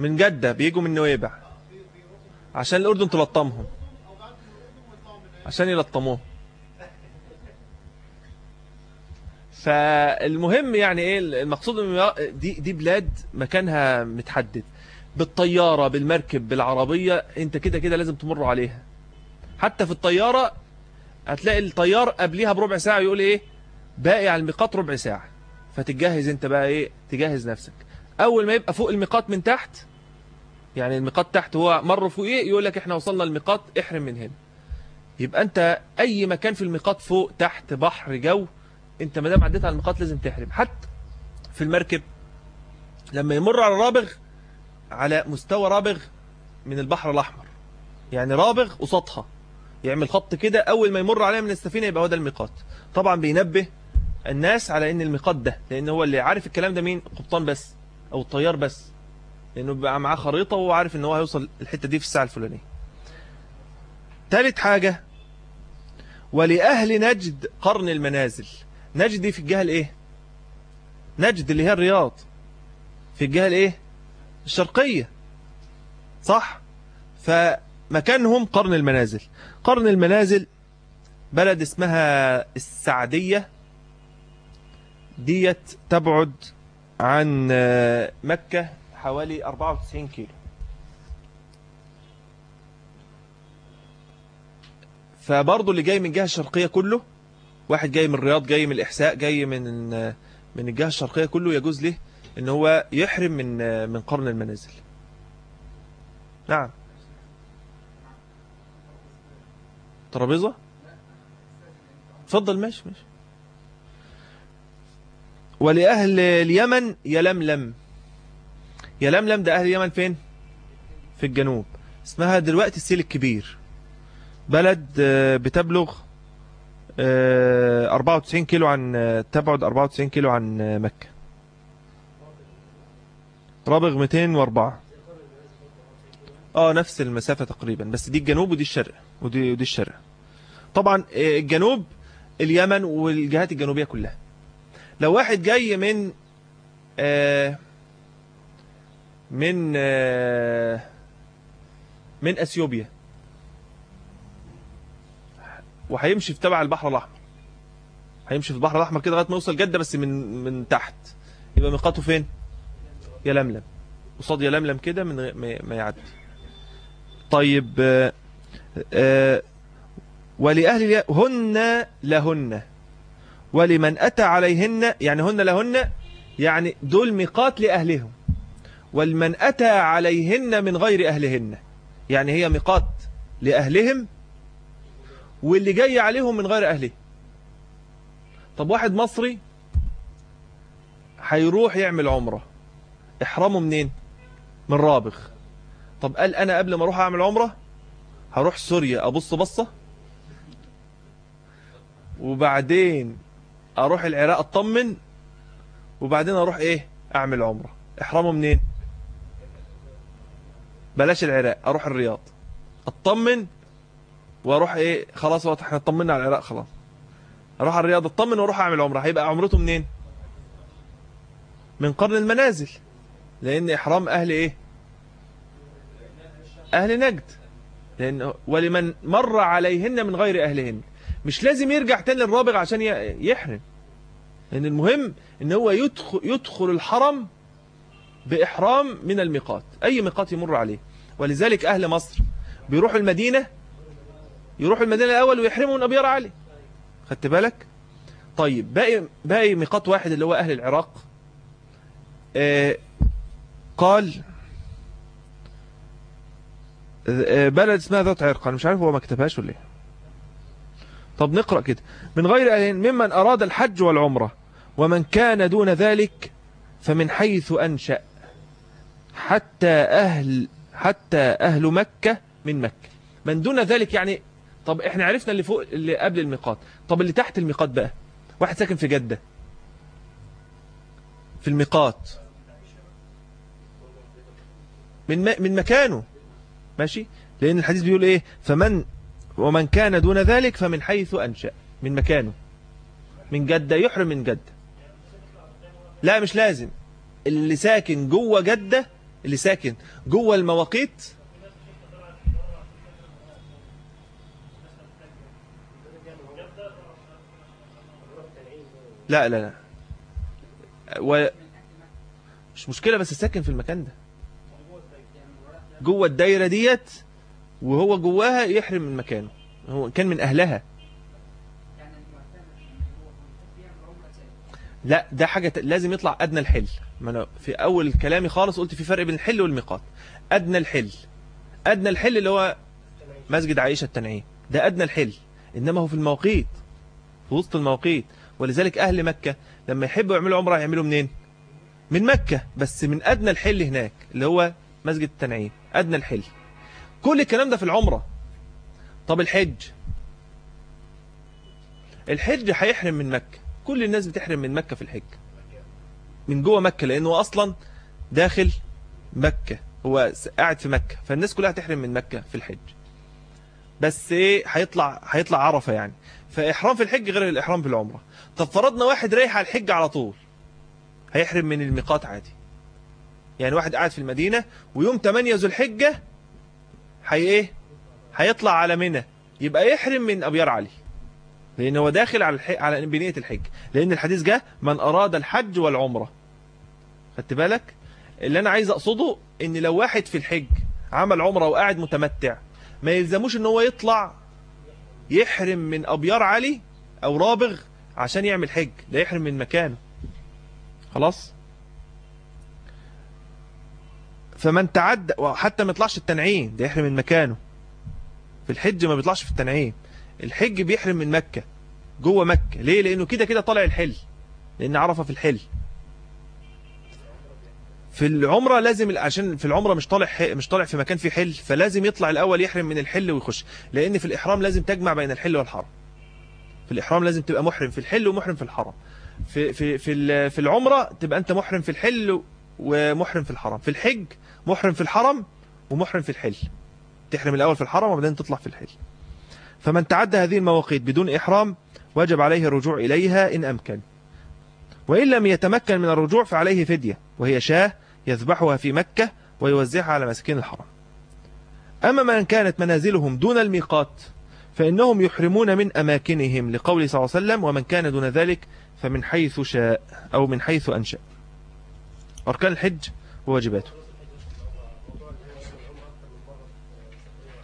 من جدة بيجوا من نويبع. عشان الأردن تلطمهم. عشان يلطموه. فالمهم يعني إيه المقصود دي دي بلاد مكانها متحدد. بالطيارة بالمركب بالعربية أنت كده كده لازم تمر عليها. حتى في الطيارة هتلاقي الطيار قبليها بربع ساعة يقول إيه باقي على الميقات ربع ساعة. فتتجهز أنت بقى إيه تجهز نفسك. أول ما يبقى فوق الميقات من تحت يعني الميقات تحت هو مر فوق إيه يقول لك إحنا وصلنا الميقات احرم من هنا. يبقى أنت أي مكان في الميقات فوق تحت بحر جو أنت ما دام عديت على الميقات لازم تحرم. حتى في المركب لما يمر على رابغ على مستوى رابغ من البحر الأحمر. يعني رابغ قصادها. يعمل خط كده أول ما يمر عليها من السفينة يبقى هو ده الميقات. طبعا بينبه الناس على إن الميقات ده لأن هو اللي عارف الكلام ده مين؟ قبطان بس أو الطيار بس. لأنه بيبقى معاه خريطة وهو عارف إن هو هيوصل الحتة دي في الساعة الفلانية. ثالث حاجة ولأهل نجد قرن المنازل. نجد دي في الجهة الإيه؟ نجد اللي هي الرياض. في الجهة الإيه؟ الشرقية. صح؟ مكانهم قرن المنازل. قرن المنازل بلد اسمها السعدية. ديت تبعد عن آه، مكة. حوالي 94 كيلو. فبرضه اللي جاي من الجهة الشرقية كله واحد جاي من الرياض جاي من الإحساء جاي من من الجهة الشرقية كله يجوز له إن هو يحرم من من قرن المنازل. نعم. ترابيزة؟ اتفضل ماشي ماشي. ولأهل اليمن يلملم. يلملم ده أهل اليمن فين؟ في الجنوب. اسمها دلوقتي السيل الكبير. بلد آه، بتبلغ آه، 94 كيلو عن آه، تبعد 94 كيلو عن آه، مكة. رابغ 204 آه نفس المسافة تقريبا بس دي الجنوب ودي الشرق ودي, ودي الشرق. طبعا آه، الجنوب اليمن والجهات الجنوبية كلها. لو واحد جاي من آه من آه من أثيوبيا. وهيمشي في تبع البحر الأحمر. هيمشي في البحر الأحمر كده لغاية ما يوصل جدة بس من من تحت. يبقى ميقاته فين؟ يلملم قصاد يلملم كده من ما- يعدي. طيب آه آه ولأهل هن لهن. ولمن أتى عليهن يعني هن لهن يعني دول ميقات لأهلهم. ولمن أتى عليهن من غير أهلهن. يعني هي ميقات لأهلهم واللي جاي عليهم من غير أهله. طب واحد مصري هيروح يعمل عمرة. إحرامه منين؟ من رابغ. طب قال أنا قبل ما أروح أعمل عمرة هروح سوريا أبص بصة وبعدين أروح العراق أطمن وبعدين أروح إيه؟ أعمل عمرة. إحرامه منين؟ بلاش العراق أروح الرياض. أطمن وأروح إيه خلاص وقت إحنا اطمنا على العراق خلاص. أروح على الرياض أطمن وأروح أعمل عمرة. هيبقى عمرته منين؟ من قرن المنازل. لأن إحرام أهل إيه؟ أهل نجد. لأن ولمن مر عليهن من غير أهلهن. مش لازم يرجع تاني للرابغ عشان يحرم. لأن المهم إن هو يدخل, يدخل الحرم بإحرام من الميقات. أي ميقات يمر عليه. ولذلك أهل مصر بيروحوا المدينة يروحوا المدينة الأول ويحرموا من أبيار علي. خدت بالك؟ طيب باقي باقي ميقات واحد اللي هو أهل العراق. آه قال آه، بلد اسمها ذات عرق أنا مش عارف هو ما كتبهاش ولا إيه. طب نقرأ كده. من غير أهل ممن أراد الحج والعمرة ومن كان دون ذلك فمن حيث أنشأ. حتى أهل حتى أهل مكة من مكة. من دون ذلك يعني طب إحنا عرفنا اللي فوق اللي قبل الميقات. طب اللي تحت الميقات بقى؟ واحد ساكن في جدة. في الميقات. من من مكانه. ماشي؟ لأن الحديث بيقول إيه؟ فمن ومن كان دون ذلك فمن حيث أنشأ. من مكانه. من جدة يحرم من جدة. لا مش لازم. اللي ساكن جوه جدة اللي ساكن جوه المواقيت. لا لا لا. و... مش مشكلة بس ساكن في المكان ده. جوه الدايرة ديت وهو جواها يحرم من مكانه. هو كان من أهلها. لا ده حاجة لازم يطلع أدنى الحل. ما أنا في أول كلامي خالص قلت في فرق بين الحل والميقات. أدنى الحل. أدنى الحل اللي هو مسجد عائشة التنعيم. ده أدنى الحل. إنما هو في المواقيت في وسط المواقيت ولذلك أهل مكة لما يحبوا يعملوا عمرة يعملوا منين؟ من مكة. بس من أدنى الحل هناك اللي هو مسجد التنعيم. أدنى الحل. كل الكلام ده في العمرة. طب الحج؟ الحج هيحرم من مكة. كل الناس بتحرم من مكة في الحج. من جوه مكة لأنه أصلا داخل مكة هو قاعد في مكة فالناس كلها هتحرم من مكة في الحج. بس إيه هيطلع هيطلع عرفة يعني. فإحرام في الحج غير الإحرام في العمرة. طب فرضنا واحد رايح على الحج على طول هيحرم من الميقات عادي. يعني واحد قاعد في المدينة ويوم 8 ذو الحجة هي إيه؟ هيطلع على منى. يبقى يحرم من ابيار علي لأن هو داخل على الح... على بنية الحج. لأن الحديث جه من أراد الحج والعمرة. خدت بالك؟ اللي أنا عايز أقصده إن لو واحد في الحج عمل عمرة وقاعد متمتع ما يلزموش إن هو يطلع يحرم من أبيار علي أو رابغ عشان يعمل حج ده يحرم من مكانه. خلاص؟ فمن تعدى وحتى ما يطلعش التنعيم ده يحرم من مكانه. في الحج ما بيطلعش في التنعيم. الحج بيحرم من مكة جوه مكة. ليه؟ لأنه كده كده طالع الحل لأن عرفة في الحل. في العمرة لازم عشان في العمرة مش طالع مش طالع في مكان فيه حل فلازم يطلع الأول يحرم من الحل ويخش. لأن في الإحرام لازم تجمع بين الحل والحرم في الإحرام لازم تبقى محرم في الحل ومحرم في الحرم في في في في العمرة تبقى أنت محرم في الحل ومحرم في الحرم في الحج محرم في الحرم ومحرم في الحل. تحرم الأول في الحرم وبعدين تطلع في الحل. فمن تعدى هذه المواقيت بدون إحرام وجب عليه الرجوع إليها إن أمكن. وإن لم يتمكن من الرجوع فعليه فدية وهي شاة يذبحها في مكة ويوزعها على مساكين الحرم. أما من كانت منازلهم دون الميقات فإنهم يحرمون من أماكنهم لقول صلى الله عليه وسلم ومن كان دون ذلك فمن حيث شاء أو من حيث أنشأ. أركان الحج وواجباته.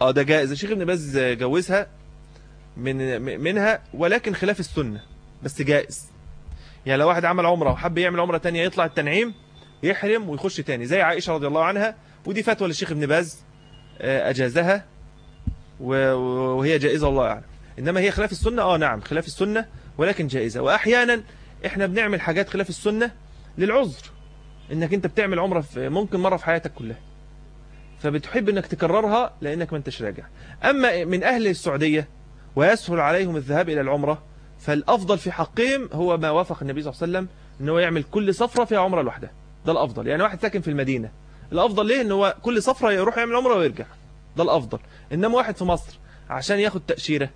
آه ده جائز. الشيخ ابن باز جوزها من منها ولكن خلاف السنة بس جائز. يعني لو واحد عمل عمرة وحب يعمل عمرة تانية يطلع التنعيم يحرم ويخش تاني. زي عائشة رضي الله عنها ودي فتوى للشيخ ابن باز آه، أجازها وهي جائزة الله أعلم. إنما هي خلاف السنة؟ آه نعم خلاف السنة ولكن جائزة. وأحيانا إحنا بنعمل حاجات خلاف السنة للعذر إنك أنت بتعمل عمرة في ممكن مرة في حياتك كلها. فبتحب إنك تكررها لأنك ما أنتش راجع. أما من أهل السعودية ويسهل عليهم الذهاب إلى العمرة فالأفضل في حقهم هو ما وافق النبي صلى الله عليه وسلم أنه يعمل كل سفرة فيها عمرة لوحدها. ده الأفضل. يعني واحد ساكن في المدينة الأفضل ليه أنه هو كل سفرة يروح يعمل عمرة ويرجع؟ ده الأفضل. إنما واحد في مصر عشان ياخد تأشيرة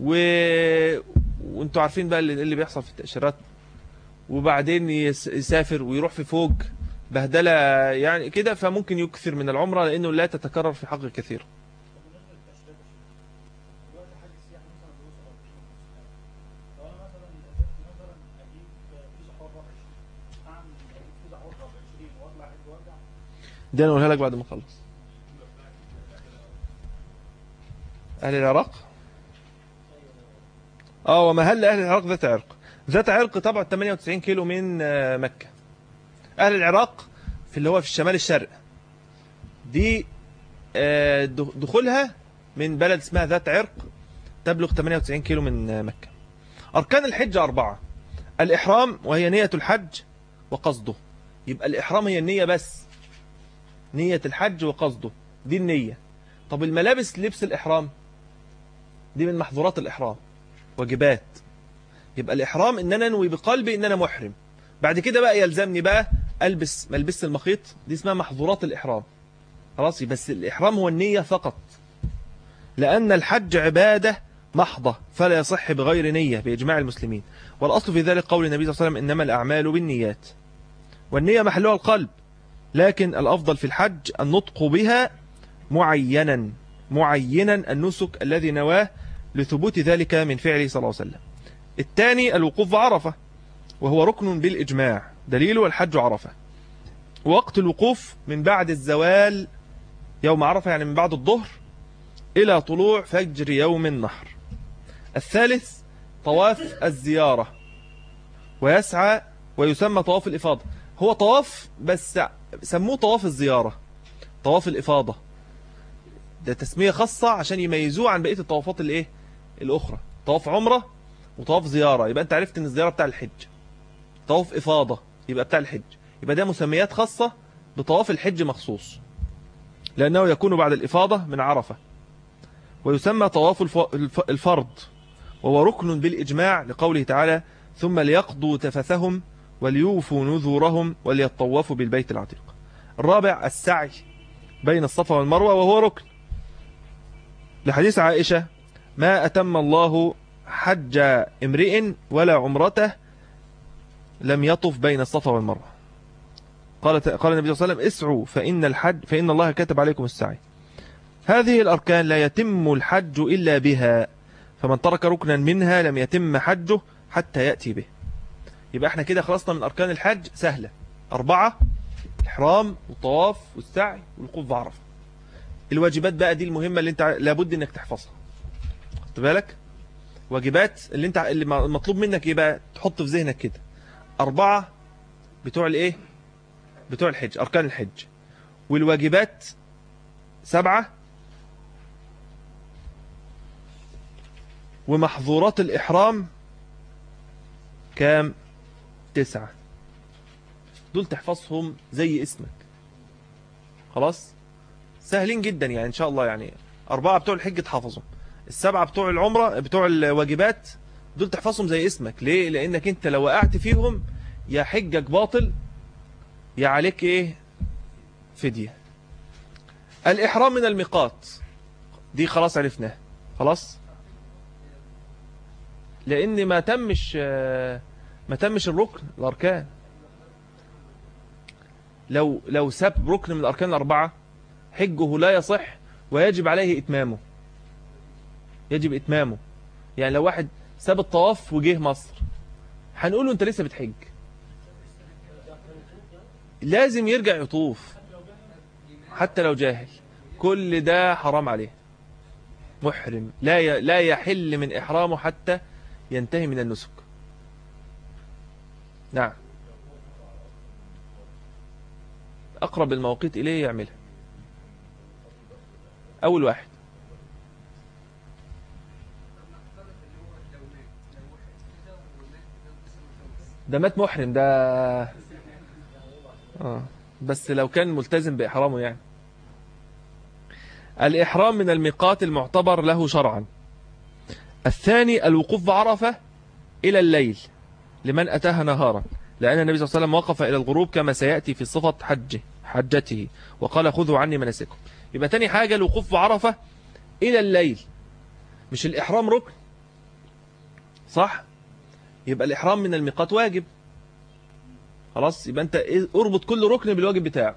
و... وأنتوا عارفين بقى اللي بيحصل في التأشيرات وبعدين يسافر ويروح في فوق بهدلة يعني كده فممكن يكثر من العمرة لأنه لا تتكرر في حق كثير. دي أنا اقولها لك بعد ما أخلص. أهل العراق؟ آه ومهل أهل العراق ذات عرق؟ ذات عرق طبعا 98 كيلو من آه، مكة. أهل العراق في اللي هو في الشمال الشرق. دي آه، دخولها من بلد اسمها ذات عرق تبلغ 98 كيلو من آه، مكة. أركان الحج أربعة. الإحرام وهي نية الحج وقصده. يبقى الإحرام هي النية بس. نية الحج وقصده دي النية. طب الملابس لبس الإحرام؟ دي من محظورات الإحرام. واجبات. يبقى الإحرام إن أنا أنوي بقلبي إن أنا محرم. بعد كده بقى يلزمني بقى ألبس ملبس المخيط دي اسمها محظورات الإحرام. خلاص بس الإحرام هو النية فقط. لأن الحج عبادة محضة فلا يصح بغير نية بإجماع المسلمين. والأصل في ذلك قول النبي صلى الله عليه وسلم إنما الأعمال بالنيات. والنية محلها القلب. لكن الأفضل في الحج النطق بها معينا معينا النسك الذي نواه لثبوت ذلك من فعله صلى الله عليه وسلم. الثاني الوقوف عرفة وهو ركن بالإجماع دليله الحج عرفة. وقت الوقوف من بعد الزوال يوم عرفة يعني من بعد الظهر إلى طلوع فجر يوم النحر. الثالث طواف الزيارة ويسعى ويسمى طواف الإفاضة. هو طواف بس سموه طواف الزيارة طواف الإفاضة. ده تسمية خاصة عشان يميزوه عن بقية الطوافات الإيه؟ الأخرى. طواف عمرة وطواف زيارة. يبقى أنت عرفت أن الزيارة بتاع الحج. طواف إفاضة يبقى بتاع الحج. يبقى ده مسميات خاصة بطواف الحج مخصوص. لأنه يكون بعد الإفاضة من عرفة. ويسمى طواف الفرض. وهو ركن بالإجماع لقوله تعالى ثم ليقضوا تفثهم وليوفوا نذورهم وليطوفوا بالبيت العتيق. الرابع السعي بين الصفا والمروة وهو ركن. لحديث عائشة ما أتم الله حج امرئ ولا عمرته لم يطف بين الصفا والمروة. قال قال النبي صلى الله عليه وسلم اسعوا فإن الحج فإن الله كتب عليكم السعي. هذه الأركان لا يتم الحج إلا بها فمن ترك ركنا منها لم يتم حجه حتى يأتي به. يبقى إحنا كده خلصنا من أركان الحج سهلة. أربعة الإحرام والطواف والسعي والوقوف بعرفة. الواجبات بقى دي المهمة اللي انت لابد انك تحفظها. خدت بالك؟ واجبات اللي انت اللي مطلوب منك إيه بقى تحط في ذهنك كده. أربعة بتوع الايه؟ بتوع الحج أركان الحج. والواجبات سبعة ومحظورات الإحرام كام؟ تسعة. دول تحفظهم زي اسمك. خلاص؟ سهلين جدا يعني إن شاء الله يعني. أربعة بتوع الحج تحفظهم. السبعة بتوع العمرة بتوع الواجبات دول تحفظهم زي اسمك. ليه؟ لأنك أنت لو وقعت فيهم يا حجك باطل يا عليك إيه؟ فدية. الإحرام من الميقات. دي خلاص عرفناه خلاص؟ لأن ما تمش ما تمش الركن الأركان. لو لو ساب ركن من الأركان الأربعة حجه لا يصح ويجب عليه إتمامه. يجب إتمامه. يعني لو واحد ساب الطواف وجه مصر هنقول له أنت لسه بتحج. لازم يرجع يطوف حتى لو جاهل. كل ده حرام عليه. محرم. لا لا يحل من إحرامه حتى ينتهي من النسك. نعم. أقرب المواقيت إليه يعملها. أول واحد. ده مات محرم ده آه. بس لو كان ملتزم بإحرامه يعني. الإحرام من الميقات المعتبر له شرعا. الثاني الوقوف بعرفة إلى الليل. لمن أتاها نهارا. لأن النبي صلى الله عليه وسلم وقف إلى الغروب كما سيأتي في صفة حجه حجته وقال خذوا عني مناسكم يبقى تاني حاجة الوقوف بعرفة إلى الليل. مش الإحرام ركن؟ صح؟ يبقى الإحرام من الميقات واجب. خلاص؟ يبقى أنت أربط كل ركن بالواجب بتاعه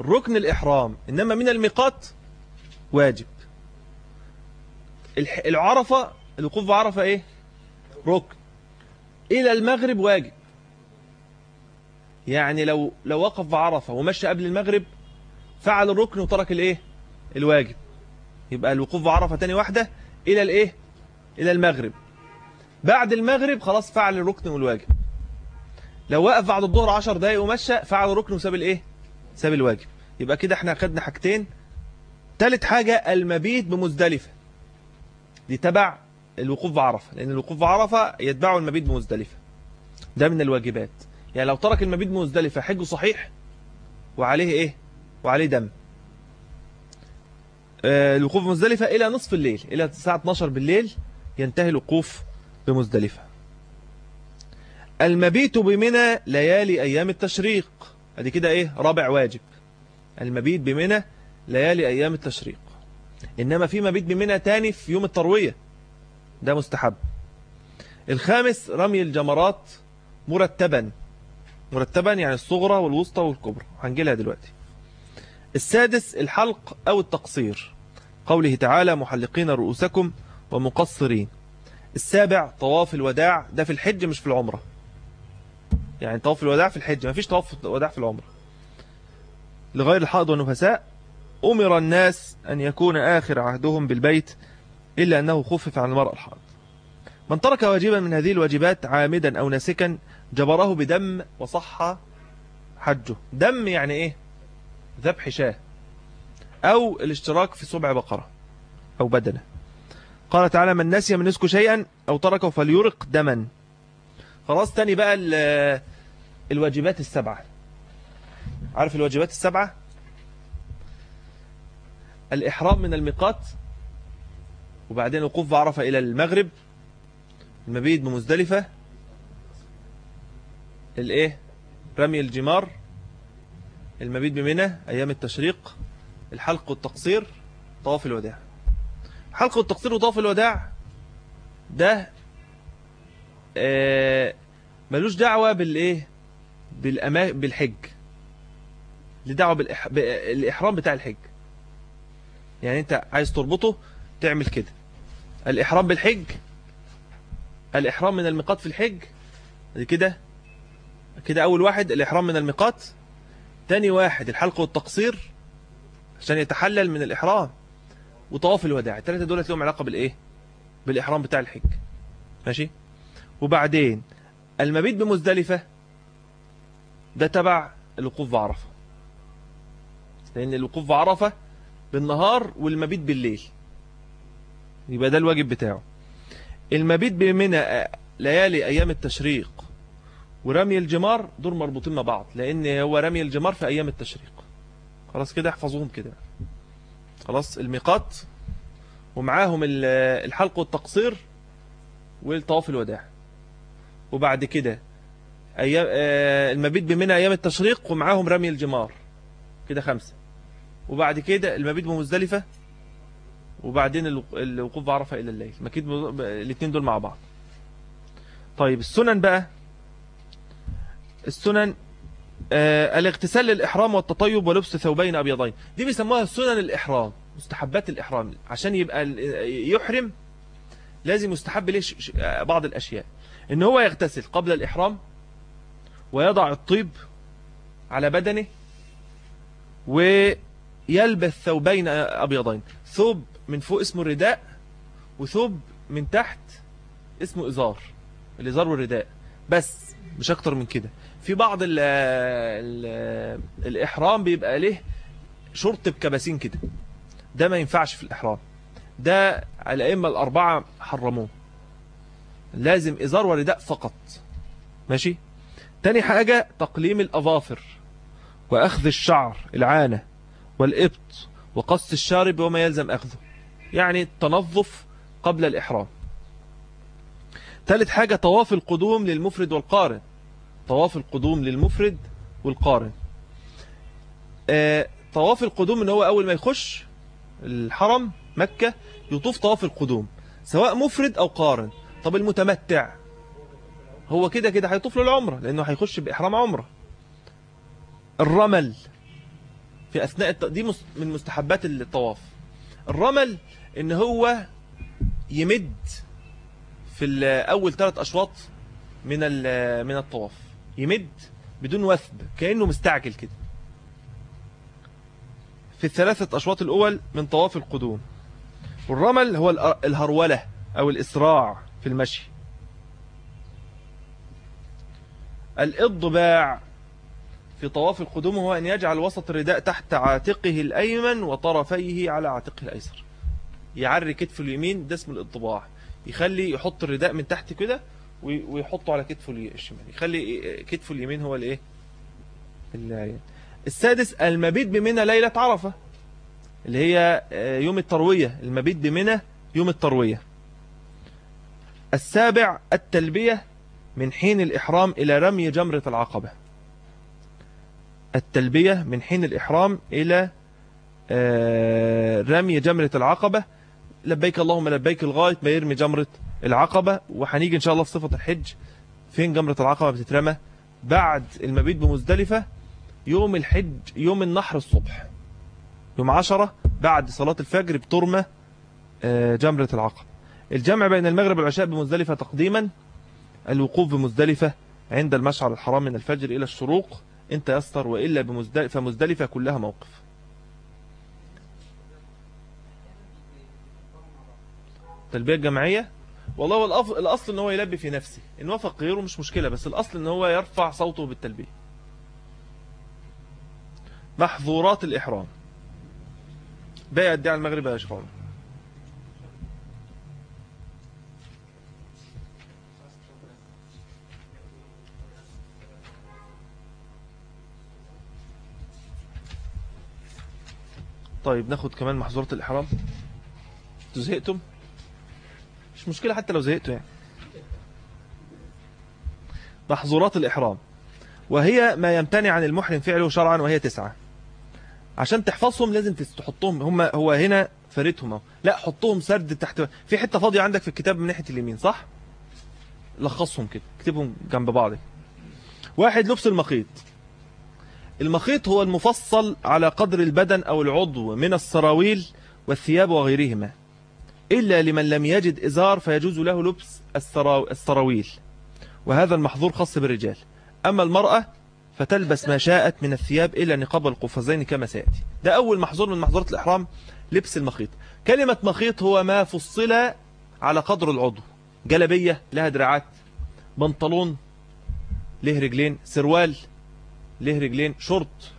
الركن الإحرام إنما من الميقات واجب. العرفة الوقوف بعرفة إيه؟ ركن. إلى المغرب واجب. يعني لو لو وقف بعرفة ومشى قبل المغرب فعل الركن وترك الإيه؟ الواجب. يبقى الوقوف بعرفة تاني واحدة إلى الإيه؟ إلى المغرب. بعد المغرب خلاص فعل الركن والواجب. لو وقف بعد الظهر 10 دقايق ومشى فعل الركن وساب الإيه؟ ساب الواجب. يبقى كده إحنا خدنا حاجتين. تالت حاجة المبيت بمزدلفة. دي تبع الوقوف بعرفة لأن الوقوف بعرفة يتبعه المبيت بمزدلفة. ده من الواجبات. يعني لو ترك المبيت بمزدلفة حجه صحيح وعليه إيه؟ وعليه دم. آه الوقوف بمزدلفة إلى نصف الليل إلى الساعة 12 بالليل ينتهي الوقوف بمزدلفة. المبيت بمنى ليالي أيام التشريق. أدي كده إيه؟ رابع واجب. المبيت بمنى ليالي أيام التشريق. إنما في مبيت بمنى تاني في يوم التروية. ده مستحب. الخامس رمي الجمرات مرتبا. مرتبا يعني الصغرى والوسطى والكبرى. هنجيلها دلوقتي. السادس الحلق أو التقصير. قوله تعالى محلقين رؤوسكم ومقصرين. السابع طواف الوداع. ده في الحج مش في العمرة. يعني طواف الوداع في الحج. ما فيش طواف الوداع في العمرة. لغير الحائض والنفساء أمر الناس أن يكون آخر عهدهم بالبيت إلا أنه خفف عن المرأة الحائض. من ترك واجبا من هذه الواجبات عامدا أو ناسكا جبره بدم وصح حجه. دم يعني إيه؟ ذبح شاة. أو الاشتراك في سبع بقرة أو بدنة. قال تعالى من نسي من نسك شيئا أو تركه فليرق دما. خلاص تاني بقى الواجبات السبعة. عارف الواجبات السبعة؟ الإحرام من الميقات وبعدين الوقوف بعرفة إلى المغرب المبيت بمزدلفة. الإيه؟ رمي الجمار المبيت بمنى أيام التشريق. الحلق والتقصير طواف الوداع. حلق والتقصير وطواف الوداع ده آه ملوش دعوة بالإيه؟ بالأما... بالحج. لدعوة بالإح... بالإحرام بتاع الحج. يعني أنت عايز تربطه تعمل كده. الإحرام بالحج الإحرام من الميقات في الحج دي كده كده أول واحد الإحرام من الميقات. تاني واحد الحلق والتقصير عشان يتحلل من الإحرام وطواف الوداع. الثلاثة دول لهم علاقة بالإيه؟ بالإحرام بتاع الحج. ماشي؟ وبعدين المبيت بمزدلفة ده تبع الوقوف بعرفة. لأن الوقوف بعرفة بالنهار والمبيت بالليل. يبقى ده الواجب بتاعه. المبيت بمنى ليالي أيام التشريق. ورمي الجمار دول مربوطين مع بعض لأن هو رمي الجمار في أيام التشريق. خلاص كده احفظوهم كده. خلاص الميقات ومعاهم الحلق والتقصير والطواف الوداع. وبعد كده أيام المبيت بمنى أيام التشريق ومعاهم رمي الجمار. كده خمسة. وبعد كده المبيت بمزدلفة وبعدين الوقوف بعرفة إلى الليل. مكيد الاثنين دول مع بعض. طيب السنن بقى. السنن آه الاغتسال للإحرام والتطيب ولبس ثوبين أبيضين. دي بيسموها سنن الإحرام مستحبات الإحرام. عشان يبقى يحرم لازم يستحب ليه بعض الأشياء. إن هو يغتسل قبل الإحرام ويضع الطيب على بدنه ويلبس ثوبين أبيضين. ثوب من فوق اسمه الرداء وثوب من تحت اسمه إزار. الإزار والرداء. بس مش أكتر من كده. في بعض ال ال الإحرام بيبقى له شرط بكباسين كده. ده ما ينفعش في الإحرام. ده الأئمة الأربعة حرموه. لازم إزار ورداء فقط. ماشي؟ تاني حاجة تقليم الأظافر وأخذ الشعر العانة والإبط وقص الشارب وما يلزم أخذه. يعني التنظف قبل الإحرام. ثالث حاجة طواف القدوم للمفرد والقارن. طواف القدوم للمفرد والقارن. آه طواف القدوم إن هو أول ما يخش الحرم مكة يطوف طواف القدوم سواء مفرد أو قارن. طب المتمتع؟ هو كده كده هيطوف للعمرة لأنه هيخش بإحرام عمرة. الرمل في أثناء الت... دي من مستحبات الطواف. الرمل إن هو يمد في أول ثلاث أشواط من من الطواف. يمد بدون وثب كأنه مستعجل كده. في الثلاثة أشواط الأول من طواف القدوم. والرمل هو الهرولة أو الإسراع في المشي. الإضباع في طواف القدوم هو أن يجعل وسط الرداء تحت عاتقه الأيمن وطرفيه على عاتقه الأيسر. يعري كتفه اليمين ده اسمه الإضباع يخلي يحط الرداء من تحت كده ويحطه على كتفه الشمال. يخلي كتفه اليمين هو الايه؟ السادس المبيت بمنى ليلة عرفة اللي هي يوم التروية. المبيت بمنى يوم التروية. السابع التلبية من حين الإحرام إلى رمي جمرة العقبة. التلبية من حين الإحرام إلى رمي جمرة العقبة. لبيك اللهم لبيك لغاية ما يرمي جمرة العقبة. وهنيجي إن شاء الله في صفة الحج. فين جمرة العقبة بتترمى؟ بعد المبيت بمزدلفة يوم الحج يوم النحر الصبح. يوم عشرة بعد صلاة الفجر بترمى جمرة العقبة. الجمع بين المغرب والعشاء بمزدلفة تقديما. الوقوف بمزدلفة عند المشعر الحرام من الفجر إلى الشروق. أنت يسطر وإلا بمزدلفة مزدلفة كلها موقف. تلبية الجمعية والله هو الأف... الأصل إن هو يلبي في نفسه. إن وافق غيره مش مشكلة بس الأصل إن هو يرفع صوته بالتلبية. محظورات الإحرام. باقي قد على المغرب يا شيخ طيب ناخد كمان محظورات الإحرام. أنتوا زهقتم؟ مش مشكلة حتى لو زهقتوا يعني. محظورات الإحرام. وهي ما يمتنع عن المحرم فعله شرعا وهي تسعة. عشان تحفظهم لازم تحطهم. هم هو هنا أهو. لا حطهم سرد تحت. في حتة فاضية عندك في الكتاب من ناحية اليمين صح؟ لخصهم كده. اكتبهم جنب بعض واحد لبس المخيط. المخيط هو المفصل على قدر البدن أو العضو من السراويل والثياب وغيرهما. إلا لمن لم يجد إزار فيجوز له لبس السرا- السراويل. وهذا المحظور خاص بالرجال. أما المرأة فتلبس ما شاءت من الثياب إلى نقاب القفازين كما سيأتي. ده أول محظور من محظورات الإحرام لبس المخيط. كلمة مخيط هو ما فصل على قدر العضو. جلبية لها دراعات بنطلون له رجلين سروال له رجلين شورت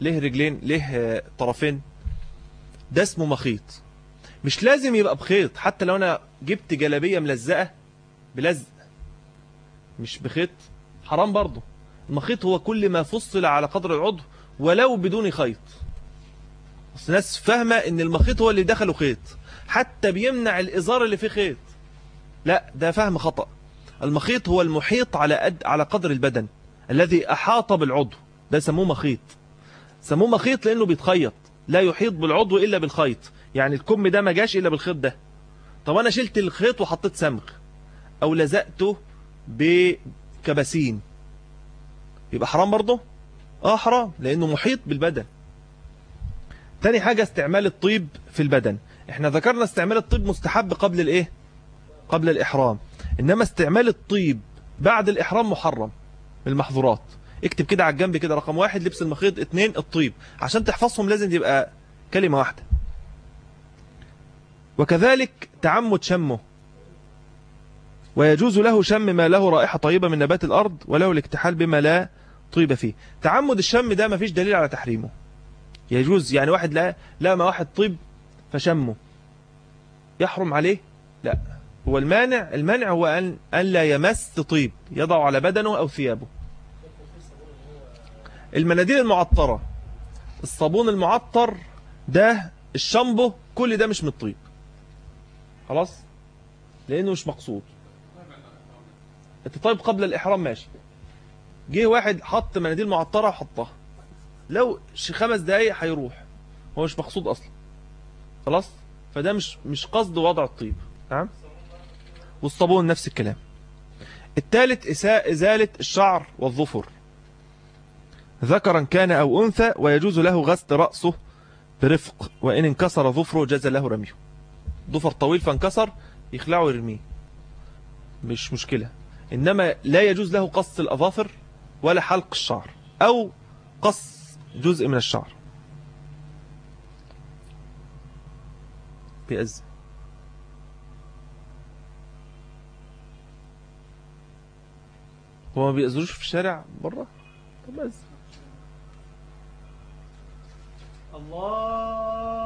له رجلين له طرفين. ده اسمه مخيط. مش لازم يبقى بخيط. حتى لو أنا جبت جلبية ملزقة بلزق مش بخيط. حرام برضه. المخيط هو كل ما فصل على قدر العضو ولو بدون خيط. بس ناس فاهمة إن المخيط هو اللي دخله خيط. حتى بيمنع الإزار اللي فيه خيط. لا ده فهم خطأ. المخيط هو المحيط على قد على قدر البدن الذي أحاط بالعضو. ده سموه مخيط. سموه مخيط لأنه بيتخيط. لا يحيط بالعضو إلا بالخيط. يعني الكم ده ما جاش إلا بالخيط ده. طب أنا شلت الخيط وحطيت صمغ. أو لزقته بكباسين. يبقى حرام برضه؟ آه حرام لأنه محيط بالبدن. تاني حاجة استعمال الطيب في البدن. إحنا ذكرنا استعمال الطيب مستحب قبل الإيه؟ قبل الإحرام. إنما استعمال الطيب بعد الإحرام محرم المحظورات. اكتب كده على الجنب كده رقم واحد لبس المخيط. اتنين الطيب. عشان تحفظهم لازم تبقى كلمة واحدة. وكذلك تعمد شمه. ويجوز له شم ما له رائحة طيبة من نبات الأرض وله الاكتحال بما لا طيب فيه. تعمد الشم ده مفيش دليل على تحريمه. يجوز يعني واحد لا لا ما واحد طيب فشمه. يحرم عليه؟ لا. هو المانع المانع هو أن, أن لا يمس طيب يضع على بدنه أو ثيابه. المناديل المعطرة. الصابون المعطر ده الشامبو كل ده مش من الطيب. خلاص؟ لأنه مش مقصود. أنت طيب قبل الإحرام ماشي. جه واحد حط مناديل معطرة وحطها. لو خمس دقايق هيروح. هو مش مقصود أصلا. خلاص؟ فده مش مش قصد وضع الطيب. نعم والصابون نفس الكلام. الثالث إزالة الشعر والظفر. ذكرا كان أو أنثى ويجوز له غسل رأسه برفق وإن انكسر ظفره جاز له رميه. ظفر طويل فانكسر يخلعه ويرميه مش مشكلة. إنما لا يجوز له قص الأظافر ولا حلق الشعر أو قص جزء من الشعر. بيأذن هو ما بيأذنوش في الشارع بره؟ طب الله!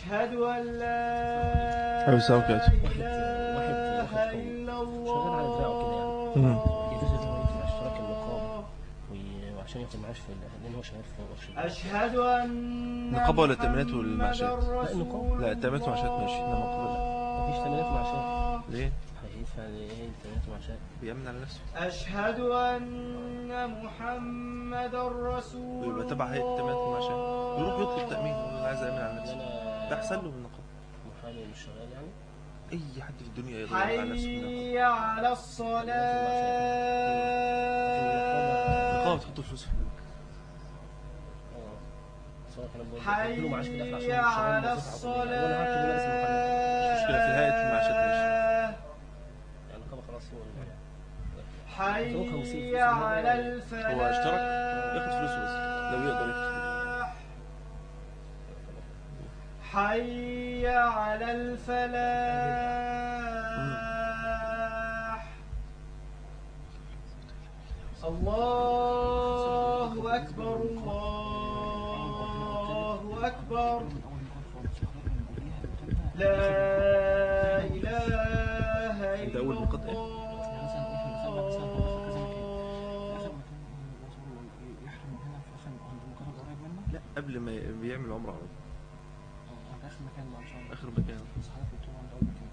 أشهد أن لا. إله إلا الله ان وعشان ياخد معاش في لأن هو شغال في ورشه أشهد أن نقابة ولا تأمينات والمعاشات؟ لا، النقابة. رسول لا، التأمينات والمعاشات ماشي، إنما النقابة لا. مفيش تأمينات ومعاشات. الله. ليه هيدفع إيه التأمينات ومعاشات بيأمن على نفسه أشهد أن محمدا رسول ويبقى تبع هيئة التأمينات والمعاشات يروح يطلب تأمين يقول أنا عايز أأمن على ان أنا ده أحسن له من النقابة محامي مش شغال يعني؟ أي حد في الدنيا يقدر يأمن على حي على الصلاة. النقابة تحط فلوس في آه. بقول حي على. يعني محامي. مش مشكلة، في هيئة المعاشات ماشي. الصلاة يعني خلاص حي على الفلاح. هو اشترك؟ ياخد فلوسه بس لو يقدر ياخد حي على الفلاح الله أكبر الله أكبر لا إله إلا؟ الله قبل ما بيعمل عمرة على طول. آخر مكان ما شاء الله. آخر مكان. حضرتك قلت عند أول مكان.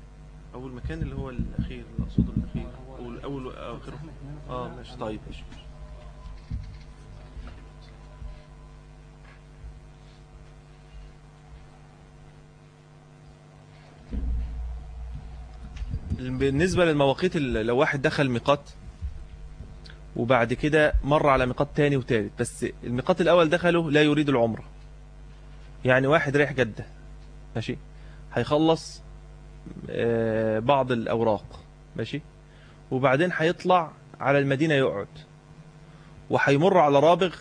أول مكان اللي هو الأخير اللي أقصده الأخير. اول أول واخره إحنا كمان آه ماشي. طيب. ماشي بالنسبة للمواقيت لو واحد دخل ميقات وبعد كده مر على ميقات تاني وتالت بس الميقات الأول دخله لا يريد العمرة. يعني واحد رايح جدة. ماشي؟ هيخلص آه، بعض الأوراق ماشي؟ وبعدين هيطلع على المدينة يقعد. وهيمر على رابغ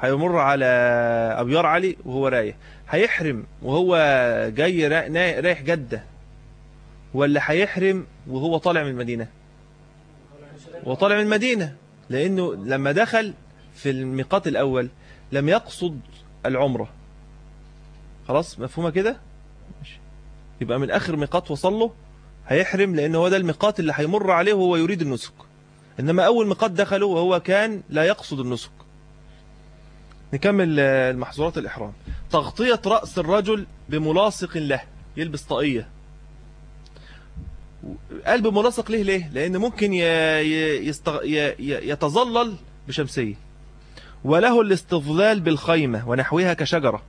هيمر على أبيار علي وهو رايح. هيحرم وهو جاي رايح جدة. ولا هيحرم وهو طالع من المدينة؟ وهو طالع من المدينة. لأنه لما دخل في الميقات الأول لم يقصد العمرة. خلاص؟ مفهومة كده. يبقى من آخر ميقات وصل له هيحرم لأن هو ده الميقات اللي هيمر عليه وهو يريد النسك. إنما أول ميقات دخله وهو كان لا يقصد النسك. نكمل آه، المحظورات الإحرام. تغطية رأس الرجل بملاصق له يلبس طاقية. قلب ملاصق ليه؟ ليه؟ لأن ممكن. يتظلل بشمسية. وله الاستظلال بالخيمة ونحوها كشجرة.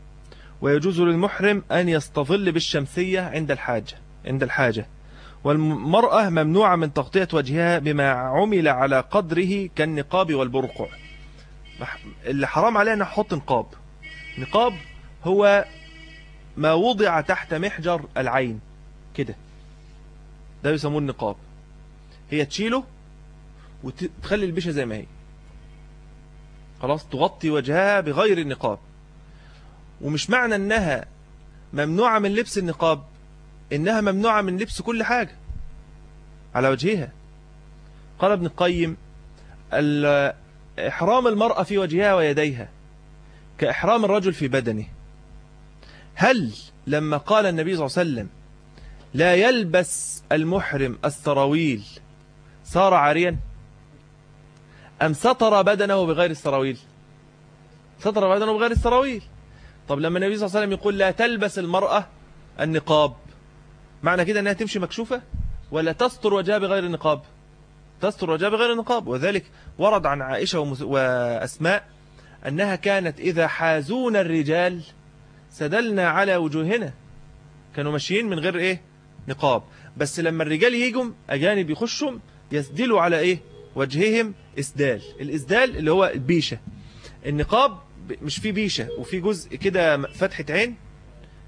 ويجوز للمحرم أن يستظل بالشمسية عند الحاجة عند الحاجة. والمرأة ممنوعة من تغطية وجهها بما عمل على قدره كالنقاب والبرقع. اللي حرام عليها أن نحط نقاب. نقاب هو ما وضع تحت محجر العين كده. ده بيسموه النقاب. هي تشيله وتخلي البشة زي ما هي. خلاص تغطي وجهها بغير النقاب. ومش معنى إنها ممنوعة من لبس النقاب إنها ممنوعة من لبس كل حاجة على وجهها. قال ابن القيم ال- إحرام المرأة في وجهها ويديها كإحرام الرجل في بدنه. هل لما قال النبي صلى الله عليه وسلم لا يلبس المحرم السراويل صار عاريا؟ أم ستر بدنه بغير السراويل؟ ستر بدنه بغير السراويل. طب لما النبي صلى الله عليه وسلم يقول لا تلبس المرأة النقاب معنى كده أنها تمشي مكشوفة؟ ولا تستر وجهها بغير النقاب تستر وجهها بغير النقاب وذلك ورد عن عائشة وأسماء أنها كانت إذا حازون الرجال سدلنا على وجوهنا. كانوا ماشيين من غير إيه؟ نقاب. بس لما الرجال يجوا أجانب يخشوا يسدلوا على إيه؟ وجههم إسدال. الإسدال اللي هو البيشة. النقاب مش فيه بيشة وفي جزء كده فتحة عين؟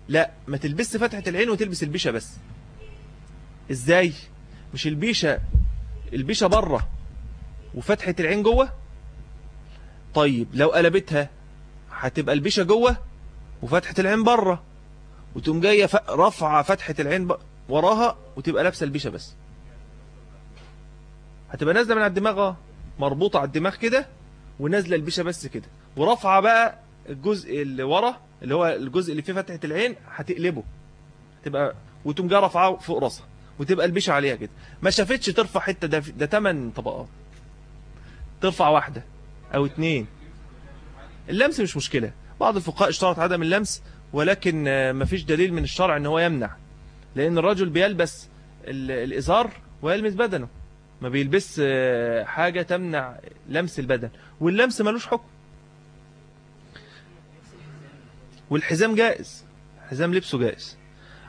لا ما تلبس فتحة العين وتلبس البيشة بس. إزاي؟ مش البيشة البيشة برة وفتحة العين جوه؟ طيب لو قلبتها هتبقى البيشة جوه وفتحة العين برة وتقوم جاية رافعة فتحة العين وراها وتبقى لابسة البيشة بس. هتبقى نازلة من على الدماغ آه مربوطة على الدماغ كده ونازلة البيشة بس كده. ورافعة بقى الجزء اللي ورا اللي هو الجزء اللي فيه فتحة العين هتقلبه. تبقى وتقوم جاية رافعاه فوق راسها وتبقى البيشة عليها كده. ما شافتش ترفع حتة ده ده 8 طبقات. ترفع واحدة أو اتنين. اللمس مش مشكلة. بعض الفقهاء اشترط عدم اللمس ولكن مفيش دليل من الشرع إن هو يمنع. لأن الرجل بيلبس ال- الإزار ويلمس بدنه. ما بيلبس حاجة تمنع لمس البدن. واللمس ملوش حكم. والحزام جائز. حزام لبسه جائز.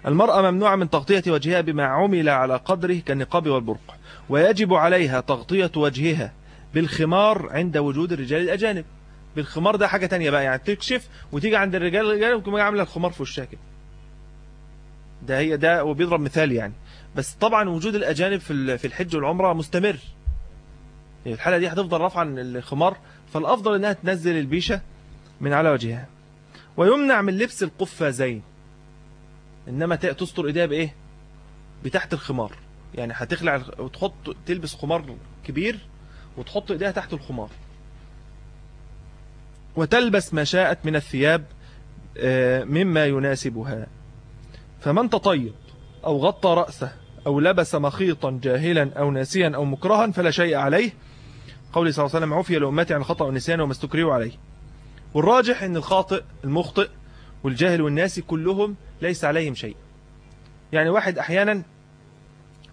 المرأة ممنوعة من تغطية وجهها بما عمل على قدره كالنقاب والبرقع ويجب عليها تغطية وجهها بالخمار عند وجود الرجال الأجانب. بالخمار ده حاجة تانية بقى يعني تكشف وتيجي عند الرجال الأجانب وتقوم عاملة الخمار في وشها كده. ده هي ده وبيضرب مثال يعني. بس طبعا وجود الأجانب في ال- في الحج والعمرة مستمر. الحالة دي هتفضل رافعة الخمار فالأفضل إنها تنزل البيشة من على وجهها. ويمنع من لبس القفازين. إنما تستر إيديها بإيه؟ بتحت الخمار. يعني هتخلع وتحط تلبس خمار كبير وتحط إيديها تحت الخمار. وتلبس ما شاءت من الثياب آه، مما يناسبها. فمن تطيب أو غطى رأسه أو لبس مخيطا جاهلا أو ناسيا أو مكرها فلا شيء عليه. قول صلى الله عليه وسلم عفي لأمتي عن الخطأ والنسيان وما استكرهوا عليه. والراجح إن الخاطئ المخطئ والجاهل والناسي كلهم ليس عليهم شيء. يعني واحد أحيانا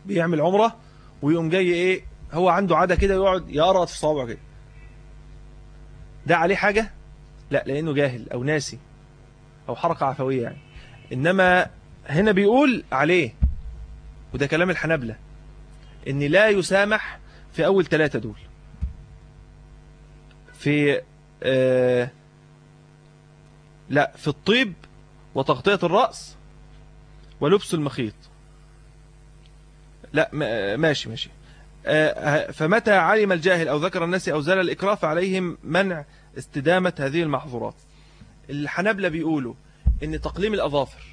بيعمل عمرة ويقوم جاي إيه هو عنده عادة كده يقعد يقرأ في صوابعه كده. ده عليه حاجة؟ لا لأنه جاهل أو ناسي أو حركة عفوية يعني. إنما هنا بيقول عليه وده كلام الحنبلة إن لا يسامح في أول ثلاثة دول. في آه لا في الطيب وتغطية الرأس ولبس المخيط. لا ما- ماشي ماشي. آه، فمتى علم الجاهل أو ذكر الناس أو زال الإكراه فعليهم منع استدامة هذه المحظورات؟ الحنبلة بيقولوا إن تقليم الأظافر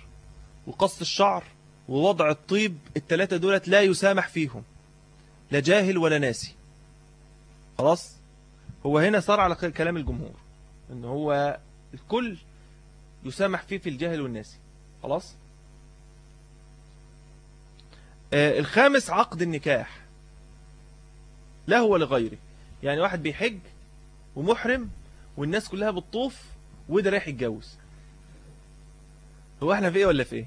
وقص الشعر ووضع الطيب التلاتة دولت لا يسامح فيهم لا جاهل ولا ناسي. خلاص؟ هو هنا صار على كلام الجمهور إن هو الكل يسامح فيه في الجاهل والناسي خلاص؟ آه، الخامس عقد النكاح. له ولغيره يعني واحد بيحج ومحرم والناس كلها بتطوف وده رايح يتجوز. هو إحنا في إيه ولا في إيه؟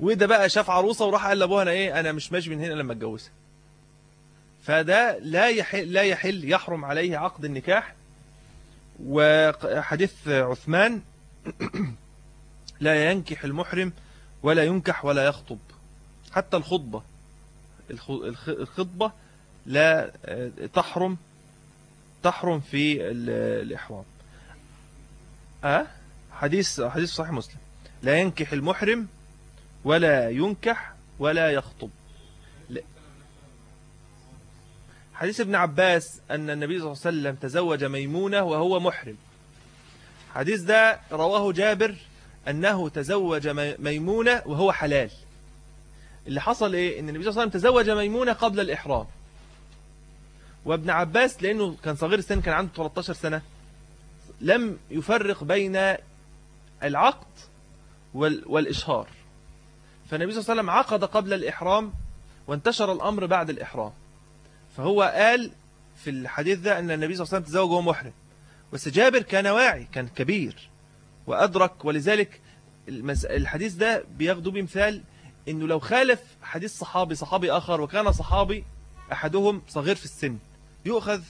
وده بقى شاف عروسة وراح قال لأبوها أنا إيه؟ أنا مش ماشي من هنا لما أتجوزها. فده لا يحل لا يحل يحرم عليه عقد النكاح. وحديث عثمان لا ينكح المحرم ولا ينكح ولا يخطب. حتى الخطبة الخ- الخ- الخطبة لا آه، تحرم تحرم في ال- الإحرام. أه؟ حديث حديث صحيح مسلم. لا ينكح المحرم ولا ينكح ولا يخطب. لا. حديث ابن عباس أن النبي صلى الله عليه وسلم تزوج ميمونة وهو محرم. حديث ده رواه جابر أنه تزوج مي- ميمونة وهو حلال. اللي حصل إيه؟ أن النبي صلى الله عليه وسلم تزوج ميمونة قبل الإحرام. وابن عباس لأنه كان صغير السن كان عنده 13 سنة لم يفرق بين العقد وال- والإشهار. فالنبي صلى الله عليه وسلم عقد قبل الإحرام وانتشر الأمر بعد الإحرام. فهو قال في الحديث ده أن النبي صلى الله عليه وسلم تزوج وهو محرم. بس جابر كان واعي كان كبير. وأدرك ولذلك. الحديث ده بياخدوا بمثال إنه لو خالف حديث صحابي صحابي آخر وكان صحابي أحدهم صغير في السن يؤخذ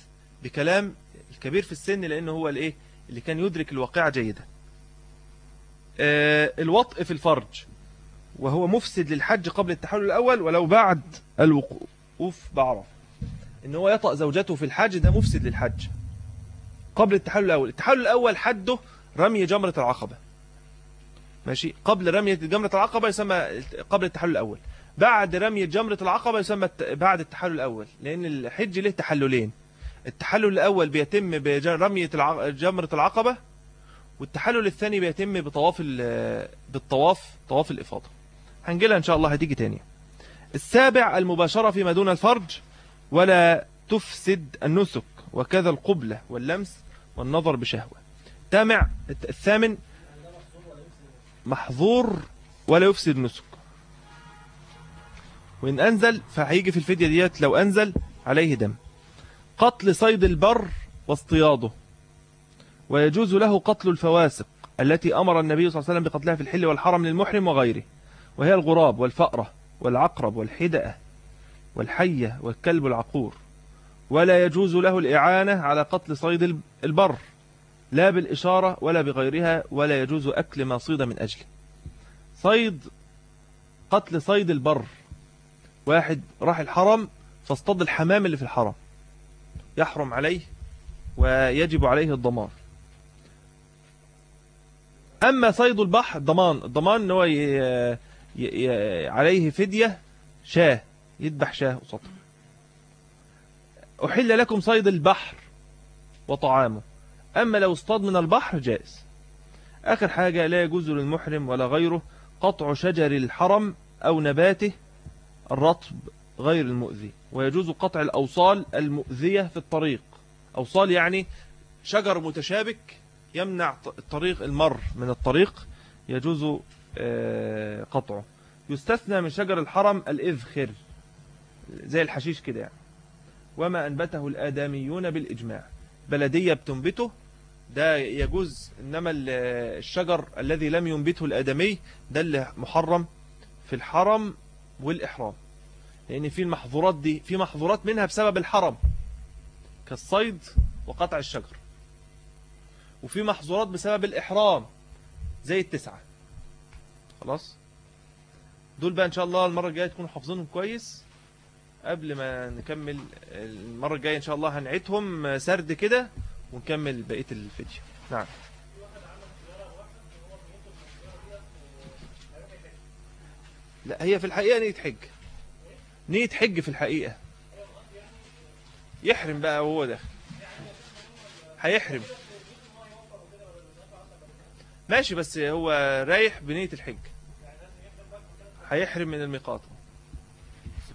بكلام الكبير في السن لأنه هو الإيه؟ اللي كان يدرك الواقع جيدا. آه الوطء في الفرج وهو مفسد للحج قبل التحلل الأول ولو بعد الوقوف بعرف إن هو يطأ زوجته في الحج ده مفسد للحج. قبل التحلل الأول. التحلل الأول حده رمي جمرة العقبة. ماشي؟ قبل رمية جمرة العقبة يسمى قبل التحلل الأول. بعد رمية جمرة العقبة يسمى بعد التحلل الأول. لأن الحج له تحللين. التحلل الأول بيتم برمية جمرة العقبة والتحلل الثاني بيتم بطواف ال- بالطواف طواف الإفاضة. هنجيلها إن شاء الله هتيجي تاني. السابع المباشرة فيما دون الفرج ولا تفسد النسك. وكذا القبلة واللمس والنظر بشهوة. تامع الثامن محظور ولا يفسد النسك وإن أنزل فهيجي في الفدية ديت لو أنزل عليه دم. قتل صيد البر واصطياده. ويجوز له قتل الفواسق التي أمر النبي صلى الله عليه وسلم بقتلها في الحل والحرم للمحرم وغيره. وهي الغراب والفأرة والعقرب والحدأة والحية والكلب العقور. ولا يجوز له الإعانة على قتل صيد البر. لا بالإشارة ولا بغيرها ولا يجوز أكل ما صيد من أجله. صيد قتل صيد البر. واحد راح الحرم فاصطاد الحمام اللي في الحرم. يحرم عليه ويجب عليه الضمان. أما صيد البحر ضمان الضمان إن هو ي... ي... ي... عليه فدية شاة. يذبح شاة وسطر أحل لكم صيد البحر وطعامه. أما لو اصطاد من البحر جائز. آخر حاجة لا يجوز للمحرم ولا غيره قطع شجر الحرم أو نباته الرطب غير المؤذي ويجوز قطع الأوصال المؤذية في الطريق. أوصال يعني شجر متشابك يمنع الطريق المر من الطريق يجوز آه، قطعه. يستثنى من شجر الحرم الإذخر زي الحشيش كده يعني. وما أنبته الآدميون بالإجماع. بلدية بتنبته ده يجوز إنما ال- الشجر الذي لم ينبته الآدمي ده اللي محرم في الحرم والإحرام. لأن في المحظورات دي في محظورات منها بسبب الحرم كالصيد وقطع الشجر. وفي محظورات بسبب الإحرام زي التسعة. خلاص؟ دول بقى إن شاء الله المرة الجاية تكونوا حافظينهم كويس. قبل ما نكمل المرة الجاية إن شاء الله هنعيدهم سرد كده ونكمل بقية الفيديو. نعم. لا هي في الحقيقة نية حج. نية حج في الحقيقة. يحرم بقى وهو داخل هيحرم. ماشي بس هو رايح بنية الحج. هيحرم من الميقات.